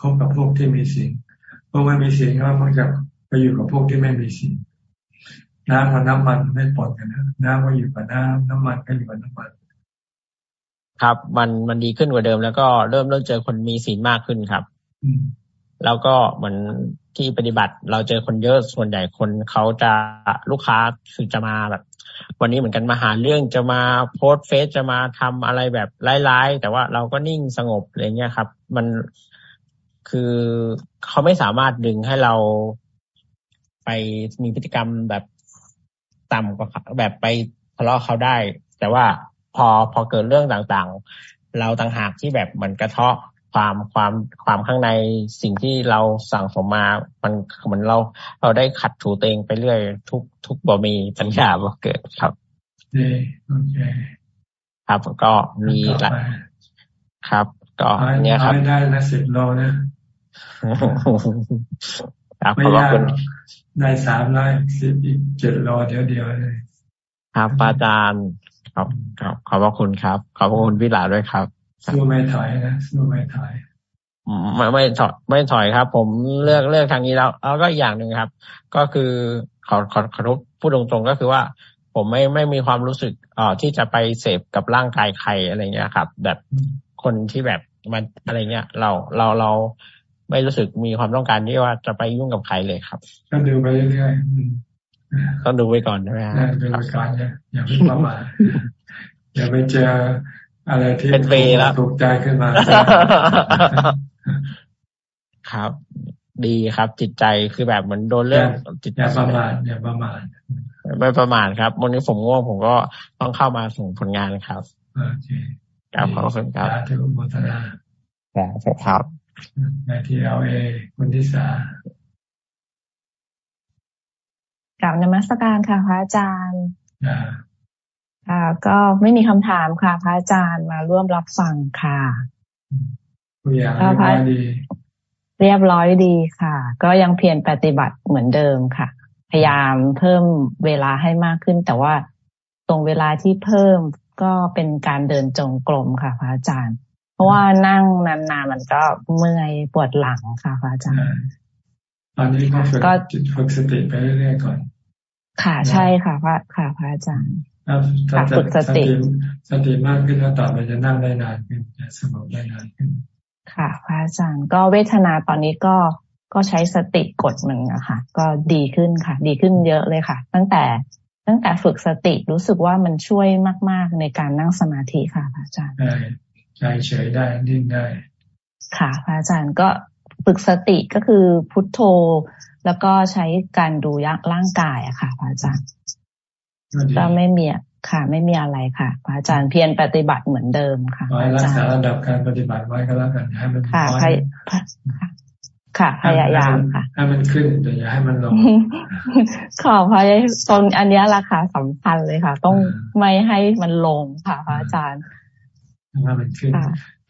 คบกับพวกที่มีศีลพวกไม่มีศีลเขามักจะไปอยู่กับพวกที่ไม่มีศีล น้ำกับน้ำมันไม่ปนกันนะน้ำก็อยู่กับน้ำน้ำมันก็อยู่กับน้ำมัน ครับ มันมันดีขึ้นกว่าเดิม แล้วก็เริ่มเริ่มเจอคนมีศีลมากขึ้นครับแล้วก็เหมือนที่ปฏิบัติ เราเจอคนเยอะส่วนใหญ่คนเขาจะลูกค้าคือจะมาแบบ วันนี้เหมือนกันมาหาเรื่องจะมาโพสเฟซจะมาทำอะไรแบบร้ายๆแต่ว่าเราก็นิ่งสงบอะไรเงี้ยครับ มันคือเขาไม่สามารถดึงให้เราไปมีพฤติกรรมแบบ ต่ำกว่าแบบไปทะเลาะเขาได้ แต่ว่าพอพอเกิดเรื่องต่างๆ เราต่างหากที่แบบมันกระเทาะความความความข้างในสิ่งที่เราสั่งสมมา มันเหมือนเราเราได้ขัดถูเตงไปเรื่อย ทุกทุกบ่มีปัญญาบ่เกิดครับโอเคครับก็มีหลักครับ ก็เนี้ยครับไม่ได้นะสิบโลนะ ครับไม่ยากได้สามร้อยสิบอีกเจ็ดโลเดียวเดียวเลยครับอาจารย์ครับครับขอบพระคุณครับ ขอบพระคุณพี่หลาด้วยครับสู้ไม่ถอยนะสู้ไม่ถอยไม่ไม่ถอยไม่ถอยครับ ผมเลือกเลือกทางนี้แล้วแล้วก็อย่างหนึ่งครับ ก็คือขอขอขอพูดตรงๆก็คือว่า ผมไม่ไม่มีความรู้สึกอ่อที่จะไปเสพกับร่างกายใครอะไรเงี้ยครับ แบบคนที่แบบมันอะไรเงี้ย เราเราเรา ไม่รู้สึกมีความต้องการที่ว่าจะไปยุ่งกับใครเลยครับก็ดูไปเรื่อยๆต้องดูไปก่อนใช่ไหมครับดูไปก่อนอย่าเพิ่งประมาทอย่าไปเจออะไรที่เป็นเวแล้วถูกใจขึ้นมา ครับ ดีครับ จิตใจคือแบบเหมือนโดนเรื่องจิตอย่าประมาทอย่าประมาทไม่ประมาทครับวันนี้ผมง่วงผมก็ต้องเข้ามาส่งผลงานครับโอเคครับขอบคุณครับสาธุโมทนาครับ ในที่เอลเอคุณทิสากับนมัสการค่ะพระอาจารย์ค่ะก็ไม่มีคำถามค่ะพระอาจารย์มาร่วมรับฟังค่ะเรียบร้อยดีเรียบร้อยดีค่ะ ก็ยังเพียรปฏิบัติเหมือนเดิมค่ะ พยายามเพิ่มเวลาให้มากขึ้น แต่ว่าตรงเวลาที่เพิ่มก็เป็นการเดินจงกรมค่ะ พระอาจารย์ เพราะว่านั่งนานๆมันก็เมื่อยปวดหลังค่ะพระอาจารย์ตอนนี้ก็ฝึกจิตฝึกสติไปเรื่อยๆก่อน ค่ะใช่ค่ะพระค่ะพระอาจารย์ถ้าฝึกสติสติมากขึ้นแล้วต่อไปจะนั่งได้นานขึ้นจะสงบได้นานขึ้น ค่ะ พระอาจารย์ก็เวทนาตอนนี้ก็ก็ใช้สติกดมันนะคะก็ดีขึ้นค่ะ ดีขึ้นเยอะเลยค่ะ ตั้งแต่ตั้งแต่ฝึกสติรู้สึกว่ามันช่วยมาก ๆ ในการนั่งสมาธิค่ะพระอาจารย์ ใจเฉยได้นิ่งได้ค่ะพระอาจารย์ก็ฝึกสติก็คือพุทโธ แล้วก็ใช้การดูยักร่างกายอะค่ะพระอาจารย์ก็ไม่มีค่ะ ไม่มีอะไรค่ะพระอาจารย์เพียรปฏิบัติเหมือนเดิมค่ะรักษาระดับการปฏิบัติไว้ก็แล้วกันให้มันค่ะค่ะพยายามค่ะให้มันขึ้นแต่อย่าให้มันลงขอพยายามตรงอันนี้ราคาสำคัญเลยค่ะ ต้องไม่ให้มันลงค่ะพระอาจารย์ ถ้ามันขึ้น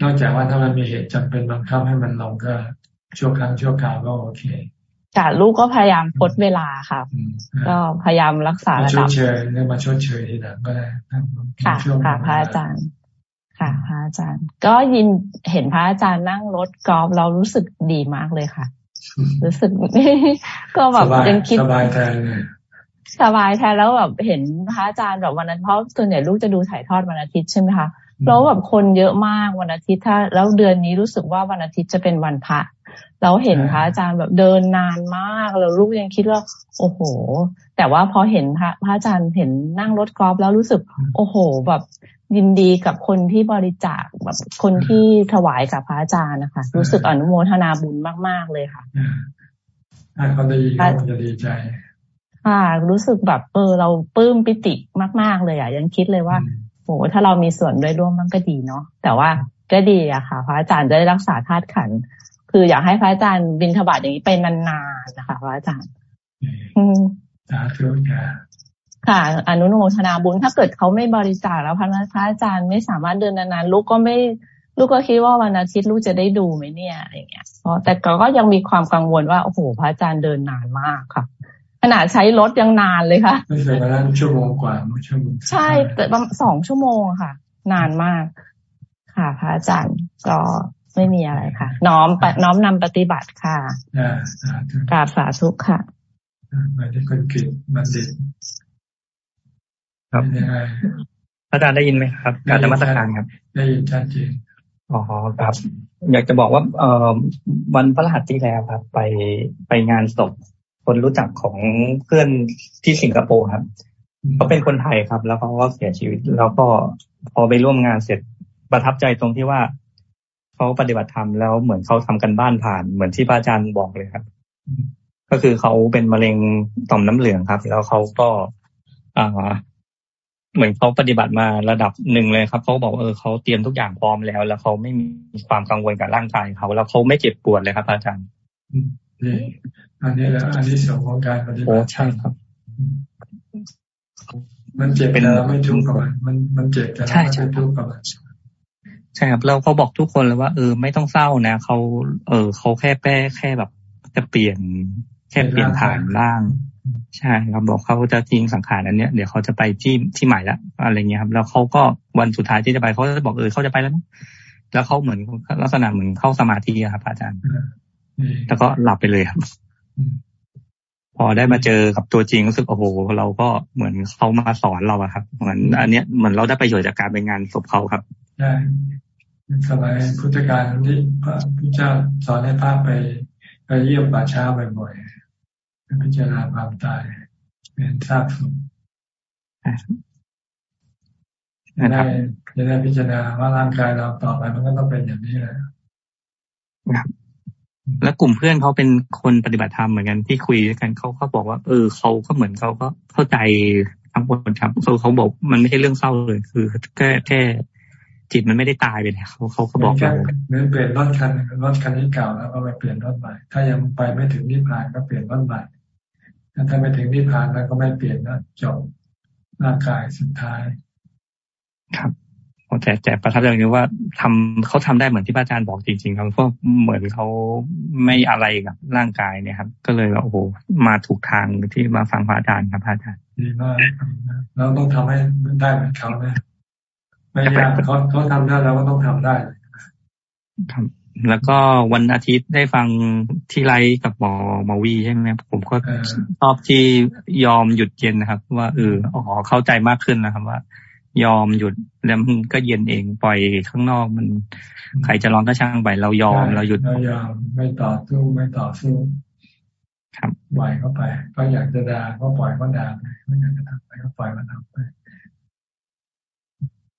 นอกจากว่าถ้ามันมีเหตุจำเป็นบังคับให้มันลงก็ชั่วครั้งชั่วคราวก็โอเคค่ะลูกก็พยายามพดเวลาค่ะ ก็พยายามรักษาระดับชดเชยเรื่องมาชดเชยทีหลังก็ได้ค่ะค่ะพระอาจารย์ ค่ะพระอาจารย์ ก็ยินเห็นพระอาจารย์นั่งรถกอล์ฟเรารู้สึกดีมากเลยค่ะ รู้สึกก็แบบยังคิดสบายแทนเลยสบายแทนแล้วแบบเห็นพระอาจารย์แบบวันนั้นเพราะส่วนใหญ่ลูกจะดูถ่ายทอดวันอาทิตย์ใช่ไหมคะ แล้วแบบคนเยอะมากวันอาทิตย์ถ้า แล้วเดือนนี้รู้สึกว่าวันอาทิตย์จะเป็นวันพระเราเห็นพระอาจารย์แบบเดินนานมากเราลูกยังคิดว่า โอ้โห แต่ว่าพอเห็นพระพระอาจารย์เห็นนั่งรถกอล์ฟแล้วรู้สึก โอ้โห แบบยินดีกับคนที่บริจาคแบบคนที่ถวายกับพระอาจารย์นะคะ รู้สึกอนุโมทนาบุญมาก ๆ เลยค่ะถ้าเขาดีเขาจะดีใจค่ะรู้สึกแบบเออเราปลื้มปิติมาก ๆ เลยอะยังคิดเลยว่า โอ้ถ้าเรามีส่วนด้วยร่วมมันก็ดีเนาะแต่ว่าก็ดีอะค่ะ พระอาจารย์จะได้รักษาธาตุขัน คืออยากให้พระอาจารย์บินทบาทอย่างนี้ไปนานๆนะคะพระอาจารย์สาธุค่ะค่ะ อนุโมทนาบุญถ้าเกิดเขาไม่บริจาคแล้วพระอาจารย์ไม่สามารถเดินนานๆลูกก็ไม่ลูกก็คิดว่าวันอาทิตย์ลูกจะได้ดูไหมเนี่ยอะไรเงี้ยเพราะแต่ก็ยังมีความกังวลว่าโอ้โหพระอาจารย์เดินนานมากค่ะ ขนาดใช้รถยังนานเลยค่ะไม่ใช่วันชั่วโมงกว่าชั่วโมงใช่แต่สองชั่วโมงค่ะ นานมาก ค่ะ พระอาจารย์ก็ไม่มีอะไรค่ะ น้อมน้อมนำปฏิบัติค่ะกราบสาธุค่ะมาที่คนกิจบัณฑิตครับอาจารย์ได้ยินไหมครับ การธรรมสการครับ ได้ยินชัดเจนอ๋อครับ อยากจะบอกว่าเอ่อวันพฤหัสที่แล้วครับ ไปไปงานศพ คนรู้จักของเพื่อนที่สิงคโปร์ครับเขาเป็นคนไทยครับ แล้วเขาก็เสียชีวิต แล้วก็พอไปร่วมงานเสร็จประทับใจตรงที่ว่าเขาปฏิบัติธรรมแล้วเหมือนเขาทำกันบ้านผ่านเหมือนที่พระอาจารย์บอกเลยครับ ก็คือเขาเป็นมะเร็งต่อมน้ำเหลืองครับ แล้วเขาก็อ่าเหมือนเขาปฏิบัติมาระดับหนึ่งเลยครับเขาบอกเออเขาเตรียมทุกอย่างพร้อมแล้ว แล้วเขาไม่มีความกังวลกับร่างกายเขาแล้วเขาไม่เจ็บปวดเลยครับอาจารย์นี่ อันนี้แหละอันนี้สองของการปฏิบัติโอ้ใช่ครับ มันเจ็บแต่เราไม่ทุกข์กับมัน มันมันเจ็บแต่เราไม่ทุกข์กับมันใช่ครับแล้วเขาบอกทุกคนเลยว่าเออไม่ต้องเศร้านะเขาเออเขาแค่แป้แค่แบบจะเปลี่ยน แค่เปลี่ยนฐานร่าง ใช่ครับบอกเขาจะทิ้งสังขารอันเนี้ยเดี๋ยวเขาจะไปที่ที่ใหม่ละอะไรเงี้ยครับ แล้วเขาก็วันสุดท้ายที่จะไปเขาจะบอกเออเขาจะไปแล้วนะแล้วเขาเหมือนลักษณะเหมือนเข้าสมาธิครับอาจารย์ แล้วก็หลับไปเลยครับ พอได้มาเจอกับตัวจริงรู้สึกโอ้โหเราก็เหมือนเขามาสอนเราอะครับ เหมือนอันเนี้ยเหมือนเราได้ประโยชน์จากการไปงานศพเขาครับใช่สมัยพุทธกาลนี่พระพุทธเจ้าสอนให้พระไปไปเยี่ยมป่าช้าบ่อยๆพิจารณาความตายเป็นซากศพจะได้จะได้พิจารณาว่าร่างกายเราต่อไปมันก็ต้องเป็นอย่างนี้แหละครับ แล้วกลุ่มเพื่อนเขาเป็นคนปฏิบัติธรรมเหมือนกันที่คุยกันเขาเขาบอกว่า เออเขาก็เหมือนเขาก็เข้าใจทั้งหมดครับเขาเขาบอกมันไม่ใช่เรื่องเศร้าเลย คือแค่แค่จิตมันไม่ได้ตายไปเลยเขาเขาก็บอกเราเหมือนเปลี่ยนรถคันรถคันนี้เก่าแล้วก็ไปเปลี่ยนรถใหม่ถ้ายังไปไม่ถึงนิพพานก็เปลี่ยนรถใหม่ถ้าไม่ถึงนิพพานแล้วก็ไม่เปลี่ยนนะจบร่างกายสุดท้าย ครับ แต่แต่ประทับใจอย่างนี้ว่าทำเขาทำได้เหมือนที่พระอาจารย์บอกจริงๆครับเพราะเหมือนเขาไม่อะไรกับร่างกายเนี่ยครับ ก็เลยว่าโอ้โหมาถูกทางที่มาฟังพระอาจารย์ครับพระอาจารย์ดีมากเราต้องทำให้ได้เหมือนเขานะไม่ยากเขาเขาทำได้เราก็ต้องทำได้ครับแล้วก็วันอาทิตย์ได้ฟังที่ไลฟ์กับหมอหมอวีใช่ไหมผมก็ชอบที่ยอมหยุดเย็นนะครับ ว่าเอออ๋อเข้าใจมากขึ้นนะครับว่า ยอมหยุดแล้วมันก็เย็นเองปล่อยข้างนอกมันใครจะร้องก็ช่างไปเรายอมเราหยุดเรายอมไม่ต่อสู้ไม่ต่อสู้ครับปล่อยเข้าไป ก็อยากจะด่าก็ปล่อยเขาด่าไปไม่อยากจะทำไปก็ปล่อยมันทำไป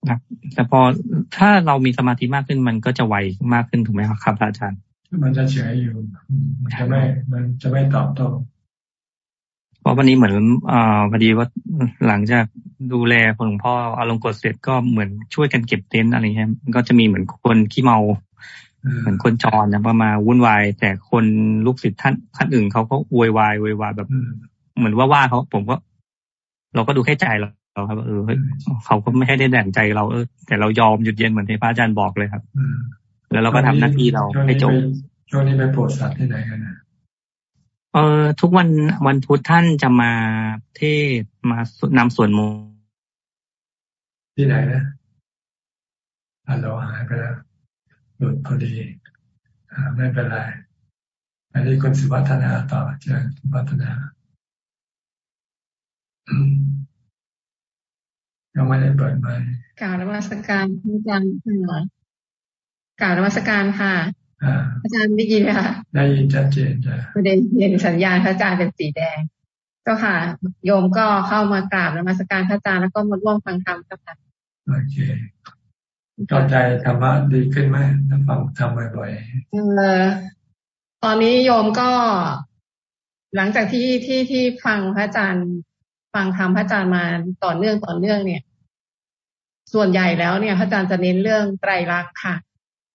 ครับแต่พอถ้าเรามีสมาธิมากขึ้นมันก็จะไวมากขึ้นถูกไหมครับอาจารย์ มันจะเฉยอยู่ มันจะไม่ มันจะไม่ตอบโต้เพราะวันนี้เหมือนอ่าพอดีว่าหลังจากดูแลหลวงพ่ออารมณ์กดเสร็จก็เหมือนช่วยกันเก็บเต็นท์อะไรเงี้ยก็จะมีเหมือนคนขี้เมา เหมือนคนจรนะประมาวุ่นวาย แต่คนลูกศิษย์ท่านท่านอื่นเขาก็อวยวายอวยวายแบบ เหมือนว่าว่าเขาผมก็ เราก็ดูแค่ใจเราครับเออเขาก็ไม่ให้ได้แด่งใจเราเออแต่เรายอมหยุดเย็นเหมือนที่พระอาจารย์บอกเลยครับแล้วเราก็ทำหน้าที่เราให้จบช่วงนี้ไปโปรดสัตว์ที่ไหนกันนะ เออทุกวันวันพุธท่านจะมาเทศมานำส่วนมนที่ไหนนะอัลโลหายไปแล้วหลุดพอดีอ่าไม่เป็นไรอันนี้คนสิวัฒนาต่อเจอสิวัฒนายังไม่ได้เปิดไหมกล่าวนวัตการอาจารย์ค่ะกล่าวนวัตการค่ะ อาจารย์ได้ยินไหมคะได้ยินชัดเจนจ้ะประเด็นเห็นสัญญาณพระอาจารย์เป็นสีแดงก็ค่ะ โยมก็เข้ามากราบนมัสการพระอาจารย์แล้วก็มาร่วมฟังธรรมเจ้าค่ะโอเคเข้าใจธรรมะดีขึ้นไหมถ้าฟังทำบ่อยๆเออตอนนี้โยมก็หลังจากที่ที่ที่ฟังพระอาจารย์ ฟังธรรมพระอาจารย์มาต่อเนื่องต่อเนื่องเนี่ย ส่วนใหญ่แล้วเนี่ย พระอาจารย์จะเน้นเรื่องไตรลักษณ์ค่ะ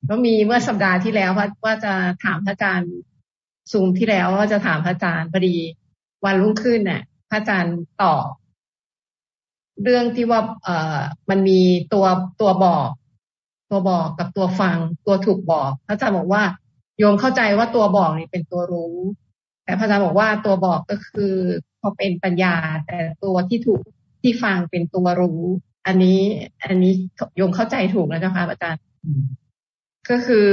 ก็มีเมื่อสัปดาห์ที่แล้วว่าว่าจะถามพระอาจารย์ซูมที่แล้วว่าจะถามพระอาจารย์พอดีวันรุ่งขึ้นเนี่ยพระอาจารย์ตอบเรื่องที่ว่า เอ่อ มันมีตัวตัวบอก ตัวบอกกับตัวฟัง ตัวถูกบอก พระอาจารย์บอกว่า โยมเข้าใจว่าตัวบอกนี่เป็นตัวรู้ แต่พระอาจารย์บอกว่าตัวบอกก็คือพอเป็นปัญญา แต่ตัวที่ถูกที่ฟังเป็นตัวรู้ อันนี้ อันนี้โยมเข้าใจถูกแล้วนะคะอาจารย์ ก็คือ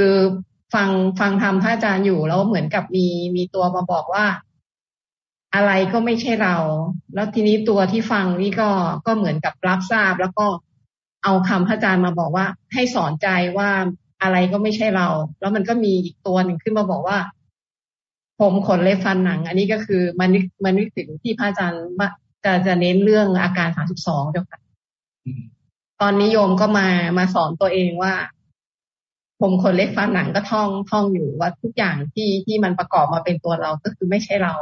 ฟังฟังธรรมพระอาจารย์อยู่แล้วเหมือนกับมีมีตัวมาบอกว่า อะไรก็ไม่ใช่เรา แล้วทีนี้ตัวที่ฟังนี่ก็ก็เหมือนกับรับทราบ แล้วก็เอาคำพระอาจารย์มาบอกว่า ให้สอนใจว่าอะไรก็ไม่ใช่เรา แล้วมันก็มีอีกตัวหนึ่งขึ้นมาบอกว่า ผมขนเล็บฟันหนัง อันนี้ก็คือมันนึกมันนึกถึงที่พระอาจารย์จะจะเน้นเรื่องอาการสามสิบสองเจ้าค่ะตอนนี้โยมก็มามาสอนตัวเองว่า ผมขนเล็บฟันหนังก็ท่องท่องอยู่ว่าทุกอย่างที่ที่มันประกอบมาเป็นตัวเราก็คือไม่ใช่เรา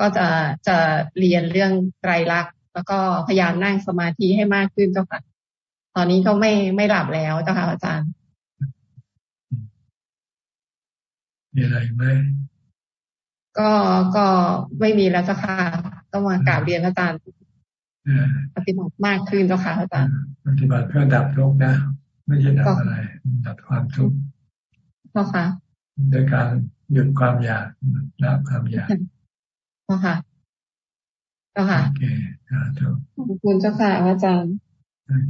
ก็จะจะเรียนเรื่องไตรลักษณ์แล้วก็พยายามนั่งสมาธิให้มากขึ้นเจ้าค่ะ ตอนนี้ก็ไม่ไม่หลับแล้วเจ้าค่ะอาจารย์ มีอะไรไหมก็ก็ไม่มีแล้วเจ้าค่ะต้องมากราบเรียนอาจารย์ปฏิบัติมากขึ้นเจ้าค่ะอาจารย์ปฏิบัติเพื่อดับทุกข์นะ ไม่ใช่ดับอะไรดับความทุกข์เจ้าค่ะโดยการหยุดความอยากละความอยากเจ้าค่ะเจ้าค่ะโอเคครับขอบคุณเจ้าค่ะอาจารย์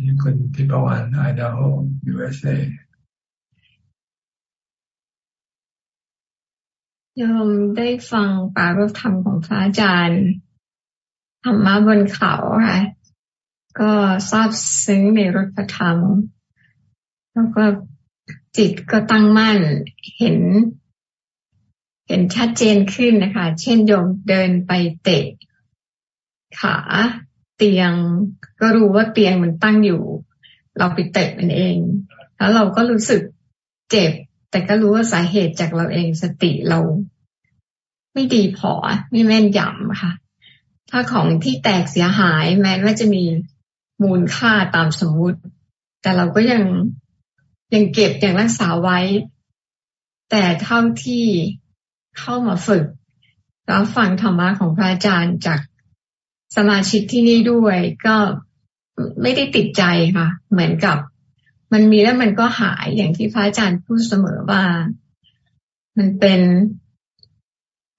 ที่คุณทิพวรรณไอดาโฮ USA โยมได้ฟังปารบธรรมของพระอาจารย์ธรรมะบนเขาค่ะ ก็ทราบซึ้งในรถพระธรรม แล้วก็จิตก็ตั้งมั่นเห็น เห็นชัดเจนขึ้นนะคะ เช่นโยมเดินไปเตะ ขาเตียง ก็รู้ว่าเตียงมันตั้งอยู่ เราไปเตะมันเอง แล้วเราก็รู้สึกเจ็บ แต่ก็รู้ว่าสาเหตุจากเราเองสติเรา ไม่ดีพอไม่แม่นยำค่ะ ถ้าของที่แตกเสียหายแม้ว่าจะมีมูลค่าตามสมมุติ แต่เราก็ยัง ยังเก็บยังรักษาไว้ แต่เท่าที่เข้ามาฝึกแล้วฟังธรรมะของพระอาจารย์จากสมาชิกที่นี่ด้วยก็ไม่ได้ติดใจค่ะ เหมือนกับ มันมีแล้วมันก็หายอย่างที่พระอาจารย์พูดเสมอว่า มันเป็น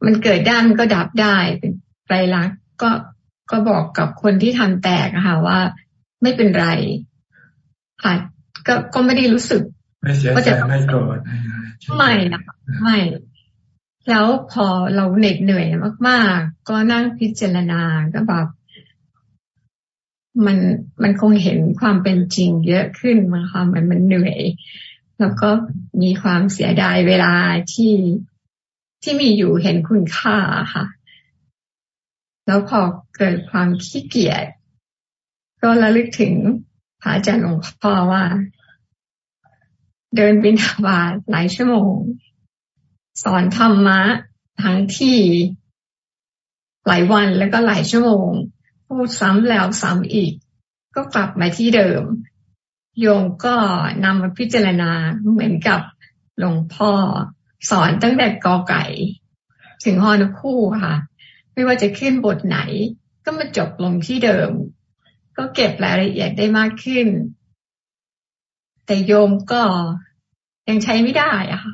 มันเกิดได้มันก็ดับได้เป็นไตรลักษณ์ก็ก็บอกกับคนที่ทำแตกค่ะว่า ไม่เป็นไรค่ะ ก็ก็ไม่ได้รู้สึก ไม่เสียใจไม่โกรธไม่นะไม่ แล้วพอเราเหน็ดเหนื่อยมาก ๆ ก็นั่งพิจารณาก็แบบมันมันคงเห็นความเป็นจริงเยอะขึ้นมั้งคะมันมันเหนื่อย แล้วก็มีความเสียดายเวลาที่ที่มีอยู่เห็นคุณค่าค่ะ แล้วพอเกิดความขี้เกียจก็ระลึกถึงพระอาจารย์หลวงพ่อว่า เดินบินบาตหลายชั่วโมง สอนธรรมะทั้งที่หลายวันแล้วก็หลายชั่วโมง พูดซ้ำแล้วซ้ำอีก ก็กลับมาที่เดิม โยมก็นำมาพิจารณาเหมือนกับหลวงพ่อสอนตั้งแต่กอไก่ ถึงฮอนคู่ค่ะ ไม่ว่าจะขึ้นบทไหน ก็มาจบลงที่เดิม ก็เก็บรายละเอียดได้มากขึ้น แต่โยมก็ยังใช้ไม่ได้อะค่ะ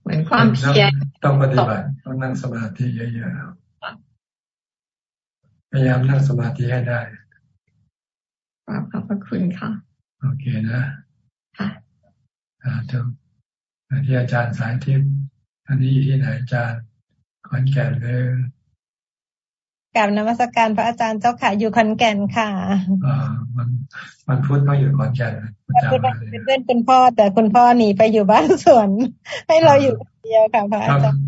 เหมือนความเพียรต้องปฏิบัติต้องนั่งสมาธิเยอะๆพยายามนั่งสมาธิให้ได้ขอบพระคุณค่ะ โอเคนะค่ะอ่าเจ้าที่อาจารย์สายทิพย์อันนี้อยู่ที่ไหนอาจารย์ขอนแก่นเลย กราบนมัสการพระอาจารย์เจ้าค่ะ อยู่ขอนแก่นค่ะอ่ามันมันพุธมาอยู่ขอนแก่นประจำเลยเป็นเพื่อนเป็นพ่อแต่คุณพ่อหนีไปอยู่บ้านสวน ให้เราอยู่คนเดียวค่ะพระอาจารย์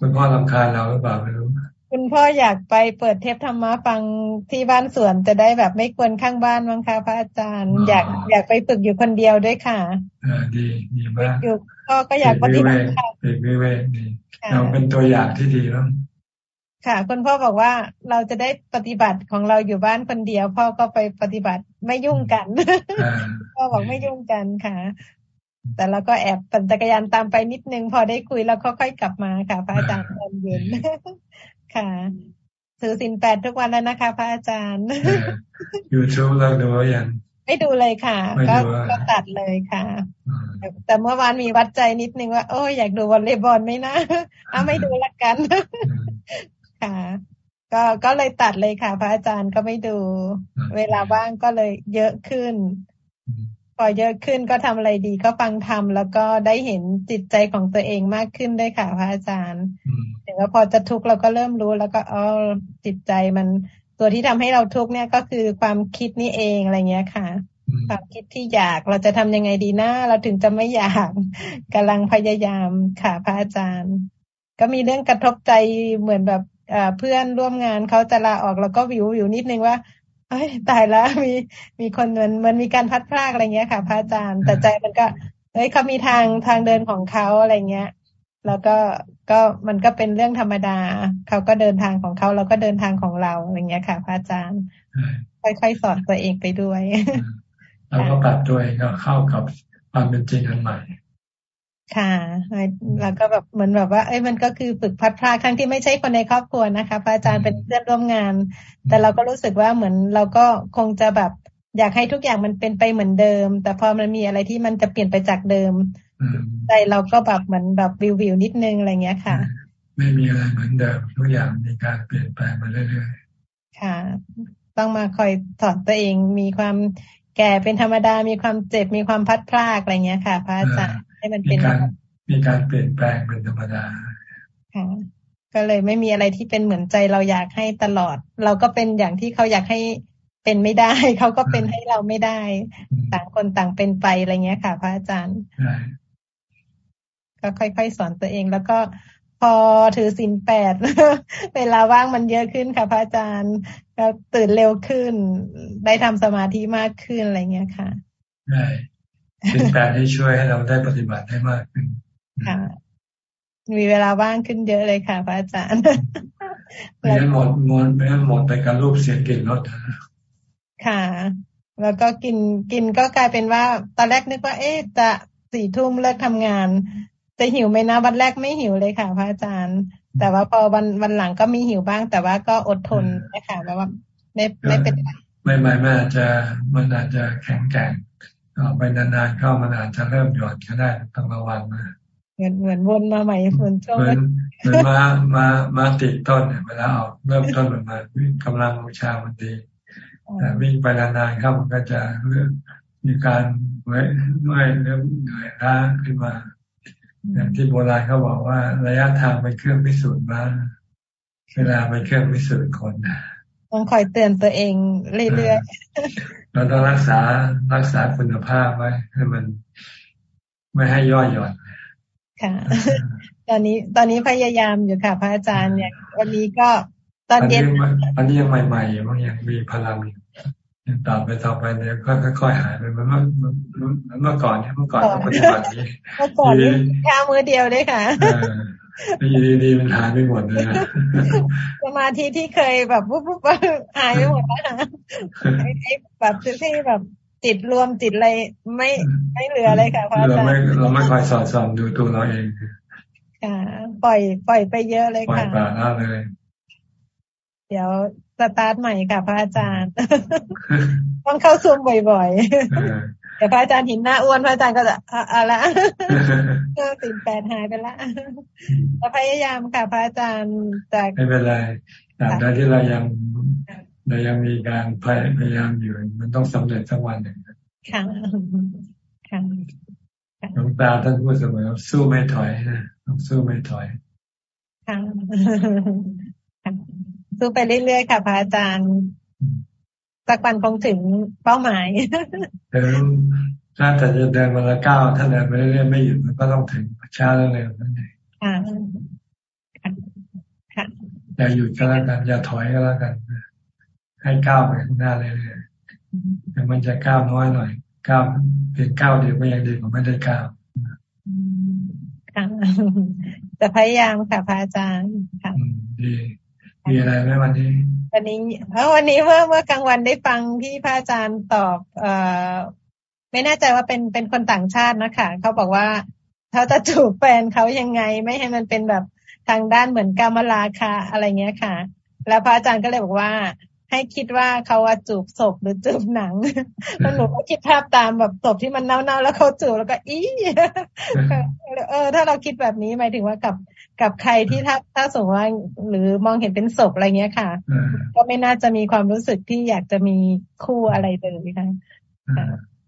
คุณพ่อลำคาญเราหรือเปล่าไม่รู้คุณพ่ออยากไปเปิดเทปธรรมะฟังที่บ้านสวนจะได้แบบไม่ควรข้างบ้านมั้งคะพระอาจารย์ อยากอยากไปฝึกอยู่คนเดียวด้วยค่ะอ่าดีดีมากอยู่พ่อก็อยากปฏิบัติค่ะเป็นวิเวกดีเราเป็นตัวอย่างที่ดีแล้ว ค่ะ คุณพ่อบอกว่าเราจะได้ปฏิบัติของเราอยู่บ้านคนเดียว พ่อก็ไปปฏิบัติไม่ยุ่งกันพ่อบอกไม่ยุ่งกันค่ะ แต่เราก็แอบปั่นจักรยานตามไปนิดนึง พอได้คุยแล้วก็ค่อยกลับมาค่ะ พระอาจารย์ตอนเย็นค่ะถือสินแปดทุกวันแล้วนะคะ พระอาจารย์ยูทูบเราดูยังไม่ดูเลยค่ะ ก็ก็ตัดเลยค่ะ แต่เมื่อวานมีวัดใจนิดนึงว่า โอ้อยากดูวอลเลย์บอลไหมนะอ้าไม่ดูละกัน ค่ะ ก็ก็เลยตัดเลยค่ะ พระอาจารย์ก็ไม่ดู เวลาว่างก็เลยเยอะขึ้น พอเยอะขึ้นก็ทำอะไรดีก็ฟังธรรมแล้วก็ได้เห็นจิตใจของตัวเองมากขึ้นด้วยค่ะ พระอาจารย์ถึงว่าพอจะทุกข์เราก็เริ่มรู้แล้วก็อ๋อจิตใจมันตัวที่ทำให้เราทุกข์เนี่ยก็คือความคิดนี่เองอะไรเงี้ยค่ะความคิดที่อยากเราจะทำยังไงดีนะเราถึงจะไม่อยากกำลังพยายามค่ะพระอาจารย์ ก็มีเรื่องกระทบใจเหมือนแบบ เพื่อนร่วมงานเขาจะลาออกแล้วก็วิววิวนิดนึงว่าเอ้ยตายแล้วมีมีคนเหมือนมันมีการพัดพลากอะไรเงี้ยค่ะ พระอาจารย์แต่ใจมันก็เฮ้ยเขามีทางทางเดินของเขาอะไรเงี้ย แล้วก็ก็มันก็เป็นเรื่องธรรมดาเขาก็เดินทางของเขาเราก็เดินทางของเราอะไรเงี้ยค่ะ พระอาจารย์ค่อยๆสอนตัวเองไปด้วยแล้วก็ปรับตัวเองก็เข้ากับความเป็นจริงอันใหม่ ค่ะ แล้วก็แบบเหมือนแบบว่า เอ้ยมันก็คือฝึกพัดพลาครั้งที่ไม่ใช่คนในครอบครัวนะคะพระอาจารย์เป็นเพื่อนร่วมงาน แต่เราก็รู้สึกว่าเหมือนเราก็คงจะแบบ อยากให้ทุกอย่างมันเป็นไปเหมือนเดิม แต่พอมันมีอะไรที่มันจะเปลี่ยนไปจากเดิมใจเราก็แบบเหมือนแบบวิววิวนิดนึงอะไรเงี้ยค่ะ ไม่มีอะไรเหมือนเดิมทุกอย่างมีการเปลี่ยนแปลงมาเรื่อยๆค่ะ ต้องมาคอยสอนตัวเองมีความแก่เป็นธรรมดา มีความเจ็บมีความพัดพลากอะไรเงี้ยค่ะ พระอาจารย์ ให้มันเป็นการมีการเปลี่ยนแปลงเป็นธรรมดาค่ะก็เลยไม่มีอะไรที่เป็นเหมือนใจเราอยากให้ตลอด เราก็เป็นอย่างที่เขาอยากให้เป็นไม่ได้ เขาก็เป็นให้เราไม่ได้ ต่างคนต่างเป็นไปอะไรเงี้ยค่ะ พระอาจารย์ก็ค่อยๆสอนตัวเอง แล้วก็พอถือศีลแปดเวลาว่างมันเยอะขึ้นค่ะพระอาจารย์ก็ตื่นเร็วขึ้น ได้ทำสมาธิมากขึ้นอะไรเงี้ยค่ะใช่ ศีลแปดที่ช่วยให้เราได้ปฏิบัติได้มากขึ้นค่ะมีเวลาว่างขึ้นเยอะเลยค่ะพระอาจารย์ไม่งั้นหมดหมดไม่งั้นหมดไปกับรูปเสียงกลิ่นรสค่ะ แล้วก็กินกินก็กลายเป็นว่า ตอนแรกนึกว่า เอ๊ะจะสี่ทุ่มเลิกทำงาน จะหิวไหมนะวันแรกไม่หิวเลยค่ะ พระอาจารย์ แต่ว่าพอวันวันหลังก็มีหิวบ้าง แต่ว่าก็อดทนนะคะแบบว่าไม่ไม่เป็นไม่ไม่ไม่อาจจะมันอาจจะแข็งแกร่ง ไปนานๆเข้ามันอาจจะเริ่มหย่อนก็ได้ต้องระวังนะเหมือนเหมือนวนมาใหม่เหมือนช่วงเหมือนเหมือนมามามาติดต้นเนี่ยเวลาออกเริ่มต้นมันมาวิ่งกำลังวิชามันดีแต่วิ่งไปนานๆเข้ามันก็จะเริ่มมีการเมื่อยเมื่อยเริ่มเหนื่อยล้าขึ้นมาอย่างที่โบราณเขาบอกว่าระยะทางเป็นเครื่องพิสูจน์มาเวลาเป็นเครื่องพิสูจน์คนต้องคอยเตือนตัวเองเรื่อยๆ เราต้องรักษารักษาคุณภาพไว้ให้มันไม่ให้ย่อหย่อนค่ะ ตอนนี้ตอนนี้พยายามอยู่ค่ะพระอาจารย์เนี่ย วันนี้ก็ตอนเย็นอันนี้ยังใหม่ๆอยู่บางอย่างมีพลังอยู่ต่อไปต่อไปเนี่ยก็ค่อยๆหายไปเมื่อเมื่อก่อนเนี่ยเมื่อก่อนปฏิบัตินี้เมื่อก่อนแค่มือเดียวเลยค่ะ อยู่ดีๆมันหายไปหมดเลยสมาธิที่เคยแบบปุ๊บปุ๊บหายไปหมดแล้วไอ้แบบที่แบบจิตรวมจิตอะไรไม่ไม่เหลือเลยค่ะพระอาจารย์เราไม่เราไม่คอยสอดส่องดูตัวเราเองค่ะปล่อย ปล่อยไปเยอะเลยค่ะปล่อยปละเลย เดี๋ยวสตาร์ทใหม่ค่ะพระอาจารย์ ต้องเข้าซูมบ่อยๆ แต่พระอาจารย์เห็นหน้าอ้วนพระอาจารย์ก็จะอะละก็สินแปดหายไปละเราพยายามค่ะพระอาจารย์จากไม่เป็นไรตราบใดที่เรายังเรายังมีการพยายามอยู่ มันต้องสำเร็จสักวันหนึ่งค่ะค่ะหลวงตาท่านพูดเสมอสู้ไม่ถอยนะต้องสู้ไม่ถอยค่ะสู้ไปเรื่อยๆค่ะพระอาจารย์ สักวันคงถึงเป้าหมายเดินถ้าแต่จะเดินมาละก้าวถ้าเดินไปเรื่อยๆไม่หยุดมันก็ต้องถึงช้าแล้วเร็วนั่นเองค่ะอย่าหยุดก็แล้วกัน อย่าถอยก็แล้วกัน ให้ก้าวไปข้างหน้าเลยเลยแต่มันจะก้าวน้อยหน่อยก้าวเพียงก้าวเดียวก็ยังดีกว่าไม่ได้ก้าวค่ะจะพยายามค่ะพระอาจารย์ค่ะดี มีอะไรไหมวันนี้ วันนี้เออวันนี้เมื่อเมื่อกลางวันได้ฟังที่พระอาจารย์ตอบ เอ่อไม่แน่ใจว่าเป็นเป็นคนต่างชาตินะคะเขาบอกว่าเขาจะจูบแฟนเขายังไง ไม่ให้มันเป็นแบบทางด้านเหมือนกามราคาอะไรเงี้ยค่ะ แล้วพระอาจารย์ก็เลยบอกว่า ให้คิดว่าเขาว่าจูบศพหรือจูบหนังแล้วหนูก็คิดภาพตามแบบศพที่มันเน่าๆแล้วเขาจูบแล้วก็ อีเออ ถ้าเราคิดแบบนี้หมายถึงว่ากับ กับใครที่ถ้าถ้าสมมติว่าหรือมองเห็นเป็นศพอะไรเงี้ยค่ะ ก็ไม่น่าจะมีความรู้สึกที่อยากจะมีคู่อะไรเลยค่ะ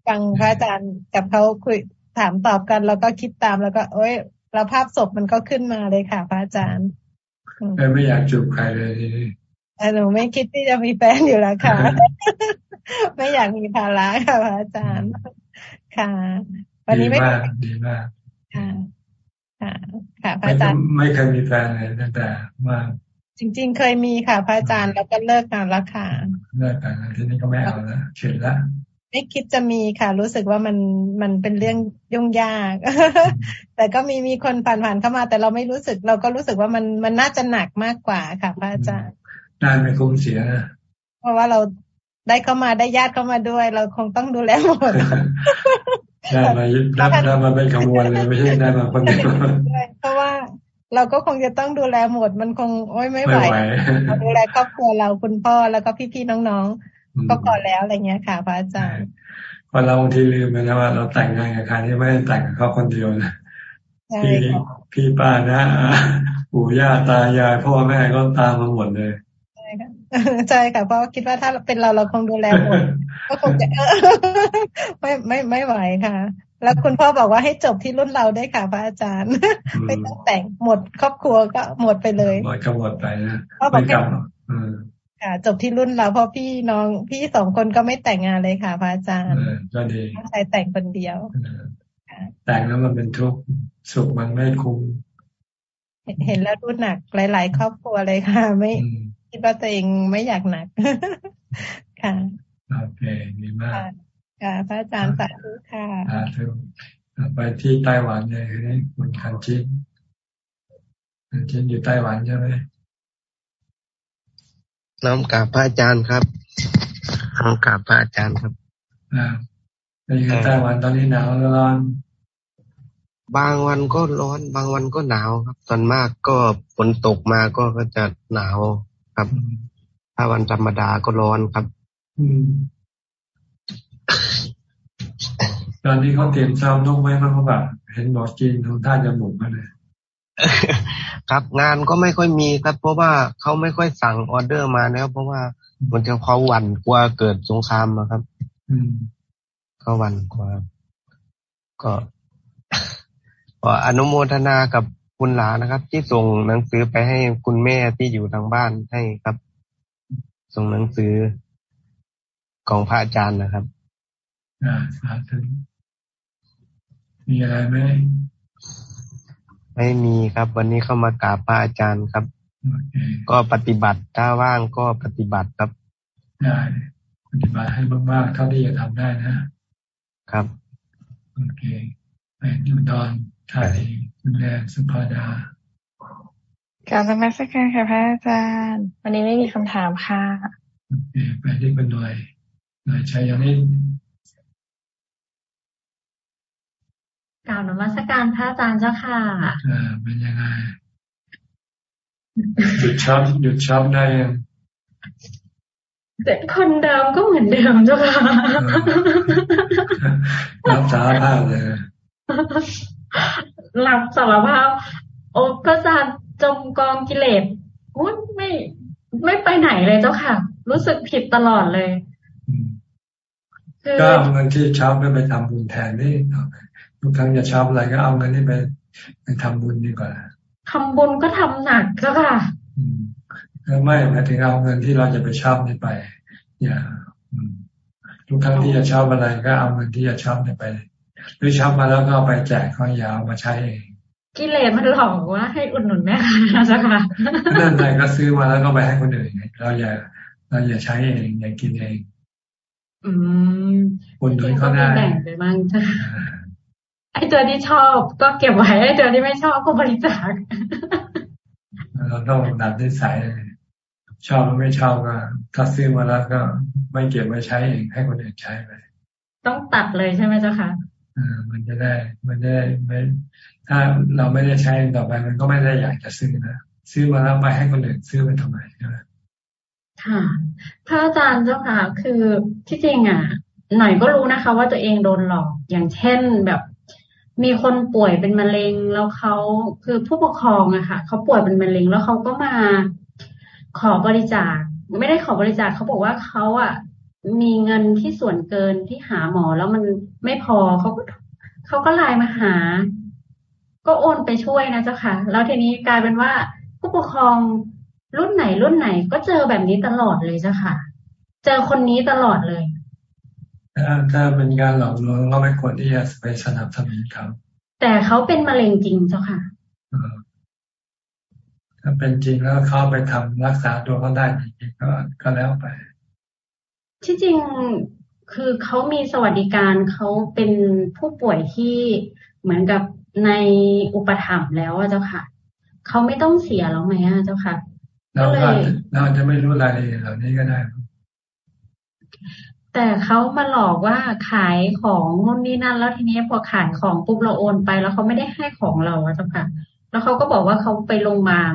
ฟังพระอาจารย์กับเขาคุยถามตอบกัน แล้วก็คิดตามแล้วก็ เอ้ยแล้วภาพศพมันก็ขึ้นมาเลยค่ะ พระอาจารย์ไม่อยากจูบใครเลยทีนี้หนูไม่คิดที่จะมีแฟนอยู่แล้วค่ะ ไม่อยากมีภาระค่ะพระอาจารย์ ค่ะ วันนี้ไม่ดีมากค่ะ ค่ะค่ะพระอาจารย์ไม่เคยมีแฟนเลยตั้งแต่ว่าจริง ๆ เคยมีค่ะ พระอาจารย์แล้วก็เลิกกันแล้วค่ะเลิกกันทีนี้ก็ไม่เอาแล้วเฉยละไม่คิดจะมีค่ะ รู้สึกว่ามันมันเป็นเรื่องยุ่งยาก แต่ก็มีมีคนผ่านๆเข้ามา แต่เราไม่รู้สึกเราก็รู้สึกว่ามันมันน่าจะหนักมากกว่าค่ะ พระอาจารย์นานไม่คุ้มเสียนะเพราะว่าเราได้เข้ามาได้ญาติเข้ามาด้วย เราคงต้องดูแลหมด ได้มารับได้มาเป็นขบวนเลยไม่ใช่ได้มาคนเดียวเพราะว่าเราก็คงจะต้องดูแลหมด มันคงโอ้ยไม่ไหวดูแลครอบครัวเราคุณพ่อแล้วก็พี่ๆน้องๆก็ก่อนแล้วอะไรเงี้ยค่ะพระอาจารย์พอเราบางทีลืมไปนะว่าเราแต่งงานกับใครที่ไม่ได้แต่งกับเขาคนเดียวนะพี่พี่ป้านะปู่ย่าตายายพ่อแม่ก็ตามมาหมดเลย ใช่ค่ะเพราะคิดว่าถ้าเป็นเราเราคงดูแลหมดก็คงจะไม่ไม่ไม่ไหวค่ะ แล้วคุณพ่อบอกว่าให้จบที่รุ่นเราได้ค่ะพระอาจารย์ไม่ต้องแต่งหมดครอบครัวก็หมดไปเลยหมดก็หมดไปนะพ่อบอกค่ะ จบที่รุ่นเราเพราะพี่น้องพี่สองคนก็ไม่แต่งงานเลยค่ะพระอาจารย์ก็ดีใช้แต่งคนเดียวแต่งแล้วมันเป็นทุกข์สุขมันไม่คุ้มเห็นแล้วรู้หนักหลาย ๆ ครอบครัวเลยค่ะ ไม่ คิดว่าตัวเองไม่อยากหนัก ค่ะโอเคดีมากค่ะ พระอาจารย์สาธุค่ะสาธุไปที่ไต้หวันเลยคุณคันจินคันจินอยู่ไต้หวันใช่ไหมน้อมกราบพระอาจารย์ครับน้อมกราบพระอาจารย์ครับอ่าเป็นยังไงไต้หวันตอนนี้หนาวร้อน บางวันก็ร้อน บางวันก็หนาวครับส่วนมากก็ฝนตกมาก็จะหนาว ครับ ถ้าวันธรรมดาก็ร้อนครับตอนนี้เขาเตรียมซ้อมนกไว้มั้งเขาแบบเห็นบอกจีนทางท่าจะหมุนมาเลยครับงานก็ไม่ค่อยมีครับ เพราะว่าเขาไม่ค่อยสั่งออเดอร์มาแล้ว เพราะว่ามันจะเขาหวั่นกลัวเกิดสงครามครับ อืมเขาหวั่นกลัวก็ขออนุโมทนากับ คุณหลานะครับ ที่ส่งหนังสือไปให้คุณแม่ที่อยู่ทางบ้านให้ครับ ส่งหนังสือของพระอาจารย์นะครับ อ่าสาธุมีอะไรไหมไม่มีครับ วันนี้เข้ามากราบพระอาจารย์ครับก็ปฏิบัติถ้าว่างก็ปฏิบัติครับได้ปฏิบัติให้มากๆเท่าที่จะทำได้นะครับ โอเคไปดูดอน ถ่ายคุณแดงสุภาดาการสมัครการค่ะพระอาจารย์ วันนี้ไม่มีคำถามค่ะโอเคไปที่คุณหน่วยหน่วยชัยนิดกล่าวนมัสการพระอาจารย์เจ้าค่ะอ่าเป็นยังไงหยุดช็อปหยุดช็อปได้ยังแต่คนเดิมก็เหมือนเดิมเจ้าค่ะรับสารภาพเลย รับสารภาพ โอ้พระอาจารย์จมกองกิเลสอุ้ยไม่ไม่ไปไหนเลยเจ้าค่ะ รู้สึกผิดตลอดเลยก็เอาเงินที่ช็อปไปทำบุญแทนนี่ทุกครั้งจะช็อปอะไรก็เอาเงินนี้ไปไปทำบุญดีกว่าทำบุญก็ทำหนักก็ค่ะไม่หมายถึงเอาเงินที่เราจะไปช็อปนี่ไป อย่าทุกครั้งที่จะช็อปอะไรก็เอาเงินที่จะช็อปนี่ไป หรือช็อปมาแล้วก็เอาไปแจกเขายาวมาใช้เองกิเลสมันหลอกว่าให้อุดหนุนแม่ค้าจ้ะค่ะนั่นไงก็ซื้อมาแล้วก็ไปให้คนอื่นเราอย่าเราอย่าใช้เองอย่ากินเอง อืมคนอื่นเขาได้แบ่งไปบ้างจ้ะไอ้ตัวที่ชอบก็เก็บไว้ไอ้ตัวที่ไม่ชอบก็บริจาคเราต้องดัดนิสัยชอบหรือไม่ชอบก็ถ้าซื้อมาแล้วก็ไม่เก็บไว้ใช้เองให้คนอื่นใช้ไปต้องตัดเลยใช่ไหมเจ้าค่ะอ่า มันจะได้ มันได้ไม่ถ้าเราไม่ได้ใช้ต่อไป มันก็ไม่ได้อยากจะซื้อนะซื้อมาแล้วไปให้คนอื่นซื้อไปทำไมใช่ไหมค่ะถ้าอาจารย์เจ้าค่ะ คือที่จริงอะ หน่อยก็รู้นะคะ ว่าตัวเองโดนหลอกอย่างเช่นแบบมีคนป่วยเป็นมะเร็งแล้วเขาคือผู้ปกครองอะค่ะเขาป่วยเป็นมะเร็งแล้วเขาก็มาขอบริจาค ไม่ได้ขอบริจาคเขาบอกว่าเขาอะ มีเงินที่ส่วนเกินที่หาหมอแล้วมันไม่พอเขาก็เขาก็ไลน์มาหา ก็โอนไปช่วยนะเจ้าค่ะ แล้วทีนี้กลายเป็นว่าผู้ปกครองรุ่นไหนรุ่นไหนก็เจอแบบนี้ตลอดเลยเจ้าค่ะ เจอคนนี้ตลอดเลย ถ้าถ้าเป็นการหลอกลวงก็ไม่ควรที่จะไปสนับสนุนเขาแต่เขาเป็นมะเร็งจริงเจ้าค่ะถ้าเป็นจริงแล้วเขาไปทำรักษาตัวเขาได้จริงๆก็ก็แล้วไป ที่จริงคือเขามีสวัสดิการเขาเป็นผู้ป่วยที่เหมือนกับในอุปถัมภ์แล้วเจ้าค่ะเขาไม่ต้องเสียแล้วไหมเจ้าค่ะเราเราจะไม่รู้รายละเอียดเหล่านี้ก็ได้ แต่เขามาหลอกว่าขายของนู่นนี่นั่น แล้วทีนี้พอขายของปุ๊บเราโอนไป แล้วเขาไม่ได้ให้ของเราเจ้าค่ะ แล้วเขาก็บอกว่าเขาไปโรงพยาบาล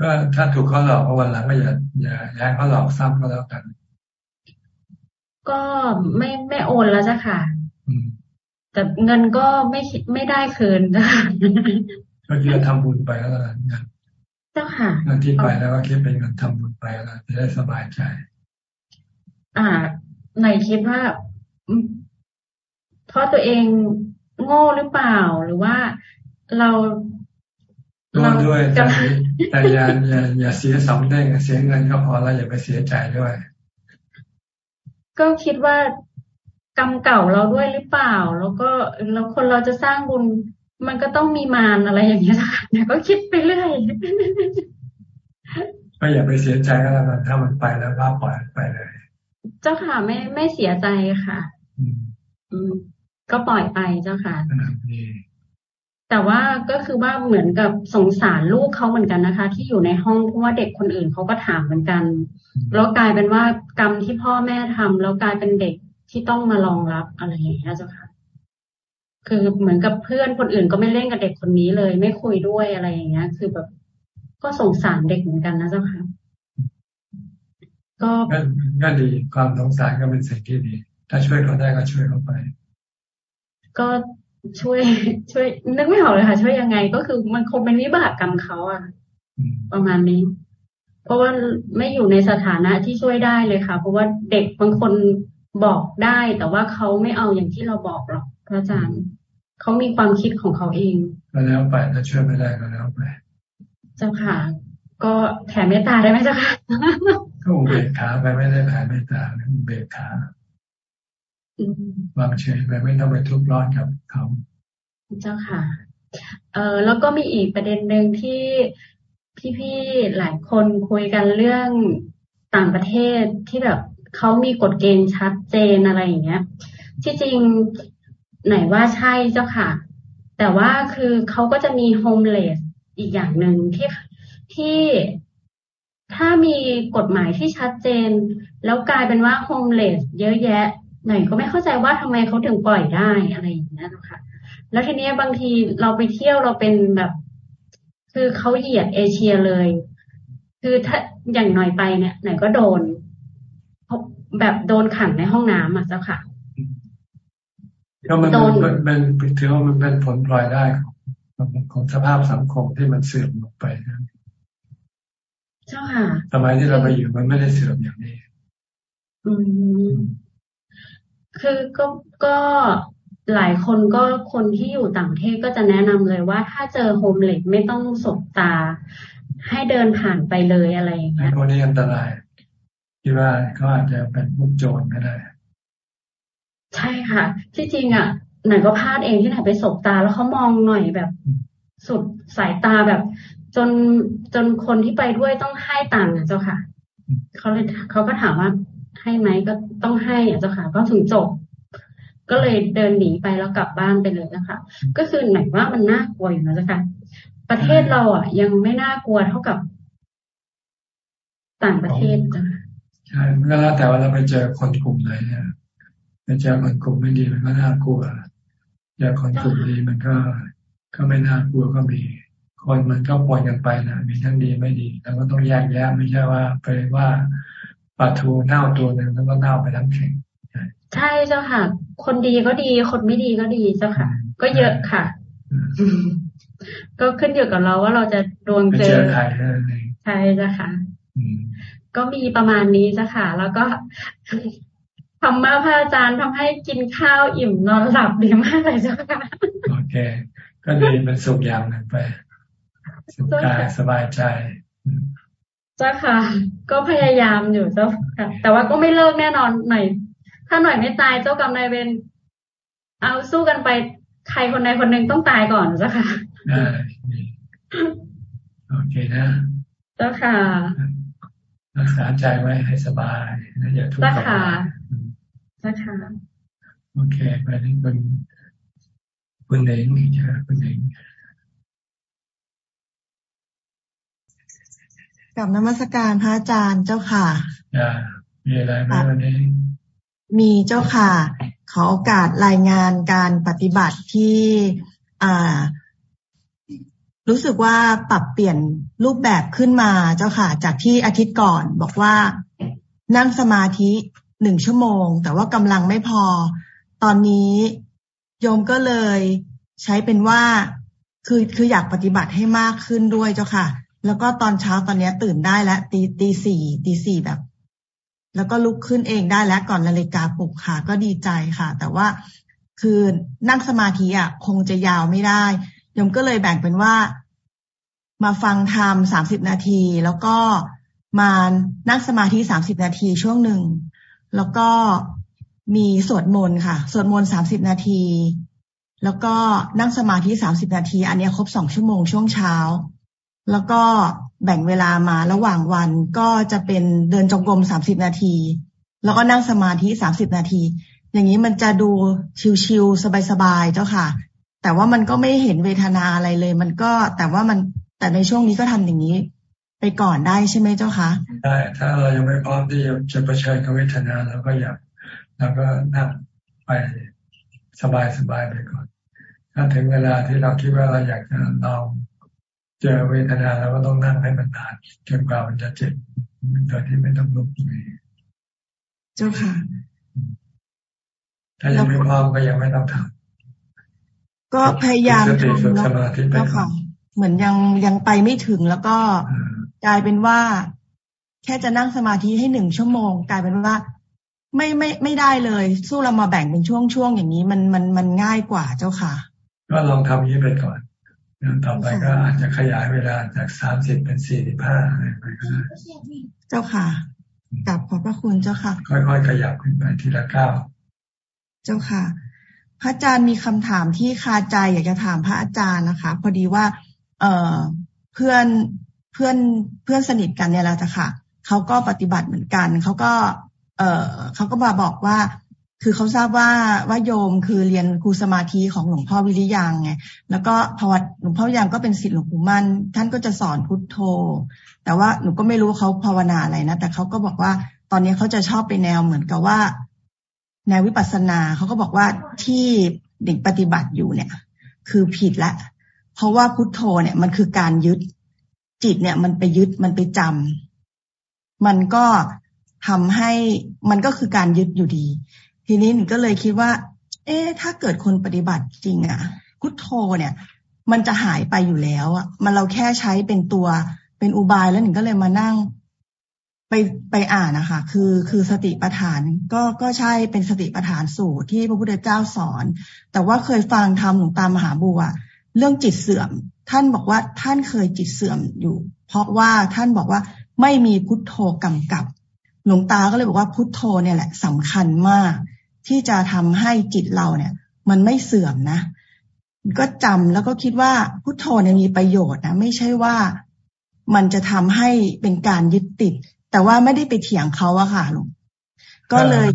ก็ถ้าถูกเขาหลอกวันหลังก็อย่าอย่าอย่าเขาหลอกซ้ำก็แล้วกัน ก็ไม่ไม่โอนแล้วจ้ะค่ะแต่เงินก็ไม่คิดไม่ได้คืนจ้ะก็คิดทำบุญไปแล้วกันเจ้าค่ะเงินที่ไปแล้วก็คิดเป็นเงินทำบุญไปแล้วจะได้สบายใจ อ่าในคิดว่า เพราะตัวเองโง่หรือเปล่าหรือว่าเราโง่ด้วยแต่แต่อย่าอย่าอย่าเสียสองเด้งเสียเงินก็พอแล้วอย่าไปเสียใจด้วย ก็คิดว่ากรรมเก่าเราด้วยหรือเปล่า แล้วก็แล้วคนเราจะสร้างบุญมันก็ต้องมีมารอะไรอย่างเงี้ยค่ะเนี่ยก็คิดไปเรื่อยก็อย่าไปเสียใจก็แล้วกันถ้ามันไปแล้วก็ปล่อยไปเลย เจ้าค่ะไม่ไม่เสียใจค่ะ อืมก็ปล่อยไปเจ้าค่ะ แต่ว่าก็คือว่าเหมือนกับสงสารลูกเขาเหมือนกันนะคะ ที่อยู่ในห้องเพราะว่าเด็กคนอื่นเขาก็ถามเหมือนกัน แล้วกลายเป็นว่ากรรมที่พ่อแม่ทำแล้วกลายเป็นเด็กที่ต้องมารองรับอะไรอย่างเงี้ยเจ้าค่ะคือเหมือนกับเพื่อนคนอื่นก็ไม่เล่นกับเด็กคนนี้เลย ไม่คุยด้วยอะไรอย่างเงี้ย คือแบบก็สงสารเด็กเหมือนกันนะเจ้าค่ะก็ก็ดีความสงสารก็เป็นสิ่งที่ดี ถ้าช่วยเขาได้ก็ช่วยเขาไป ก็ ช่วย ช่วย นึกไม่ออกเลยค่ะ ช่วยยังไง ก็คือมันคงเป็นวิบากกรรมเขาอะประมาณนี้ เพราะว่าไม่อยู่ในสถานะที่ช่วยได้เลยค่ะ เพราะว่าเด็กบางคนบอกได้ แต่ว่าเขาไม่เอาอย่างที่เราบอกหรอกพระอาจารย์เขามีความคิดของเขาเอง ก็แล้วไปถ้าช่วยไม่ได้ก็แล้วไปเจ้าค่ะ ก็แผ่เมตตาได้ไหมเจ้าค่ะก็อุเบกขาไปไม่ได้แผ่เมตตาอุเบกขา วางเฉยไปไม่ต้องไปทุกข์ร้อนกับเขาเจ้าค่ะ เออแล้วก็มีอีกประเด็นหนึ่งที่พี่ๆหลายคนคุยกันเรื่องต่างประเทศที่แบบเขามีกฎเกณฑ์ชัดเจนอะไรอย่างเงี้ย ที่จริงไหนว่าใช่เจ้าค่ะ แต่ว่าคือเขาก็จะมี homeless อีกอย่างหนึ่งที่ที่ถ้ามีกฎหมายที่ชัดเจน แล้วกลายเป็นว่า homeless เยอะแยะ หน่อยก็ไม่เข้าใจว่าทำไมเขาถึงปล่อยได้อะไรอย่างเงี้ยนะคะแล้วทีนี้บางทีเราไปเที่ยวเราเป็นแบบ คือเขาเหยียดเอเชียเลย คือถ้าอย่างหน่อยไปเนี่ยไหนก็โดนแบบโดนขังในห้องน้ำอะเจ้าค่ะก็มันเป็นถือว่ามันเป็นผลพลอยได้ของของสภาพสังคมที่มันเสื่อมลงไปนะเจ้าค่ะสมัยที่เราไปอยู่มันไม่ได้เสื่อมอย่างนี้อืม คือก็ก็หลายคนก็คนที่อยู่ต่างประเทศก็จะแนะนำเลยว่าถ้าเจอโฮมเลดไม่ต้องสบตา ให้เดินผ่านไปเลยอะไรอย่างเงี้ยคนนี้อันตรายที่ว่าเขาอาจจะเป็นพวกโจรก็ได้ ใช่ค่ะ ที่จริงอะหน่อยก็พลาดเองที่ไหนไปสบตาแล้วเขามองหน่อยแบบสุดสายตาแบบ จนจนคนที่ไปด้วยต้องให้ตังค์เจ้าค่ะเขาเลยเขาก็ถามว่า ให้ไหมก็ต้องให้อะเจ้าค่ะก็ถึงจบ ก็เลยเดินหนีไปแล้วกลับบ้านไปเลยนะคะ ก็คือไหนว่ามันน่ากลัวอยู่นะเจ้าค่ะ ประเทศเราอะ ยังไม่น่ากลัวเท่ากับต่างประเทศจ้ะใช่ก็แล้วแต่ว่าเราไปเจอคนกลุ่มไหนเนี่ยไปเจอคนกลุ่มไม่ดีมันก็น่ากลัวเจอคนกลุ่มดีมันก็ก็ไม่น่ากลัวก็มี คนมันก็ปนกันไปนะมีทั้งดีไม่ดีแล้วก็ต้องแยกแยะไม่ใช่ว่าไปว่า ปลาทูเน่าตัวหนึ่งแล้วก็เน่าไปทั้งเข่งใช่เจ้าค่ะ คนดีก็ดี คนไม่ดีก็ดีเจ้าค่ะ ก็เยอะค่ะ ก็ขึ้นอยู่กับเราว่าเราจะดวงเจอใครใช่เจ้าค่ะก็มีประมาณนี้เจ้าค่ะ แล้วก็ธรรมะพระอาจารย์ทำให้กินข้าวอิ่มนอนหลับดีมากเลยเจ้าค่ะ โอเค ก็ดีเป็นสุขอย่างหนึ่งไป สุขกายสบายใจเจ้าค่ะ ก็พยายามอยู่เจ้าค่ะ แต่ว่าก็ไม่เลิกแน่นอนหน่อยพถ้าหน่อยไม่ตายเจ้ากรรมนายเวรเอาสู้กันไปใครคนใดคนหนึ่งต้องตายก่อนเจ้าค่ะได้โอเคนะ เจ้าค่ะ รักษาใจไว้ให้สบายนะอย่าทุกข์กับเจ้าค่ะ โอเค ไปนี่เป็นคุณเองใช่คุณเอง กับนมัสการพระอาจารย์เจ้าค่ะมีอะไรไหมวันนี้ มีเจ้าค่ะ ขอโอกาสรายงานการปฏิบัติที่อ่ารู้สึกว่าปรับเปลี่ยนรูปแบบขึ้นมาเจ้าค่ะ จากที่อาทิตย์ก่อน บอกว่านั่งสมาธิหนึ่งชั่วโมง แต่ว่ากำลังไม่พอ ตอนนี้โยมก็เลยใช้เป็นว่าคือคืออยากปฏิบัติให้มากขึ้นด้วยเจ้าค่ะ แล้วก็ตอนเช้าตอนนี้ตื่นได้แล้วตีตีสี่ตีสี่แบบ แล้วก็ลุกขึ้นเองได้แล้วก่อนนาฬิกาปลุกค่ะ ก็ดีใจค่ะ แต่ว่าคือนั่งสมาธิอะคงจะยาวไม่ได้ยมก็เลยแบ่งเป็นว่า มาฟังธรรมสามสิบนาที แล้วก็มานั่งสมาธิสามสิบนาทีช่วงหนึ่ง แล้วก็มีสวดมนต์ค่ะ สวดมนต์สามสิบนาที แล้วก็นั่งสมาธิสามสิบนาที อันนี้ครบสองชั่วโมงช่วงเช้า แล้วก็แบ่งเวลามาระหว่างวันก็จะเป็นเดินจงกรมสามสิบนาที แล้วก็นั่งสมาธิสามสิบนาที อย่างนี้มันจะดูชิวๆสบายๆเจ้าค่ะ แต่ว่ามันก็ไม่เห็นเวทนาอะไรเลย มันก็แต่ว่ามันแต่ในช่วงนี้ก็ทำอย่างนี้ ไปก่อนได้ใช่ไหมเจ้าคะได้ถ้าเรายังไม่พร้อมที่จะเผชิญกับเวทนาเราก็อยากเราก็นั่งไปสบายๆไปก่อน ถ้าถึงเวลาที่เราคิดว่าเราอยากจะลอง เจอเวทนาแล้วก็ต้องนั่งให้มันนานจนกว่ามันจะเจ็บโดยที่ไม่ต้องลุกเลยเจ้าค่ะ ถ้ายังไม่พร้อมก็ยังไม่ต้องทำก็พยายามทำแล้วค่ะ เหมือนยังยังไปไม่ถึงแล้วก็กลายเป็นว่า แค่จะนั่งสมาธิให้หนึ่งชั่วโมง กลายเป็นว่า ไม่ไม่ไม่ได้เลย สู้เรามาแบ่งเป็นช่วงๆอย่างนี้มันมันมันง่ายกว่าเจ้าค่ะ ก็ลองทำนี้ไปก่อน ต่อไปก็อาจจะขยายเวลาจากสามสิบเป็นสี่สิบห้าอะไรไปก็ได้เจ้าค่ะกลับขอบพระคุณเจ้าค่ะ ค่อยๆขยับขึ้นไปทีละก้าวเจ้าค่ะ พระอาจารย์มีคำถามที่คาใจอยากจะถามพระอาจารย์นะคะ พอดีว่า เออเพื่อนเพื่อนเพื่อนสนิทกันเนี่ยแหละจ้ะค่ะเขาก็ปฏิบัติเหมือนกันเขาก็ เออเขาก็มาบอกว่า คือเขาทราบว่าว่าโยมคือเรียนครูสมาธิของหลวงพ่อวิริยังไงแล้วก็พอหลวงพ่อวิริยังก็เป็นศิษย์หลวงปู่มั่น ท่านก็จะสอนพุทโธ แต่ว่าหนูก็ไม่รู้เขาภาวนาอะไรนะแต่เขาก็บอกว่าตอนนี้เขาจะชอบไปแนวเหมือนกับว่าแนววิปัสสนาเขาก็บอกว่าที่เด็กปฏิบัติอยู่เนี่ย คือผิดละเพราะว่าพุทโธเนี่ยมันคือการยึดจิตเนี่ย มันไปยึดมันไปจำมันก็ทำให้มันก็คือการยึดอยู่ดี ทีนี้หนูก็เลยคิดว่า เอ๊ะถ้าเกิดคนปฏิบัติจริงอะพุทโธเนี่ย มันจะหายไปอยู่แล้วอะมันเราแค่ใช้เป็นตัวเป็นอุบายแล้วหนูก็เลยมานั่งไปไปอ่านนะคะคือคือสติปัฏฐานก็ก็ใช่เป็นสติปัฏฐานสูตรที่พระพุทธเจ้าสอน แต่ว่าเคยฟังทำหลวงตามหาบัวเรื่องจิตเสื่อม ท่านบอกว่าท่านเคยจิตเสื่อมอยู่ เพราะว่าท่านบอกว่าไม่มีพุทโธกำกับ หลวงตาก็เลยบอกว่าพุทโธเนี่ยแหละสำคัญมาก ที่จะทำให้จิตเราเนี่ย มันไม่เสื่อมนะก็จำแล้วก็คิดว่าพุทโธเนี่ยมีประโยชน์นะไม่ใช่ว่ามันจะทำให้เป็นการยึดติด แต่ว่าไม่ได้ไปเถียงเขาอะค่ะลุงก็เลย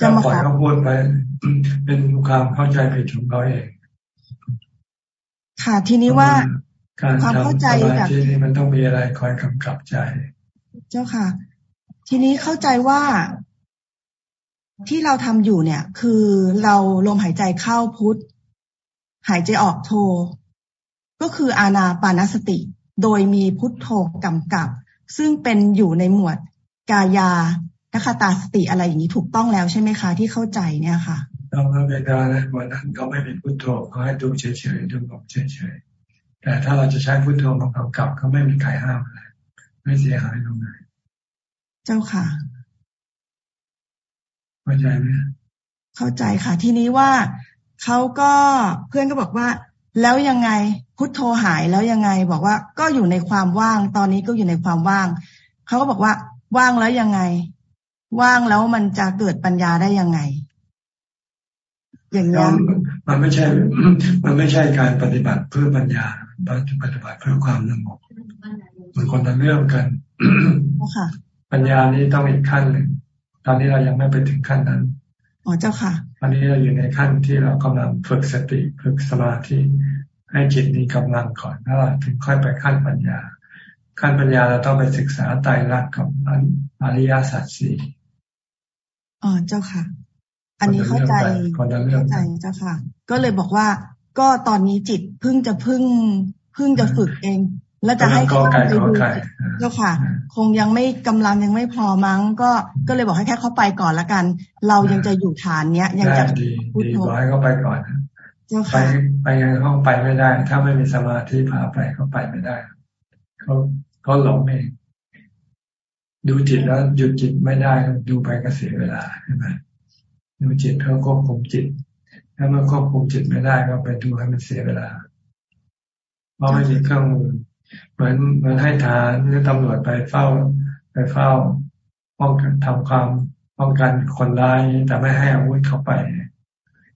จะมาขอเขาพูดไปเป็นความเข้าใจผิดของเขาเอง ค่ะทีนี้ว่าความเข้าใจแบบที่มันต้องมีอะไรคอยกำกับใจ เจ้าค่ะ ทีนี้เข้าใจว่า ที่เราทำอยู่เนี่ย คือเราลมหายใจเข้าพุทธหายใจออกโท ก็คืออาณาปานสติ โดยมีพุทโธกำกับ ซึ่งเป็นอยู่ในหมวดกายานัคตาสติอะไรอย่างนี้ถูกต้องแล้วใช่ไหมคะ ที่เข้าใจเนี่ยค่ะ ต้องเวลานะวันนั้นเขาไม่มีพุทโธเขาให้ดูเฉยๆดูลมเฉยๆแต่ถ้าเราจะใช้พุทโธมากำกับเขาไม่มีใครห้ามอะไรไม่เสียหายตรงไหน เจ้าค่ะ เข้าใจไหมเข้าใจค่ะ ทีนี้ว่าเขาก็เพื่อนก็บอกว่า แล้วยังไงพุทโธหายแล้วยังไง บอกว่าก็อยู่ในความว่าง ตอนนี้ก็อยู่ในความว่างเขาก็บอกว่า ว่างแล้วยังไง ว่างแล้วมันจะเกิดปัญญาได้ยังไง อย่างนี้มันไม่ใช่ มันไม่ใช่การปฏิบัติเพื่อปัญญาปฏิบัติเพื่อความสงบมันคนละเรื่องกันปัญญานี้ต้องอีกขั้นหนึ่ง ตอนนี้เรายังไม่ไปถึงขั้นนั้นอ๋อเจ้าค่ะ ตอนนี้เราอยู่ในขั้นที่เรากำลังฝึกสติฝึกสมาธิให้จิตมีกำลังก่อนแล้วถึงค่อยไปขั้นปัญญา ขั้นปัญญาเราต้องไปศึกษาไตรลักษณ์กับอริยสัจสี่อ๋อเจ้าค่ะ อันนี้เข้าใจเข้าใจเจ้าค่ะ ก็เลยบอกว่า ก็ตอนนี้จิตเพิ่งจะพึ่งเพิ่งจะฝึกเอง แล้วจะให้เขาไปดูเจ้าค่ะ คงยังไม่กำลังยังไม่พอมั้ง ก็ก็เลยบอกให้แค่เขาไปก่อนละกัน เรายังจะอยู่ฐานเนี้ย ยังจะพูดโธให้เขาไปก่อนไปไปยังเขาไปไม่ได้ ถ้าไม่มีสมาธิพาไปเขาไปไม่ได้เขาเขาหลงเองดูจิตแล้วหยุดจิตไม่ได้ดูไปก็เสียเวลาใช่ไหมดูจิตเพื่อควบคุมจิต ถ้ามันควบคุมจิตไม่ได้ก็ไปดูให้มันเสียเวลาเพราะไม่มีเครื่องมือ เหมือนเหมือนให้ทานหรือตำรวจไปเฝ้า ไปเฝ้าป้องกันทำความป้องกันคนร้ายแต่ไม่ให้อาวุธเข้าไป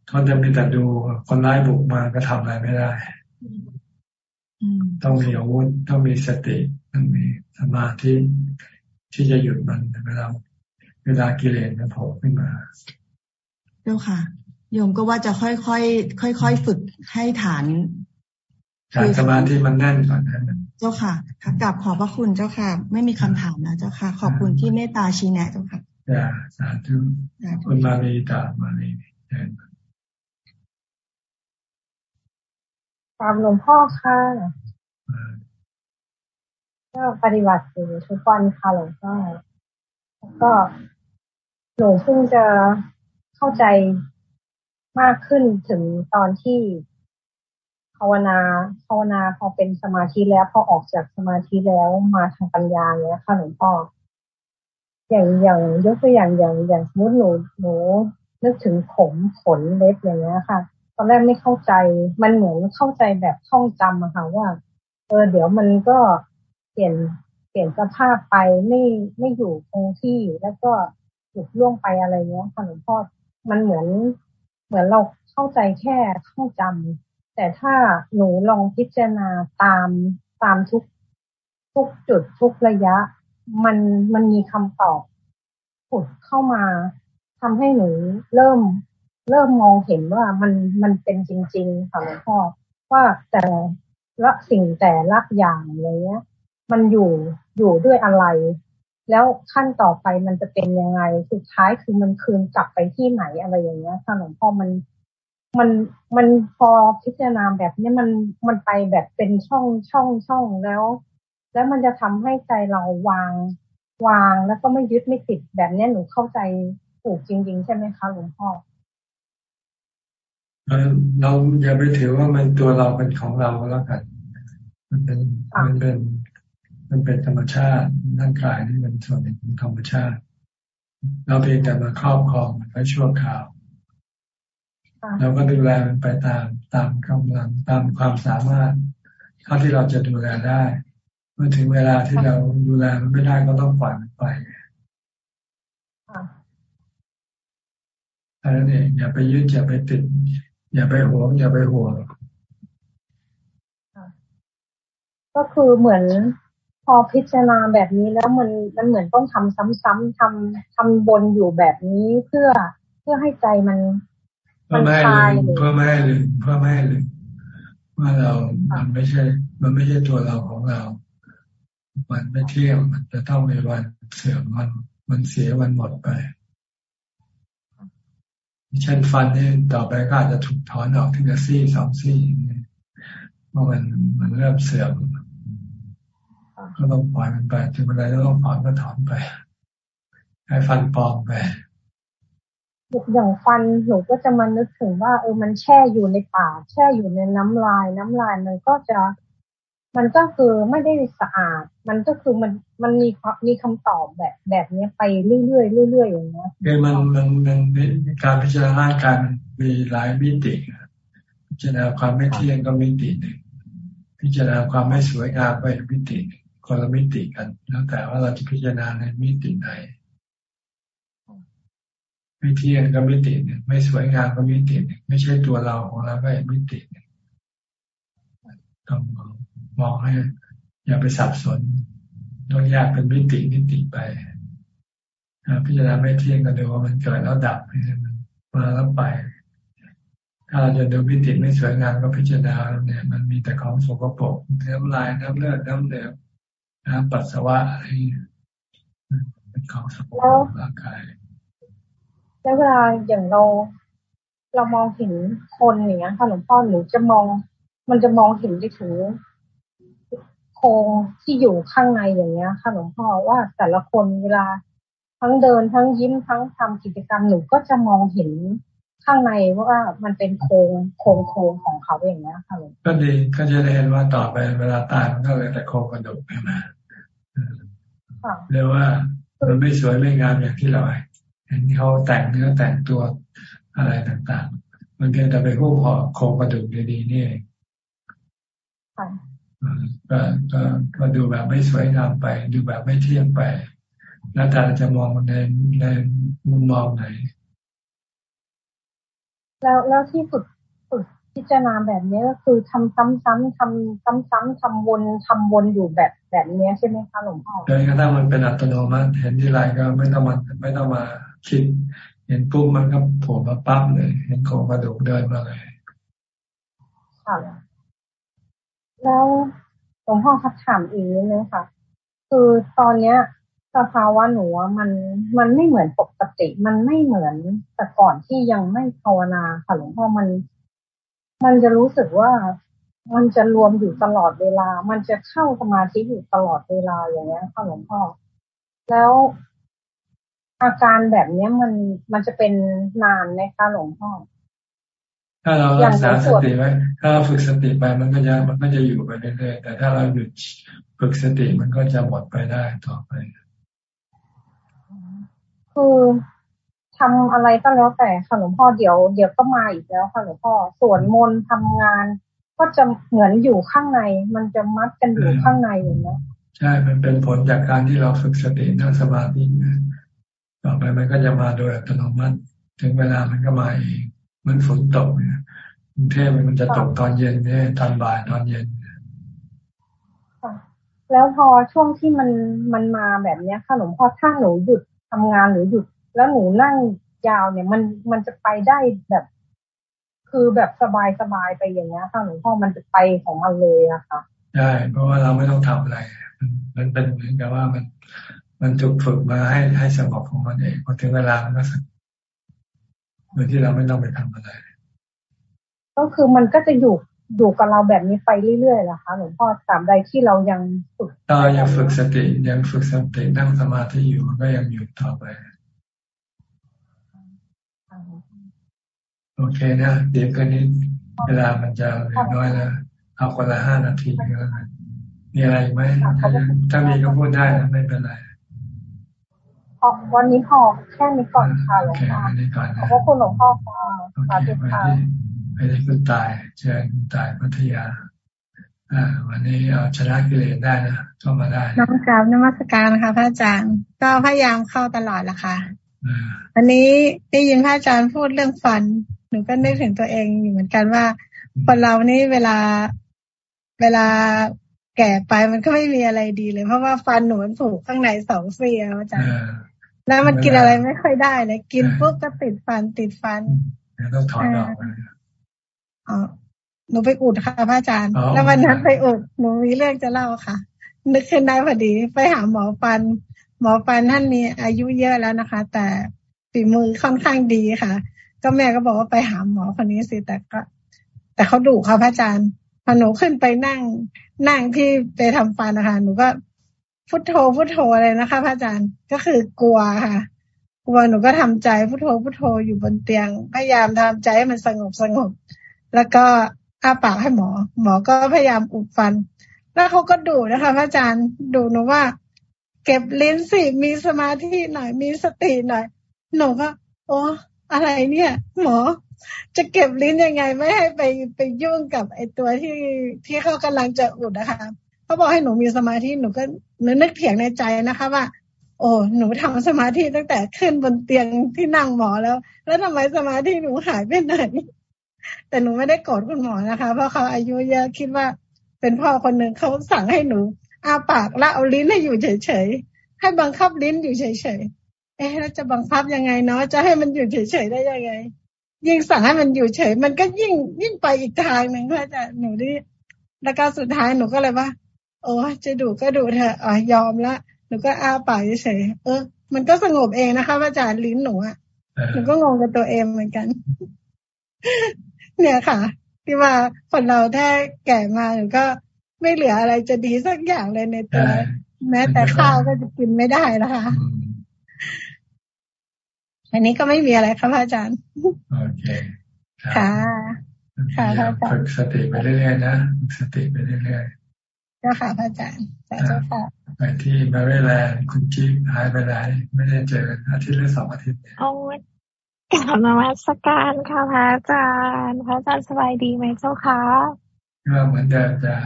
เขาจะมีแต่ดูคนร้ายบุกมาก็ทำอะไรไม่ได้ต้องมีอาวุธต้องมีสติต้องมีสมาธิที่จะหยุดมันเวลาเวลากิเลสมันโผล่ขึ้นมาเจ้าค่ะโยมก็ว่าจะค่อยๆค่อยๆฝึกให้ฐาน ฐานสมาธิมันแน่นก่อนนะเจ้าค่ะกลับขอบพระคุณเจ้าค่ะ ไม่มีคำถามนะเจ้าค่ะ ขอบคุณที่เมตตาชี้แนะเจ้าค่ะจ้าสาธุคุณมาลีตามาลีเชิญตามหลวงพ่อค่ะก็ปฏิบัติอยู่ทุกวันค่ะหลวงพ่อแล้วก็หนูเพิ่งจะเข้าใจมากขึ้นถึงตอนที่ภาวนาภาวนาพอเป็นสมาธิแล้วพอออกจากสมาธิแล้วมาทางปัญญาเนี้ยค่ะหลวงพ่ออย่างอย่างยกตัวอย่างอย่างอย่างสมมติหนูหนูนึกถึงผมขนเล็บอย่างเงี้ยค่ะ ตอนแรกไม่เข้าใจ มันเหมือนเข้าใจแบบท่องจำอะค่ะว่า เออเดี๋ยวมันก็เปลี่ยนเปลี่ยนสภาพไปไม่ไม่อยู่คงที่แล้วก็หยุดล่วงไปอะไรเงี้ยค่ะหลวงพ่อมันเหมือนเหมือนเราเข้าใจแค่เข้าจำ แต่ถ้าหนูลองพิจารณาตามตามทุกทุกจุดทุกระยะ มันมันมีคำตอบผุดเข้ามาทำให้หนูเริ่มเริ่มมองเห็นว่ามันมันเป็นจริงๆค่ะหลวงพ่อว่าแต่ละสิ่งแต่ละอย่างอะไรเงี้ย มันอยู่อยู่ด้วยอะไร แล้วขั้นต่อไปมันจะเป็นยังไง สุดท้ายคือมันคืนกลับไปที่ไหนอะไรอย่างเงี้ยค่ะหลวงพ่อมัน มันมันพอพิจารณาแบบนี้มันมันไปแบบเป็นช่องช่องช่องแล้ว แล้วมันจะทำให้ใจเราวางวางแล้วก็ไม่ยึดไม่ติดแบบนี้หนูเข้าใจถูกจริง ๆ ใช่ไหมคะหลวงพ่อเราอย่าไปถือว่ามันตัวเราเป็นของเราแล้วกัน มันเป็นมันเป็น มันเป็นธรรมชาติร่างกายนี่มันส่วนหนึ่งของธรรมชาติ เราเพียงแต่มาครอบครองมันไว้ชั่วคราว เราก็ดูแลมันไปตามตามกำลังตามความสามารถเท่าที่เราจะดูแลได้ เมื่อถึงเวลาที่เราดูแลมันไม่ได้ก็ต้องปล่อยมันไปอันนั้นเองอย่าไปยึดอย่าไปติด อย่าไปหวงอย่าไปห่วงก็คือเหมือนพอพิจารณาแบบนี้แล้วมันมันเหมือนต้องทำซ้ำๆทำทำบนอยู่แบบนี้เพื่อเพื่อให้ใจมัน มันคลายเพื่อไม่ให้ลืมเพื่อไม่ให้ลืมว่าเรามันไม่ใช่ มันไม่ใช่ตัวเราของเรา มันไม่เที่ยงมันจะต้องมีวันเสื่อมวัน มันเสียวันหมดไปเช่นฟันนี่ต่อไปก็อาจจะถูกถอนออกทีละซี่สองซี่เมื่อมันมันเริ่มเสื่อมก็ต้องปล่อยมันไปถึงเวลาแล้วต้องถอนก็ถอนไป ให้ฟันปลอมไป อย่างฟันหนูก็จะมานึกถึงว่า เออมันแช่อยู่ในปากแช่อยู่ในน้ำลาย น้ำลายมันก็จะ มันก็คือไม่ได้สะอาด มันก็คือมันมันมีมีคำตอบแบบแบบนี้ไปเรื่อยๆเรื่อยๆอย่างเงี้ยคือมันมันมันการพิจารณาการมีหลายมิติพิจารณาความไม่เที่ยงก็มิติหนึ่งพิจารณาความไม่สวยงามไปมิติหนึ่งคนละมิติกัน แล้วแต่ว่าเราจะพิจารณาในมิติไหน ไม่เที่ยงก็มิติเนี่ยไม่สวยงามก็มิติเนี่ยไม่ใช่ตัวเราของเราก็มิติเนี่ยต้องมองให้ อย่าไปสับสนต้องแยกเป็นมิติมิติไปพิจารณาไม่เที่ยงก็ดูว่ามันเกิดแล้วดับมันมาแล้วไป ถ้าเราจะดูมิติไม่สวยงามก็พิจารณาเนี่ย มันมีแต่ของสกปรกน้ำลายน้ำเลือดน้ำเหลวน้ำปัสสาวะอะไรเป็นของสกปรกร่างกาย แล้วเวลาอย่างเราเรามองเห็นคนอย่างเงี้ยค่ะหลวงพ่อหนูจะมอง มันจะมองเห็นได้ถึงโครงที่อยู่ข้างในอย่างเงี้ย ค่ะหลวงพ่อว่าแต่ละคนเวลาทั้งเดินทั้งยิ้มทั้งทำกิจกรรมหนูก็จะมองเห็นข้างในว่ามันเป็นโครงโครงโครงของเขาอย่างเงี้ยค่ะหลวงก็ดีก็จะได้เห็นว่าต่อไปเวลาตายมันก็เลยแต่โครงกระดูกใช่ไหมเรียกว่ามันไม่สวยไม่งามอย่างที่เรา เห็นเขาแต่งเนื้อแต่งตัวอะไรต่างๆ มันเพียงแต่ไปหุ้มห่อโครงกระดูกดีๆนี่เองก็ก็ก็ดูแบบไม่สวยงามไป ดูแบบไม่เที่ยงไป แล้วแต่จะมองในในมุมมองไหน แล้วแล้วที่ฝึกฝึกพิจารณาแบบนี้ก็คือทำซ้ำๆทำซ้ำๆทำวนทำวนอยู่แบบแบบนี้ใช่ไหมคะหลวงพ่อโดยกระทั่งมันเป็นอัตโนมัติเห็นที่ไรก็ไม่ต้องมาไม่ต้องมา คิด เห็นปุ๊บมันก็โผล่มาปั๊บเลย เห็นโครงกระดูกเดินมาเลยค่ะแล้วหลวงพ่อคัดถามอีกนิดนึงค่ะ คือตอนเนี้ยสภาวะหนูมันมันไม่เหมือนปกติ มันไม่เหมือนแต่ก่อนที่ยังไม่ภาวนาค่ะหลวงพ่อมัน มันจะรู้สึกว่ามันจะรวมอยู่ตลอดเวลา มันจะเข้าสมาธิอยู่ตลอดเวลาอย่างเงี้ยค่ะหลวงพ่อ แล้ว อาการแบบเนี้ยมันมันจะเป็นนานไหมคะหลวงพ่อถ้าเรารักษาสติไว้ถ้าเราฝึกสติไปมันก็จะมันก็จะอยู่ไปเรื่อยๆแต่ถ้าเราหยุดฝึกสติมันก็จะหมดไปได้ต่อไปคือทำอะไรก็แล้วแต่ค่ะหลวงพ่อเดี๋ยวเดี๋ยวก็มาอีกแล้วค่ะหลวงพ่อส่วนมนทำงาน ก็จะเหมือนอยู่ข้างใน มันจะมัดกันอยู่ข้างในอย่างนี้ใช่ มันเป็นผลจากการที่เราฝึกสตินั่งสมาธิ ต่อไปมันก็จะมาโดยอัตโนมัติ ถึงเวลามันก็มาเองมันฝนตกเนี่ยกรุงเทพมันจะตกตอนเย็นเนี่ยตอนบ่ายตอนเย็นแล้วพอช่วงที่มันมันมาแบบเนี้ยค่ะหลวงพ่อถ้าหนูหยุดทำงานหรือหยุด แล้วหนูนั่งยาวเนี่ย มันมันจะไปได้แบบ คือแบบสบายสบายไปอย่างเงี้ยค่ะหลวงพ่อมันจะไปของมันเลยอะค่ะใช่เพราะว่าเราไม่ต้องทำอะไร มันเป็นเหมือนกับว่ามัน มันถูกฝึกมาให้ให้สงบของมันเองพอถึงเวลามันก็สงโดยที่เราไม่ต้องไปทำอะไร ก็คือมันก็จะอยู่อยู่กับเราแบบนี้ไปเรื่อยๆเหรอคะหลวงพ่อตามใดที่เรายังฝึกถ้ายังฝึกสติยังฝึกสตินั่งสมาธิอยู่มันก็ยังอยู่ต่อไปโอเคนะเดี๋ยวกันนี้เวลามันจะเหลือน้อยแล้วเอาคนละห้านาทีก็แล้วกันมีอะไรไหมถ้ามีก็พูดได้นะไม่เป็นไรอ วันนี้พอแค่นี้ก่อนค่ะหลวงพ่อขอบคุณหลวงพ่อค่ะสาธุค่ะไปที่คุณตายเชิญคุณตายพัทยาอ่าวันนี้เอาชนะกิเลสได้นะเข้ามาได้น้องกราบนมัสการนะคะพระอาจารย์ ก็พยายามเข้าตลอดละค่ะวันนี้ได้ยินพระอาจารย์พูดเรื่องฟัน หนูก็นึกถึงตัวเองอยู่เหมือนกันว่า คนเรานี่เวลาเวลาแก่ไปมันก็ไม่มีอะไรดีเลย เพราะว่าฟันหนูมันผูกข้างในสองซี่อะอาจารย์ แล้วมันกินอะไรไม่ค่อยได้เลยกินปุ๊บก็ติดฟันติดฟันต้องถอนออกอ๋อหนูไปอุดค่ะพระอาจารย์ แล้ววันนั้นไปอุดหนูมีเรื่องจะเล่าค่ะ นึกขึ้นได้พอดี ไปหาหมอฟัน หมอฟันท่านนี้อายุเยอะแล้วนะคะ แต่ฝีมือค่อนข้างดีค่ะ ก็แม่ก็บอกว่าไปหาหมอคนนี้สิแต่ก็ แต่เขาดุค่ะพระอาจารย์พอหนูขึ้นไปนั่งนั่งที่ไปทำฟันนะคะหนูก็ พุทโธพุทโธอะไรนะคะพระอาจารย์ก็คือกลัวค่ะกลัวหนูก็ทำใจพุทโธพุทโธอยู่บนเตียง พยายามทำใจให้มันสงบสงบ แล้วก็อ้าปากให้หมอ หมอก็พยายามอุดฟัน แล้วเขาก็ดูนะคะพระอาจารย์ดูหนูว่า เก็บลิ้นสิมีสมาธิหน่อยมีสติหน่อย หนูก็โอ้อะไรเนี่ย หมอ จะเก็บลิ้นยังไงไม่ให้ไปไปยุ่งกับไอตัวที่ที่เขากำลังจะอุดนะคะ เขาบอกให้หนูมีสมาธิหนูก็นึกนึกเถียงในใจนะคะ ว่า โอ้หนูทำสมาธิตั้งแต่ขึ้นบนเตียงที่นั่งหมอแล้ว แล้วทำไมสมาธิหนูหายไปไหนแต่หนูไม่ได้โกรธคุณหมอนะคะ เพราะเขาอายุเยอะคิดว่า เป็นพ่อคนหนึ่งเขาสั่งให้หนูอาปากแล้วเอาลิ้นให้อยู่เฉยๆให้บังคับลิ้นอยู่เฉยๆเอ๊ะแล้วจะบังคับยังไงเนาะจะให้มันอยู่เฉยๆได้ยังไง ยิ่งสั่งให้มันอยู่เฉย มันก็ยิ่งยิ่งไปอีกทางหนึ่งเพื่อจะหนูนี่แล้วก็สุดท้ายหนูก็เลยว่า โอ้จะดูก็ดูเถอะอ๋อยอมละหนูก็อ้าปากเฉยเออ มันก็สงบเองนะคะอาจารย์ลิ้นหนูอะหนูก็งงกับตัวเองเหมือนกัน เนี่ยค่ะ ที่ว่าคนเราถ้าแก่มาหนูก็ไม่เหลืออะไรจะดีสักอย่างเลยในตัวแม้แต่ข้าวก็จะกินไม่ได้นะคะ อันนี้ก็ไม่มีอะไรครับอาจารย์ โอเค ค่ะ ค่ะพระอาจารย์ฝึกสติไปเรื่อยๆนะฝึกสติไปเรื่อยๆ เจ้าค่ะพระอาจารย์เจ้าค่ะไปที่มาเวลนคุณจิ๊บหายไปไหนไม่ได้เจอกันอาทิตย์หรือสองอาทิตย์โอ้กลับมาวัสการค่ะพระอาจารย์พระอาจารย์สบายดีไหมเจ้าคะก็เหมือนเดิมจะ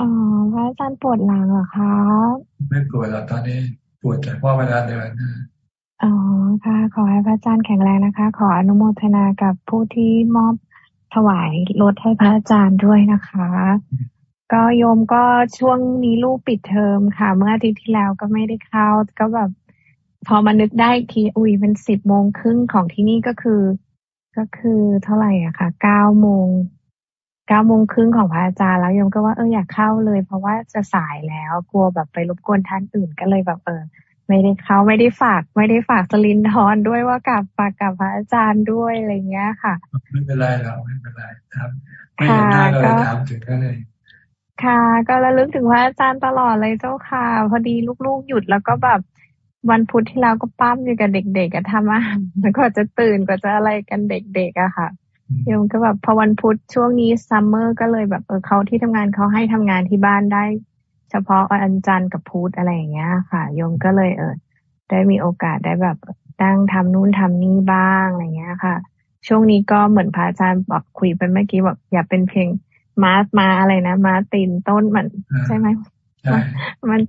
อ๋อพระอาจารย์ปวดหลังเหรอคะไม่ปวดหรอกตอนนี้ปวดแต่เพราะเวลาเดินอ๋อค่ะ ขอให้พระอาจารย์แข็งแรงนะคะ ขออนุโมทนากับผู้ที่มอบถวายรถให้พระอาจารย์ด้วยนะคะ ก็โยมก็ช่วงนี้ลูกปิดเทอมค่ะ เมื่ออาทิตย์ที่แล้วก็ไม่ได้เข้า ก็แบบพอมานึกได้ทีอุ้ยเป็นสิบโมงครึ่งของที่นี่ก็คือ ก็คือเท่าไหร่อะค่ะเก้าโมงเก้าโมงครึ่งของพระอาจารย์แล้วยมก็ว่าเอออยากเข้าเลย เพราะว่าจะสายแล้วกลัวแบบไปรบกวนท่านอื่นก็เลยแบบเออไม่ได้เข้าไม่ได้ฝาก ไม่ได้ฝากสลินทอนด้วยว่ากลับฝากกับพระอาจารย์ด้วยอะไรเงี้ยค่ะ ไม่เป็นไรเราไม่เป็นไรครับ ไม่เห็นหน้าก็เลยถามถึงก็เลย ค่ะ ก็ระลึกถึงพระอาจารย์ตลอดเลยเจ้าค่ะ พอดีลูกๆหยุดแล้วก็แบบวันพุธที่แล้วก็ปั้มอยู่กับเด็กๆกันทำอาหารแล้วก็จะตื่นก็จะอะไรกันเด็กๆอะค่ะโยมก็แบบพอวันพุธช่วงนี้ summer ก็เลยแบบเออเขาที่ทำงานเขาให้ทำงานที่บ้านได้ เฉพาะวันจันทร์กับพุธอะไรอย่างเงี้ยค่ะโยมก็เลยเออได้มีโอกาสได้แบบตั้งทำนู่นทำนี่บ้างอะไรเงี้ยค่ะ ช่วงนี้ก็เหมือนพระอาจารย์บอกคุยไปเมื่อกี้บอกอย่าเป็นเพลง มาสมาอะไรนะมาตีนต้นมันใช่ไหมมัน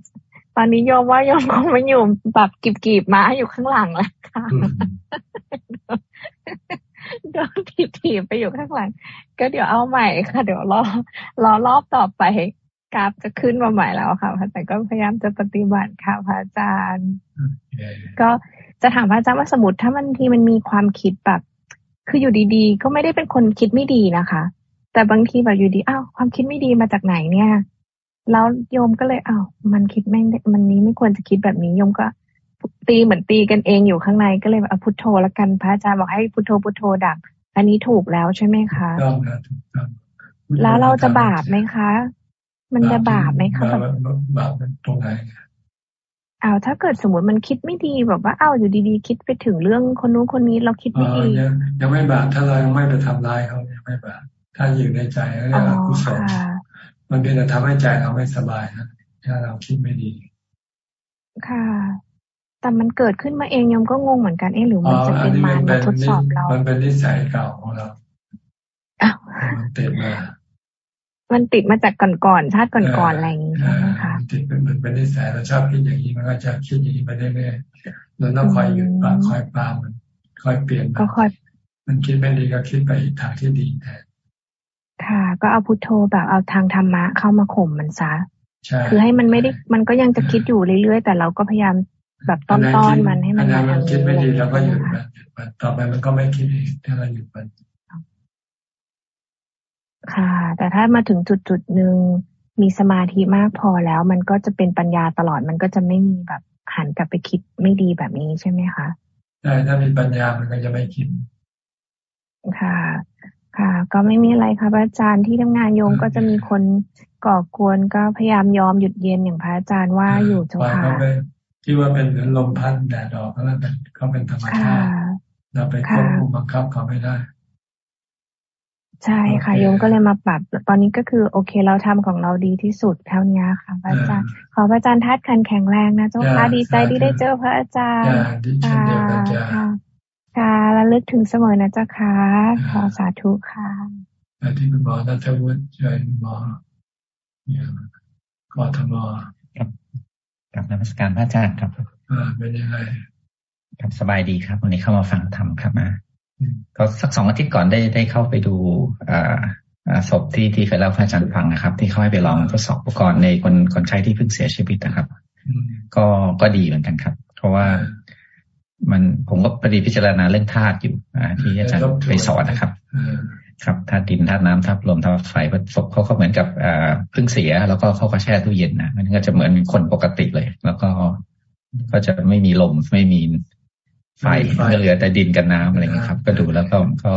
ตอนนี้โยมว่าโยมคงไม่อยู่แบบกีบกีบมาอยู่ข้างหลังแล้วค่ะโดนถีบถีบไปอยู่ข้างหลัง ก็เดี๋ยวเอาใหม่ค่ะ เดี๋ยวรอรอรอบต่อไปกราฟจะขึ้นมาใหม่แล้วค่ะแต่ก็พยายามจะปฏิบัติค่ะพระอาจารย์ ก็จะถามพระอาจารย์ว่าสมมติถ้ามันทีมันมีความคิดแบบ คืออยู่ดีๆ ก็ไม่ได้เป็นคนคิดไม่ดีนะคะ แต่บางทีแบบอยู่ดีอ้าวความคิดไม่ดีมาจากไหนเนี่ย แล้วโยมก็เลยอ้าวมันคิดแม่งมันนี้ไม่ควรจะคิดแบบนี้โยมก็ตีเหมือนตีกันเองอยู่ข้างในก็เลยแบบพุทโธแล้วกันพระอาจารย์บอกให้พุทโธพุทโธดับ อันนี้ถูกแล้วใช่ไหมคะต้องนะถูกต้องแล้วเราจะบาปไหมคะ มันจะบาปไหมคะแบบบาปตรงไหนอ้าวถ้าเกิดสมมติมันคิดไม่ดีแบบว่าอ้าวอยู่ดีๆ คิดไปถึงเรื่องคนนู้นคนนี้เราคิดไม่ดียังไม่บาปถ้าเรายังไม่ไปทำร้ายเขายังไม่บาป ถ้าอยู่ในใจแล้วเรียกว่ากุศลมันเป็นแต่ทำให้ใจเราไม่สบายนะถ้าเราคิดไม่ดี ค่ะ แต่มันเกิดขึ้นมาเองยมก็งงเหมือนกันเอ๊ะหรือมันจะเป็นมารมาทดสอบเรา มันเป็นนิสัยเก่าของเรามันติดมา มันติดมาจากก่อนๆชาติก่อนๆอะไรอย่างนี้ใช่ไหมคะติดเป็นเหมือนเป็นนิสัยเราชอบคิดอย่างนี้มันก็จะคิดอย่างนี้ไปเรื่อยๆเราต้องคอยหยุดปาคอยปามมันคอยเปลี่ยนก็คอยมันคิดไม่ดีก็คิดไปทางที่ดีแทน ค่ะ ก็เอาพุทโธแบบเอาทางธรรมะเข้ามาข่มมันซะคือให้มันไม่ได้มันก็ยังจะคิดอยู่เรื่อยๆ แต่เราก็พยายามแบบต้อนต้อนมันให้มันมันคิดไม่ดีแล้วก็หยุดมันต่อไปมันก็ไม่คิดอีกถ้าเราหยุดมันค่ะ แต่ถ้ามาถึงจุดจุดหนึ่งมีสมาธิมากพอแล้ว มันก็จะเป็นปัญญาตลอดมันก็จะไม่มีแบบหันกลับไปคิดไม่ดีแบบนี้ใช่ไหมคะใช่ถ้ามีปัญญามันก็จะไม่คิดค่ะ ค่ะ ก็ไม่มีอะไรค่ะพระอาจารย์ที่ทำงานโยมก็จะมีคนก่อกวนก็พยายามยอมหยุดเย็นอย่างพระอาจารย์ว่าอยู่เจ้าค่ะที่ว่าเป็นเหมือนลมพัดแดดออกก็แล้วเป็นเขาเป็นธรรมชาติเราไปควบคุมบังคับเขาไม่ได้ ใช่ค่ะโยมก็เลยมาปรับ ตอนนี้ก็คือโอเคเราทำของเราดีที่สุดเท่านี้ค่ะพระอาจารย์ขอพระอาจารย์ทัดคันแข็งแรงนะเจ้าค่ะดีใจที่ได้เจอพระอาจารย์ค่ะ ค่ะระลึกถึงเสมอนะเจ้าค่ะขอสาธุค่ะที่คุณหมอนัทวุฒิเชิญหมอเนี่ยกทมกับนมัสการพระอาจารย์ครับอ่าเป็นยังไงครับสบายดีครับ วันนี้เข้ามาฟังธรรมครับนะก็สักสองอาทิตย์ก่อนได้ได้เข้าไปดูอ่าศพที่ที่เคยเล่าพระอาจารย์ฟังนะครับ ที่เขาให้ไปลองทดสอบอุปกรณ์ในคนคนใช้ที่เพิ่งเสียชีวิตนะครับ ก็ก็ดีเหมือนกันครับ เพราะว่า มันผมก็พอดีพิจารณาเรื่องธาตุอยู่อ่าที่อาจารย์ไปสอนนะครับครับธาตุดินธาตุน้ำธาตุลมธาตุไฟศพเขาก็เหมือนกับอ่าเพิ่งเสีย แล้วก็เขาก็แช่ตู้เย็นนะมันก็จะเหมือนคนปกติเลย แล้วก็ก็จะไม่มีลมไม่มีไฟก็เหลือแต่ดินกับน้ำอะไรเงี้ยครับ ก็ดูแล้วก็ก็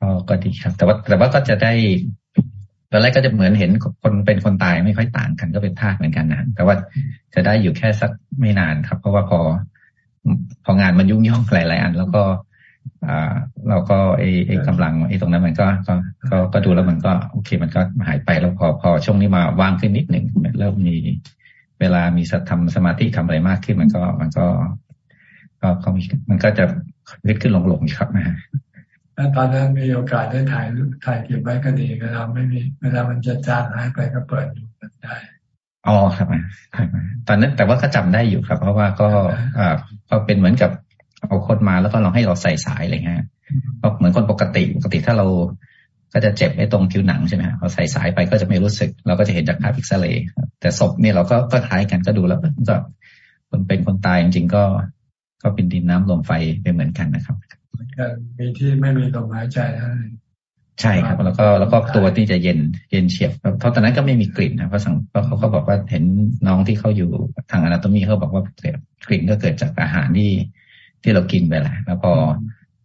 ก็ก็ดีครับ แต่ว่าแต่ว่าก็จะได้ตอนแรกก็จะเหมือนเห็นคนเป็นคนตายไม่ค่อยต่างกันก็เป็นธาตุเหมือนกันนะแต่ว่าจะได้อยู่แค่สักไม่นานครับ เพราะว่าพอ พองานมันยุ่งย่องหลายๆอัน แล้วก็อ่าเราก็ไอ้ไอ้กำลังไอ้ตรงนั้นมันก็ก็ก็ก็ดูแล้วมันก็ โอเค มันก็หายไปแล้วพอพอช่วงนี้มาว่างขึ้นนิดหนึ่งเริ่มมีเวลามีสัตทำสมาธิทำอะไรมากขึ้นมันก็มันก็ ก็ก็มีมันก็จะขึ้นขึ้นลงลงครับนะถ้าตอนนั้นมีโอกาสได้ถ่ายถ่ายเก็บไว้ก็ดีเวลาไม่มีเวลามันจะจางหายไปก็เปิดดูกันได้อ๋อครับตอนนั้นแต่ว่าก็จำได้อยู่ครับ เพราะว่าก็อ่า ก็เป็นเหมือนกับเอาคนมาแล้วก็ลองให้เราใส่สายอะไรเงี้ยก็เหมือนคนปกติปกติถ้าเราก็จะเจ็บไอ้ตรงผิวหนังใช่ไหมพอใส่สายไปก็จะไม่รู้สึก เราก็จะเห็นจากภาพอิกซเรย์แต่ศพเนี่ยเราก็ก็คล้ายกันก็ดูแล้วก็คนเป็นคนตายจริงๆก็ ก็เป็นดินน้ำลมไฟไปเหมือนกันนะครับเหมือนกันมีที่ไม่มีลมหายใจ ใช่ครับ แล้วก็แล้วก็ตัวที่จะเย็นเย็นเฉียบเพราะตอนนั้นก็ไม่มีกลิ่นนะเพราะสังเพราะเขาก็บอกว่าเห็นน้องที่เขาอยู่ทางอนาโตมีเขาบอกว่ากลิ่นก็เกิดจากอาหารที่ที่เรากินไปแหละแล้วพอ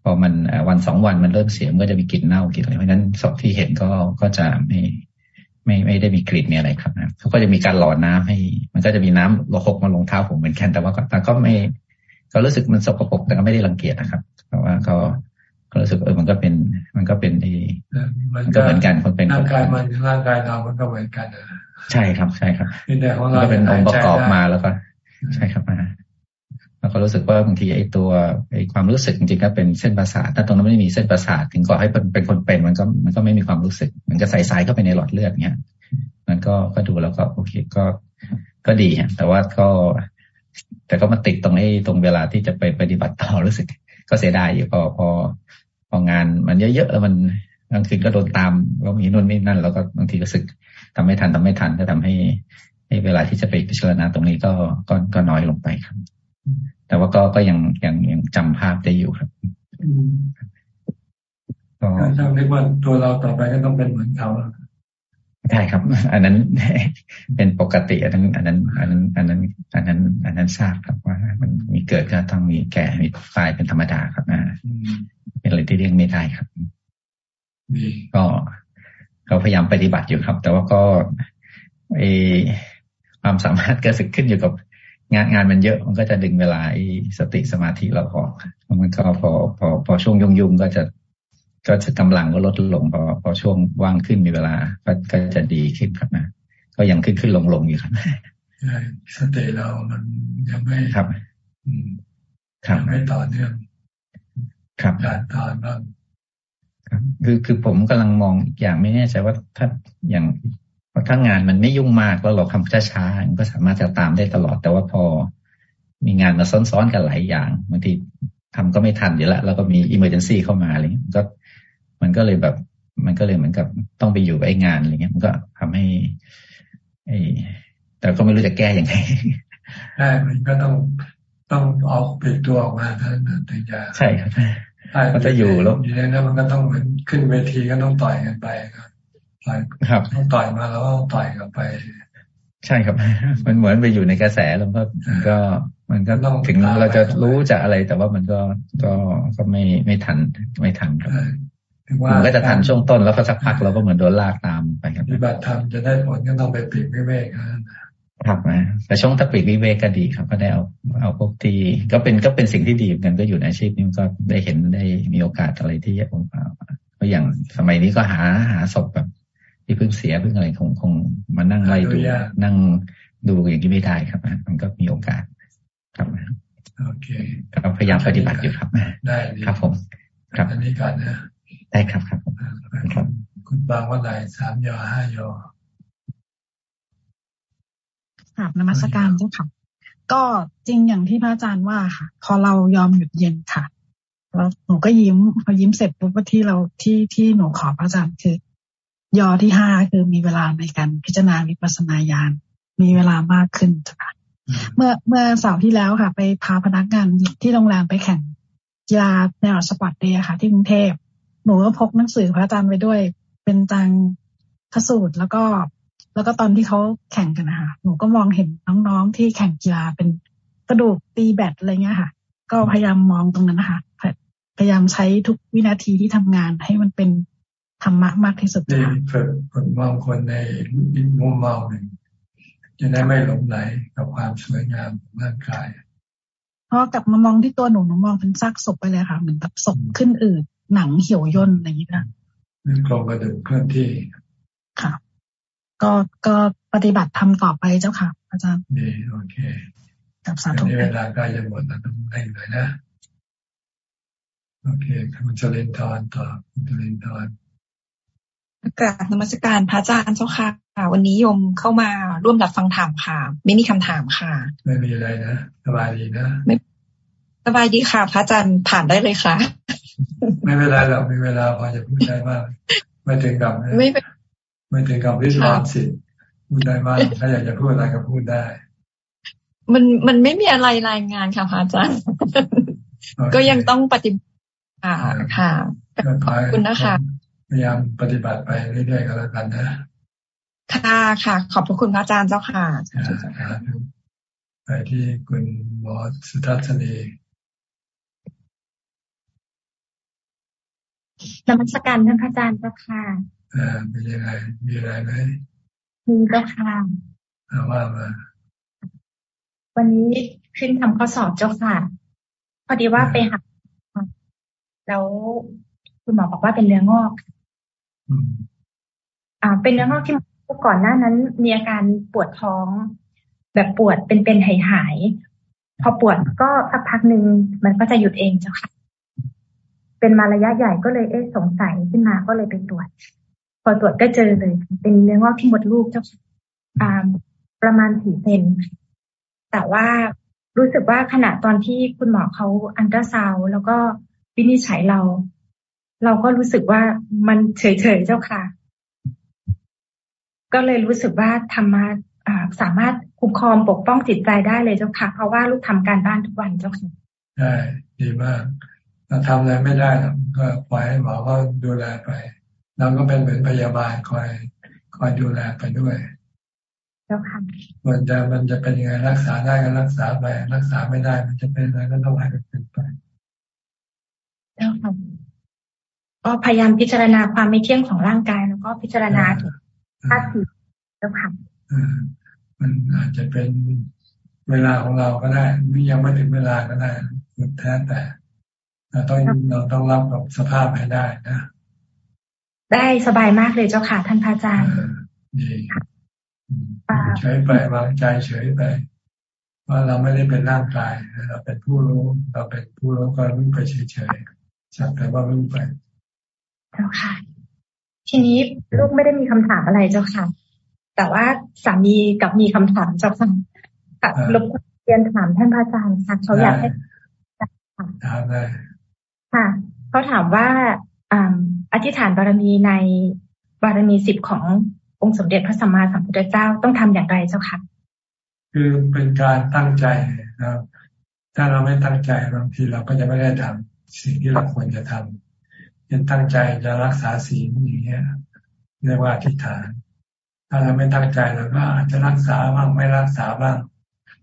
พอมันวันสองวันมันเริ่มเสียมันก็จะมีกลิ่นเน่ากลิ่นอะไรเพราะนั้นศพที่เห็นก็ก็จะไม่ไม่ไม่ได้มีกลิ่นมีอะไรครับนะเขาก็จะมีการหล่อน้ำให้ มันก็จะมีน้ำโลหกมาลงเท้าผมเหมือนกันแต่ว่าแต่ก็ไม่ก็รู้สึกมันสกปรกแต่ก็ไม่ได้รังเกียจนะครับ เพราะว่าก็ ก็รู้สึกเออมันก็เป็น มันก็เป็นที่มันก็เหมือนกันคนเป็นร่างกายมันร่างกายเรา มันก็เหมือนกันใช่ครับ ใช่ครับแต่ของเราเป็นองค์ประกอบมาแล้วก็ ใช่ครับมาแล้วก็รู้สึกว่าบางทีไอ้ตัวไอ้ความรู้สึกจริงๆก็เป็นเส้นประสาทถ้าตรงนั้นไม่มีเส้นประสาทถึงก่อให้เป็นเป็นคนเป็นมันก็มันก็ไม่มีความรู้สึก มันก็ใส่สายเข้าไปในหลอดเลือดเนี้ยมันก็ก็ดูแล้วก็โอเคก็ก็ดีฮะแต่ว่าก็ แต่ก็มาติดตรงไอ้ตรงเวลาที่จะไปปฏิบัติต่อรู้สึก ก็เสียดายอยู่พอพอ พองานมันเยอะๆแล้วมันบางทีก็โดนตามก็มีนู่นนี่นั่น แล้วก็บางทีรู้สึกทำไม่ทันทำไม่ทันก็ทำให้ให้เวลาที่จะไปพิจารณาตรงนี้ก็ก็ก็น้อยลงไปครับ แต่ว่าก็ก็ยังยังยังจำภาพได้อยู่ครับก็ถ้าเรียกว่าตัวเราต่อไปก็ต้องเป็นเหมือนเขาใช่ครับ อันนั้นเป็นปกติอันนั้น อันนั้น อันนั้น อันนั้น อันนั้น อันนั้นทราบครับว่า มันมีเกิดก็ต้องมีแก่มีตายเป็นธรรมดาครับนะ เป็นอะไรที่เรียกไม่ได้ครับ ก็เขาพยายามปฏิบัติอยู่ครับ แต่ว่าก็เอความสามารถก็สึกขึ้นอยู่กับงานงานมันเยอะ มันก็จะดึงเวลาสติสมาธิเราออกมันก็พอพอพอช่วงยุ่งยุ่งก็จะก็จะกำลังก็ลดลงพอพอช่วงว่างขึ้นมีเวลา ก็ก็จะดีขึ้นครับนะ ก็ยังขึ้นขึ้นลงลงอยู่ครับใช่สติเรามันยังไม่ครับ อืมครับไม่ต่อเนื่อง ครับการตอนบ้างคือคือผมกำลังมองอย่างไม่แน่ใจว่าถ้าอย่างพราะถ้างานมันไม่ยุ่งมากแล้วเราทำช้าๆก็สามารถจะตามได้ตลอด แต่ว่าพอมีงานมาซ้อนๆกันหลายอย่างบางทีทำก็ไม่ทันอยู่แล้วแล้วก็มีอิมเมอร์เจนซี่เข้ามาอะไรก็มันก็เลยแบบ มันก็เลยเหมือนกับต้องไปอยู่กับไอ้งานอะไรเงี้ยมันก็ทำให้ไอ้แต่ก็ไม่รู้จะแก้อย่างไรใช่มันก็ต้อง ต้องออกปิดตัวออกมาท่านถึงจะใช่ครับมันจะอยู่แล้วอยู่ในนั้นมันก็ต้องเหมือนขึ้นเวทีก็ต้องต่อยกันไปครับต่อยครับต้องต่อยมาแล้วก็ต่อยกลับไป ใช่ครับ มันเหมือนไปอยู่ในกระแสแล้วก็มันก็มันก็ต้องถึงเราจะรู้จะอะไรแต่ว่ามันก็ก็ก็ไม่ไม่ทันไม่ทันครับมันก็จะทันช่วงต้นแล้วก็สักพักเราก็เหมือนโดนลากตามไปครับปฏิบัติธรรมจะได้ผลก็ต้องไปปีกวิเวกครับ นะแต่ช่วงถ้าปีกวิเวกก็ดีครับ ก็ได้เอาเอาพวกที่ก็เป็นก็เป็นสิ่งที่ดีเหมือนกันก็อยู่ในอาชีพนี้ก็ได้เห็นได้มีโอกาสอะไรที่ก็อย่างสมัยนี้ก็หาหาศพแบบที่เพิ่งเสียเพิ่งอะไรคงคงมานั่งไล่ดูนั่งดูอย่างนี้ไม่ได้ครับมันก็มีโอกาสครับโอเคก็พยายามปฏิบัติอยู่ครับได้ครับผม ครับอันนี้ก่อนนะได้ครับครับครับคุณบางวันไหนสามยอห้ายอ ครับนมัสการเจ้าค่ะ ก็จริงอย่างที่พระอาจารย์ว่าค่ะ พอเรายอมหยุดเย็นค่ะ แล้วหนูก็ยิ้มพอยิ้มเสร็จปุ๊บที่เราที่ที่หนูขอพระอาจารย์คือข้อที่ห้าคือมีเวลาในการพิจารณาวิปัสสนาญาณมีเวลามากขึ้นค่ะเมื่อเมื่อเสาร์ที่แล้วค่ะ ไปพาพนักงานที่โรงแรมไปแข่งกีฬาแนว sport day ค่ะ ที่กรุงเทพหนูก็พกหนังสือพระอาจารย์ไปด้วย เป็นตังพระสูตรแล้วก็ แล้วก็ตอนที่เขาแข่งกันนะคะหนูก็มองเห็นน้องๆที่แข่งกีฬาเป็นกระดูกตีแบตอะไรเงี้ยค่ะ ก็พยายามมองตรงนั้นนะคะพยายามใช้ทุกวินาทีที่ทำงานให้มันเป็นธรรมะมากที่สุดค่ะฝึกฝึกมองคนในมุมมองหนึ่งจะได้ไม่หลงไหลกับความสวยงามของร่างกายพอกลับมามองที่ตัวหนูหนูมองเป็นซากศพไปเลยค่ะ เหมือนแบบศพขึ้นอืดหนังเหี่ยวย่นอะไรอย่างนี้ค่ะนั่นโครงกระดูกเคลื่อนที่ค่ะ ก็ก็ปฏิบัติทำต่อไปเจ้าค่ะ อาจารย์ดีโอเคกับสาธุเวลาใกล้จะหมดแล้วต้องเร่งเลยนะโอเคคุณเจริญทอนต่อคุณเจริญทอนกราบนมัสการพระอาจารย์เจ้าค่ะ วันนี้โยมเข้ามาร่วมรับฟังธรรมค่ะ ไม่มีคำถามค่ะ ไม่มีอะไรนะสบายดีนะไม่สบายดีค่ะ พระอาจารย์ผ่านได้เลยค่ะ ไม่เป็นไรหรอกมีเวลาพอจะพูดได้มากไม่ถึงกับไม่ ไม่ถึงกับริสลามสิพูดได้มากถ้าอยากจะพูดอะไรก็พูดได้ มันมันไม่มีอะไรรายงานค่ะพระอาจารย์ก็ยังต้องปฏิบัติค่ะขอบคุณนะคะพยายามปฏิบัติไปเรื่อยๆก็แล้วกันนะค่ะค่ะ ขอบพระคุณพระอาจารย์เจ้าค่ะไปที่คุณหมอสุทัศนีนมัสการท่านพระอาจารย์เจ้าค่ะ อ่าเป็นยังไงมีอะไรไหมมีเจ้าค่ะว่ามาวันนี้ขึ้นทำข้อสอบเจ้าค่ะ พอดีว่าไปหักแล้วคุณหมอบอกว่าเป็นเนื้องอกอ่า เป็นเนื้องอกที่ก่อนหน้านั้น มีอาการปวดท้อง แบบปวดเป็นเป็นหายหายพอปวดก็สักพักหนึ่งมันก็จะหยุดเองเจ้าค่ะ เป็นมาระยะใหญ่ก็เลยเอ๊ะสงสัยขึ้นมาก็เลยไปตรวจ พอตรวจก็เจอเลย เป็นเนื้องอกที่มดลูกเจ้าค่ะประมาณสี่เซนแต่ว่ารู้สึกว่าขณะตอนที่คุณหมอเขาอันตราซาวแล้วก็วินิจฉัยเรา เราก็รู้สึกว่ามันเฉยๆเจ้าค่ะ ก็เลยรู้สึกว่าธรรมะสามารถคุ้มครองปกป้องจิตใจได้เลยเจ้าค่ะ เพราะว่าลูกทำการบ้านทุกวันเจ้าค่ะใช่ดีมากเราทำอะไรไม่ได้ก็ปล่อยให้หมอก็ดูแลไป เราก็เป็นเหมือนพยาบาลคอยคอยดูแลไปด้วยเจ้าค่ะมันจะมันจะเป็นยังไงรักษาได้ก็รักษาไป รักษาไม่ได้ มันจะเป็นอะไรก็ต้องให้มันเป็นไปเจ้าค่ะก็พยายามพิจารณาความไม่เที่ยงของร่างกาย แล้วก็พิจารณาถึงธาตุสี่แล้วค่ะมันอาจจะเป็นเวลาของเราก็ได้ไม่ยังไม่ถึงเวลาก็ได้สุดแท้แต่เราต้องเราต้องรับกับสภาพให้ได้นะ ได้สบายมากเลยเจ้าค่ะ ท่านพระอาจารย์ดีเฉยไปวางใจเฉยไป ว่าเราไม่ได้เป็นร่างกายเราเป็นผู้รู้ เราเป็นผู้รู้ก็รู้ไปเฉยๆสักแต่ว่ารู้ไปเจ้าค่ะ ทีนี้ลูกไม่ได้มีคำถามอะไรเจ้าค่ะ แต่ว่าสามีกับมีคำถามเจ้าค่ะรบกวนเรียนถามท่านพระอาจารย์ค่ะเขาอยากให้ถามได้ค่ะเขาถามว่า อธิษฐานบารมีในบารมีสิบขององค์สมเด็จพระสัมมาสัมพุทธเจ้าต้องทำอย่างไรเจ้าค่ะ คือเป็นการตั้งใจนะถ้าเราไม่ตั้งใจบางทีเราก็จะไม่ได้ทำสิ่งที่เราควรจะทำเนตั้งใจจะรักษาศีลอย่างเงี้ยเรียกว่าอธิษฐาน ถ้าเราไม่ตั้งใจเราก็อาจจะรักษาบ้างไม่รักษาบ้าง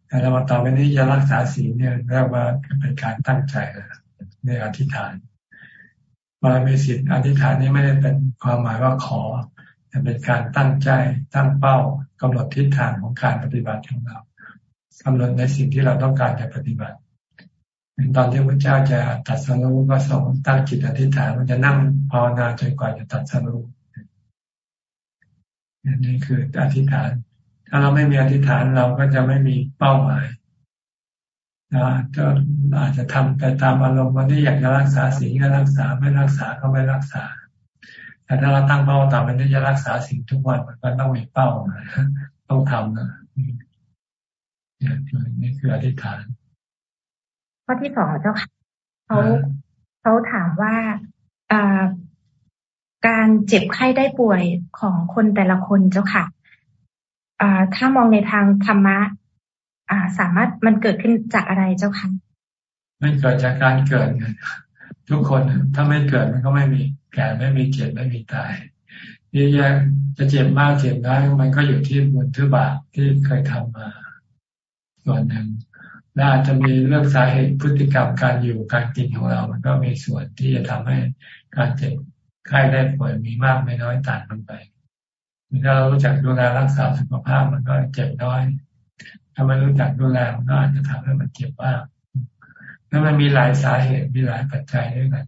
แต่เราต่อไปนี้จะรักษาศีลเนี่ยเรียกว่าเป็นการตั้งใจในอธิษฐาน บารมีสิทธิ์อธิษฐานนี้ไม่ได้เป็นความหมายว่าขอ แต่เป็นการตั้งใจตั้งเป้ากำหนดทิศทางของการปฏิบัติของเรากำหนดในสิ่งที่เราต้องการจะปฏิบัติตอนที่พระเจ้าจะตัดสรุปก็สองตั้งจิตอธิษฐานมันจะนั่งภาวนาจนกว่าจะตัดสรุปนี่คืออธิษฐาน ถ้าเราไม่มีอธิษฐานเราก็จะไม่มีเป้าหมาย นะก็อาจจะทำไปตามอารมณ์วันนี้อยากจะรักษาสิ่งก็รักษาไม่รักษาก็ไม่รักษา แต่ถ้าเราตั้งเป้าต่อไปนี้จะรักษาสิ่งทุกวันมันก็ต้องมีเป้าหมายต้องทำนะเนี่ยนี่คืออธิษฐานข้อที่สองเจ้าค่ะเขาเขาถามว่าอ่าการเจ็บไข้ได้ป่วยของคนแต่ละคนเจ้าค่ะอ่าถ้ามองในทางธรรมะ อ่า สามารถมันเกิดขึ้นจากอะไรเจ้าคะมันเกิดจากการเกิดไงทุกคนถ้าไม่เกิดมันก็ไม่มีแก่ไม่มีเจ็บไม่มีตายนี่ยังจะเจ็บมากเจ็บน้อยมันก็อยู่ที่บุญทือบาปที่เคยทำมาส่วนหนึ่งและอาจจะมีเรื่องสาเหตุพฤติกรรมการอยู่การกินของเรา มันก็มีส่วนที่จะทำให้การเจ็บไข้ได้ป่วยมีมากไม่น้อยต่างกันไปถ้าเรารู้จักดูแลรักษาสุขภาพมันก็เจ็บน้อย ถ้าไม่รู้จักดูแลมันก็อาจจะทำให้มันเจ็บมากแล้วมันมีหลายสาเหตุมีหลายปัจจัยด้วยกัน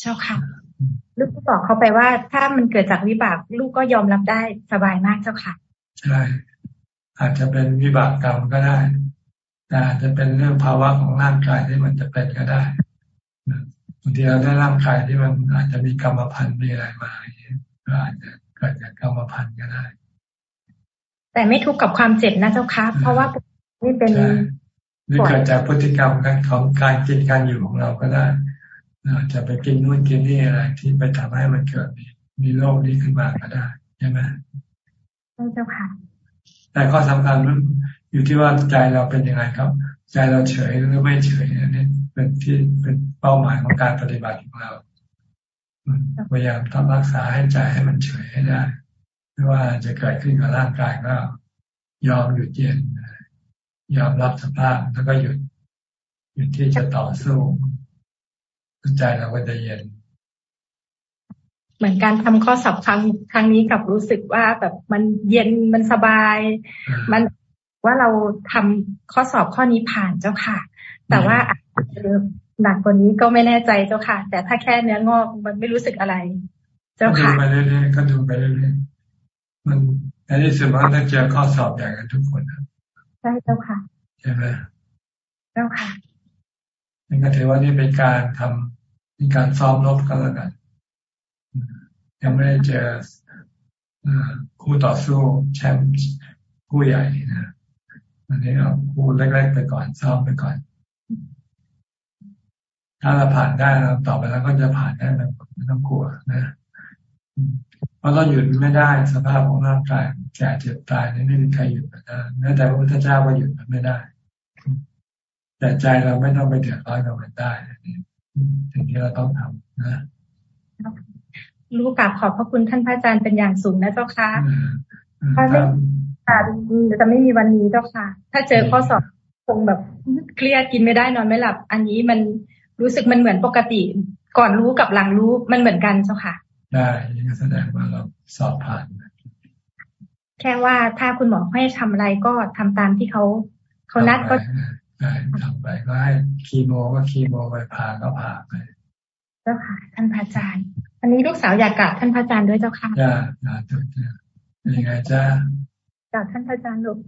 เจ้าค่ะ ลูกก็บอกเขาไปว่า ถ้ามันเกิดจากวิบาก ลูกก็ยอมรับได้สบายมากเจ้าค่ะ ใช่ อาจจะเป็นวิบากกรรมก็ได้แต่อาจจะเป็นเรื่องภาวะของร่างกายที่มันจะเป็นก็ได้บางทีเราได้ร่างกายที่มันอาจจะมีกรรมพันธุ์มีอะไรมาก็อาจจะเกิดจากกรรมพันธุ์ก็ได้ แต่ไม่ทุกข์กับความเจ็บนะเจ้าค่ะเพราะว่านี่เป็นหรือเกิดจากพฤติกรรมของการกินการอยู่ของเราก็ได้จะไปกินนู่นกินนี่อะไร ที่ไปทำให้มันเกิดมีโรคนี้ขึ้นมาก็ได้ใช่ไหมใช่เจ้าค่ะ แต่ข้อสำคัญมันอยู่ที่ว่าใจเราเป็นยังไงครับ ใจเราเฉยหรือไม่เฉยนี่เป็นที่เป็นเป้าหมายของการปฏิบัติของเราพยายามทำรักษาให้ใจให้มันเฉยให้ได้ ไม่ว่าจะเกิดขึ้นกับร่างกายก็ยอมหยุดเย็น ยอมรับสภาพแล้วก็หยุดหยุดที่จะต่อสู้ใจเราก็จะเย็น เหมือนการทำข้อสอบครั้งครั้งนี้กับรู้สึกว่าแบบมันเย็นมันสบาย มันว่าเราทำข้อสอบข้อนี้ผ่านเจ้าค่ะ แต่ว่าหนักกว่านี้ก็ไม่แน่ใจเจ้าค่ะ แต่ถ้าแค่เนื้องอกมันไม่รู้สึกอะไร เจ้าค่ะก็ดูไปเรื่อยๆก็ดูไปเรื่อยๆ มันในที่สุดมันต้องเจอข้อสอบอย่างกันทุกคนใช่เจ้าค่ะใช่ไหมเจ้าค่ะนั่นก็ถือว่านี่เป็นการทำเป็นการซ้อมรบกันแล้วกัน ยังไม่ได้เจอคู่ต่อสู้แชมป์คู่ใหญ่นะอันนี้เอาคู่เล็กๆไปก่อนซ้อมไปก่อน ถ้าเราผ่านได้เราต่อไปแล้วก็จะผ่านได้ไม่ต้องกลัวนะเพ ราะเราหยุดไม่ได้สภาพของร่างกายแก่เจ็บตายนี่ไม่มีใครหยุดได้แม้แต่พระพุทธเจ้าก็หยุดมันไม่ได้ แต่ใจเราไม่ต้องไปเดือดร้อนกับมันได้สิ่งที่เราต้องทำนะรู้กับขอบพระคุณท่านพระอาจารย์เป็นอย่างสูงนะเจ้าค่ะถ้าไม่จะไม่มีวันนี้เจ้าค่ะ ถ้าเจอข้อสอบคงแบบเครียดกินไม่ได้นอนไม่หลับ อันนี้มันรู้สึกมันเหมือนปกติ ก่อนรู้กับหลังรู้มันเหมือนกันเจ้าค่ะ ได้ยังแสดงว่าเราสอบผ่านแค่ว่าถ้าคุณหมอให้ทำอะไรก็ทำตามที่เขาเขานัดก็ทำไปก็ให้คีโมก็คีโมไปผ่าก็ผ่าไปเจ้าค่ะ ท่านพระอาจารย์อันนี้ลูกสาวอยากกราบท่านพระอาจารย์ด้วยเจ้าค่ะจ้าจ้าจ้าจ้ายังไงจ้ากราบท่านพระอาจารย์ลูก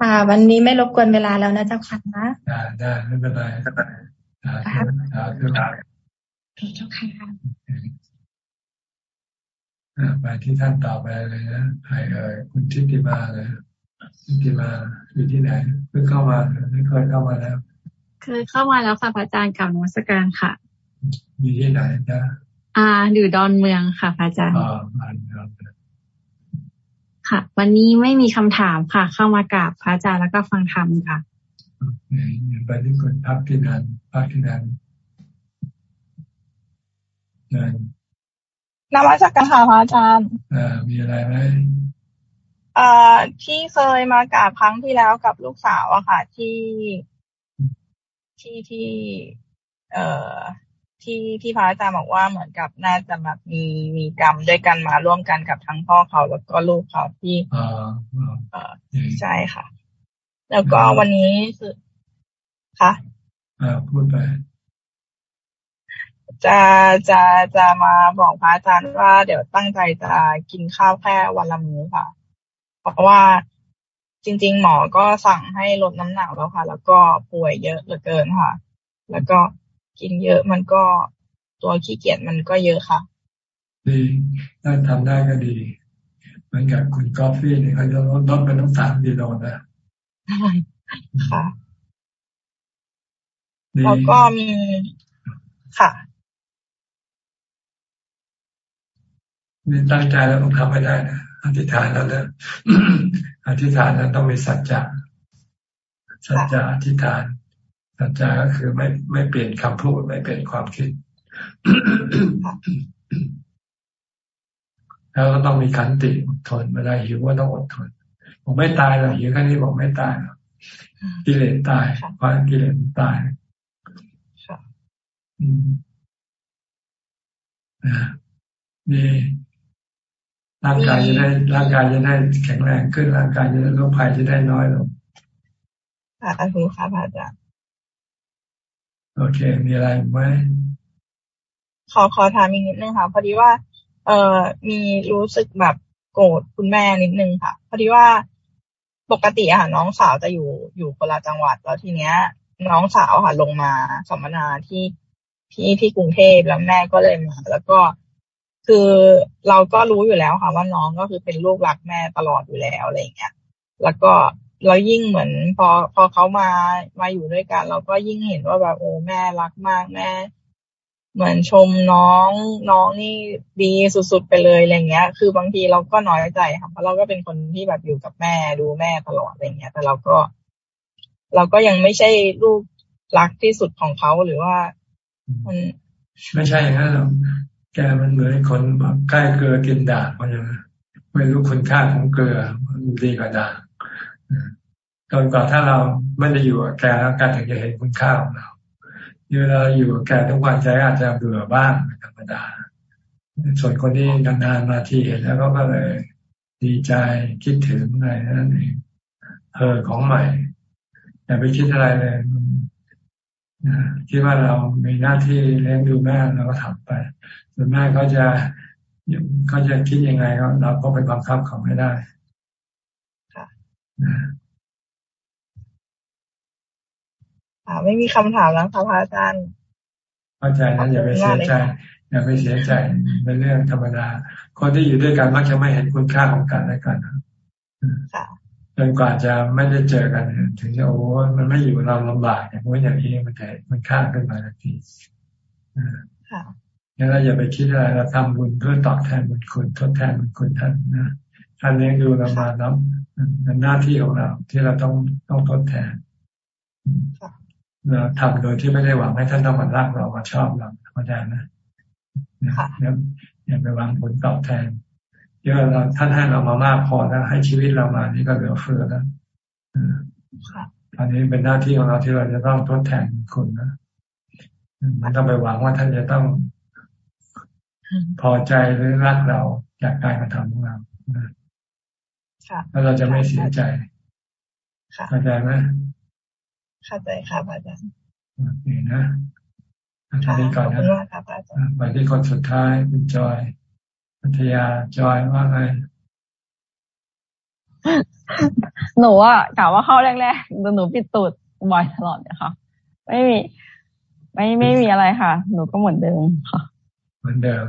ค่ะวันนี้ไม่รบกวนเวลาแล้วนะเจ้าค่ะนะได้ได้ไม่เป็นไรครับครับ เจ้าค่ะไปที่ท่านต่อไปเลยนะใครเอ่ยคุณทิติมาเลยที่มาอยู่ที่ไหนเพิ่งเข้ามาไม่เคยเข้ามาแล้ว เคยเข้ามาแล้วค่ะพระอาจารย์กับนวัตการค่ะอยู่ที่ไหนจ๊ะอ่าอยู่ดอนเมืองค่ะพระอาจารย์อ๋อค่ะ วันนี้ไม่มีคำถามค่ะ เข้ามากราบพระอาจารย์แล้วก็ฟังธรรมค่ะเนี่ยไปที่คนพักที่นั่นพักที่นั่น นั่นนมัสการค่ะพระอาจารย์อ่ามีอะไรไหมเอ่อที่เคยมากราบครั้งที่แล้วกับลูกสาวอะค่ะ ที่ที่ที่ เอ่อที่ที่พระอาจารย์บอกว่าเหมือนกับน่าจะแบบมีมีกรรมด้วยกันมาร่วมกันกับทั้งพ่อเขาแล้วก็ลูกเขาที่เอ่อใช่ค่ะ แล้วก็วันนี้คือค่ะอ่าพูดไป จะจะจะมาบอกพระอาจารย์ว่าเดี๋ยวตั้งใจจะกินข้าวแค่วันละมื้อค่ะ เพราะว่าจริง ๆ หมอก็สั่งให้ลดน้ำหนักแล้วค่ะ แล้วก็ป่วยเยอะเหลือเกินค่ะ แล้วก็กินเยอะมันก็ตัวขี้เกียจมันก็เยอะค่ะ ดีถ้าทำได้ก็ดีเหมือนกับคุณกอฟฟี่เนี่ยเขาจะลดลดไปต้องสามกิโลนะค่ะแล้วก็มีค่ะ นี่ตั้งใจแล้วต้องทำให้ได้นะอธิษฐานแล้วนะอธิษฐานแล้วต้องมีสัจจะสัจจะอธิษฐานสัจจะก็คือไม่ไม่เปลี่ยนคำพูดไม่เปลี่ยนความคิด แล้วก็ต้องมีขันติอดทนเวลาหิวก็ต้องอดทนผมไม่ตายหรอกหิวแค่นี้บอกไม่ตายหรอกกิเลสตายความกิเลสตายนี่ ร่างกายจะได้ ร่างกายจะได้แข็งแรงขึ้นร่างกายจะได้โรคภัยจะได้น้อยลงค่ะอาจารย์ค่ะอาจารย์โอเค มีอะไรไหมขอขอถามอีกนิดนึงค่ะ พอดีว่า เอ่อมีรู้สึกแบบโกรธคุณแม่นิดนึงค่ะ พอดีว่าปกติอะค่ะน้องสาวจะอยู่อยู่คนละจังหวัดแล้วทีเนี้ย น้องสาวค่ะลงมาสัมมนาที่ที่ที่กรุงเทพแล้วแม่ก็เลยมาแล้วก็ คือเราก็รู้อยู่แล้วค่ะว่าน้องก็คือเป็นลูกรักแม่ตลอดอยู่แล้วอะไรเงี้ย แล้วก็เรายิ่งเหมือนพอพอเขามามาอยู่ด้วยกัน เราก็ยิ่งเห็นว่าแบบโอ้แม่รักมากแม่ เหมือนชมน้องน้องนี่ดีสุดๆไปเลยอะไรเงี้ย คือบางทีเราก็น้อยใจค่ะเพราะเราก็เป็นคนที่แบบอยู่กับแม่ดูแม่ตลอดอะไรเงี้ย แต่เราก็ เราก็ยังไม่ใช่ลูกรักที่สุดของเขาหรือว่ามันไม่ใช่นั้นหรอก แกมันเหมือนคนใกล้เกลือกินด่างเพราะยังไม่รู้คุณค่าของเกลือมันดีกว่าด่างจนกว่าถ้าเราไม่ได้อยู่กับแกแล้วการถึงจะเห็นคุณค่าของเราเวลาอยู่กับแกทุกวันใจอาจจะเบื่อบ้างธรรมดา ส่วนคนที่นานๆมาทีเห็นแล้วก็เลย ดีใจคิดถึงอะไรนั่นเองเออของใหม่ อย่าไปคิดอะไรเลยคิดว่าเรามีหน้าที่เลี้ยงดูแม่เราก็ทำไป ส่วนแม่เขาจะเขาจะคิดยังไงเราก็ไปบังคับเขาไม่ได้ค่ะไม่มีคำถามแล้วค่ะพระอาจารย์เข้าใจนะอย่าไปเสียใจ อย่าไปเสียใจเป็นเรื่องธรรมดา คนที่อยู่ด้วยกันมักจะไม่เห็นคุณค่าของกันและกันจนกว่าจะไม่ได้เจอกัน ถึงจะโอ้มันไม่อยู่เราลำบากอย่างนี้อย่างนี้มันแต่มันค่าขึ้นมาทันทีค่ะ งั้นเราอย่าไปคิดอะไรเราทำบุญเพื่อตอบแทนบุญคุณทดแทนบุญคุณท่านนะท่านเลี้ยงดูเรามาแล้วเป็นหน้าที่ของเราที่เราต้องต้องทดแทนเราทำโดยที่ไม่ได้หวังให้ท่านต้องมารักเรามาชอบเราเข้าใจนะอย่าอย่าไปวางผลตอบแทนเยอะเราท่านให้เรามามากพอแล้วให้ชีวิตเรามานี่ก็เหลือเฟือแล้วอันนี้เป็นหน้าที่ของเราที่เราจะต้องทดแทนคุณนะมันต้องไปหวังว่าท่านจะต้อง พอใจหรือรักเราจากการกระทำของเราแล้วเราจะไม่เสียใจเข้าใจไหมเข้าใจค่ะอาจารย์โอเคนะอันนี้ก่อนนะไปที่คนสุดท้ายคุณจอยพัทยาจอยว่าไงหนูอะกล่าวว่าเข้าแรกๆแต่หนูปิดตูดบ่อยตลอดเลยค่ะ ไม่มี ไม่ไม่มีอะไรค่ะ หนูก็เหมือนเดิมค่ะ เหมือนเดิม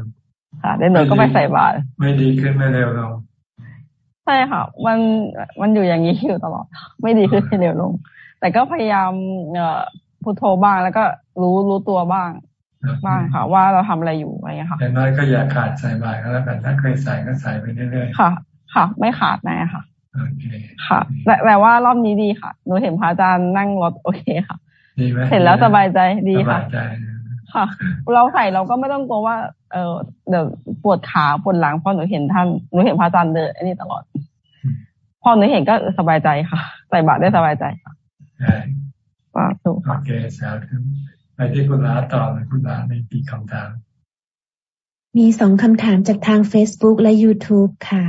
ค่ะเดี๋ยวหนูก็ไปใส่บาตรไม่ดีขึ้นไม่เร็วลงใช่ค่ะ มันมันอยู่อย่างนี้อยู่ตลอด ไม่ดีขึ้นไม่เร็วลง แต่ก็พยายามเอ่อพุทโธบ้างแล้วก็รู้รู้ตัวบ้าง บ้างค่ะ ว่าเราทำอะไรอยู่อะไรค่ะอย่างน้อยก็อย่าขาดใส่บาตรก็แล้วกันถ้าเคยใส่ก็ใส่ไปเรื่อยๆค่ะ ค่ะ ไม่ขาดแน่ค่ะค่ะแต่แต่ว่ารอบนี้ดีค่ะ หนูเห็นพระอาจารย์นั่งรถโอเคค่ะดีไหมเห็นแล้วสบายใจดีค่ะ ค่ะ เราใส่เราก็ไม่ต้องกลัวว่า เออเดี๋ยวปวดขาปวดหลังเพราะหนูเห็นท่านหนูเห็นพระอาจารย์เดินอันนี้ตลอดพอหนูเห็นก็สบายใจค่ะ ใส่บาตรได้สบายใจค่ะใช่โอเคสาธุไปที่คุณลาต่อเลยคุณลาในปีคำถาม มีสองคำถามจากทาง Facebook และ YouTube ค่ะ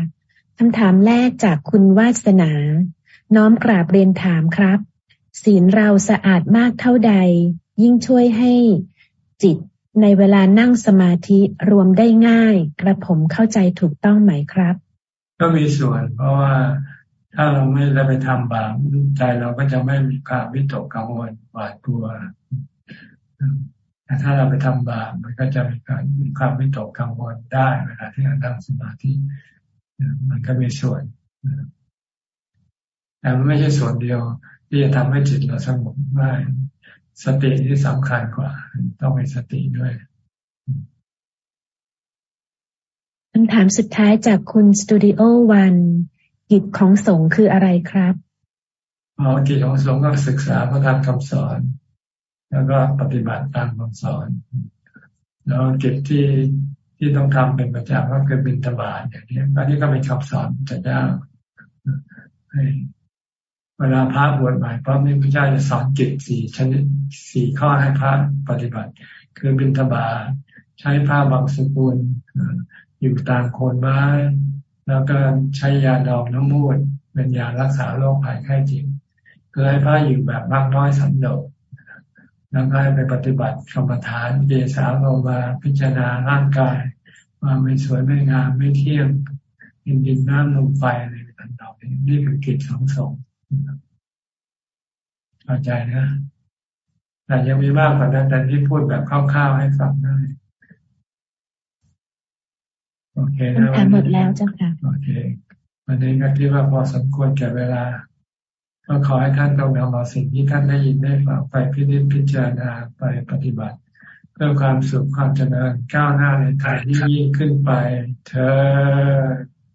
คำถามแรกจากคุณวาสนา น้อมกราบเรียนถามครับ ศีลเราสะอาดมากเท่าใด ยิ่งช่วยให้ จิต ในเวลานั่งสมาธิรวมได้ง่าย กระผมเข้าใจถูกต้องไหมครับ ก็มีส่วนเพราะว่าถ้าเราไม่ได้ไปทำบาปใจเราก็จะไม่มีความวิตกกังวลหวาดกลัวแต่ถ้าเราไปทำบาปมันก็จะมีการมีความวิตกกังวลได้เวลาที่เรานั่งสมาธิมันก็มีส่วนแต่มันไม่ใช่ส่วนเดียวที่จะทำให้จิตเราสงบได้ สติที่สำคัญกว่า ต้องมีสติด้วยคำถามสุดท้ายจากคุณสตูดิโอวันกิจของสงฆ์คืออะไรครับอ๋อกิจของสงฆ์ก็ศึกษาพระธรรมคำสอน แล้วก็ปฏิบัติตามคำสอน แล้วกิจที่ที่ต้องทำเป็นประจำก็คือบิณฑบาตอย่างนี้อันนี้ก็เป็นคำสอนจะเจ้าให้ เวลาพระบวชใหม่พระนี่พระเจ้าจะสอนกิจสี่ชนิดสี่ข้อให้พระปฏิบัติ คือบิณฑบาตใช้ผ้าบางสกุลอยู่ตามโคนไม้แล้วก็ใช้ยาดองน้ำมูดเป็นยารักษาโรคภัยไข้เจ็บคือให้พระอยู่แบบมากน้อยสันโดษแล้วก็ให้ไปปฏิบัติกรรมฐานเยสาโลมาพิจารณาร่างกายว่าไม่สวยไม่งามไม่เที่ยงดินดินน้ำลมไฟอะไรต่างๆนี่คือกิจของสงฆ์ เข้าใจนะแต่ยังมีมากกว่านั้นแต่ที่พูดแบบคร่าวๆให้ฟังได้โอเคนะหมดแล้วจ้ะค่ะโอเค วันนี้ก็คิดว่าพอสมควรแก่เวลา ก็ขอให้ท่านต้องนำเอาสิ่งที่ท่านได้ยินได้ฟังไปพิจิตพิจารณาไปปฏิบัติ เพื่อความสุขความเจริญก้าวหน้าในทางที่ยิ่งขึ้นไป เธอ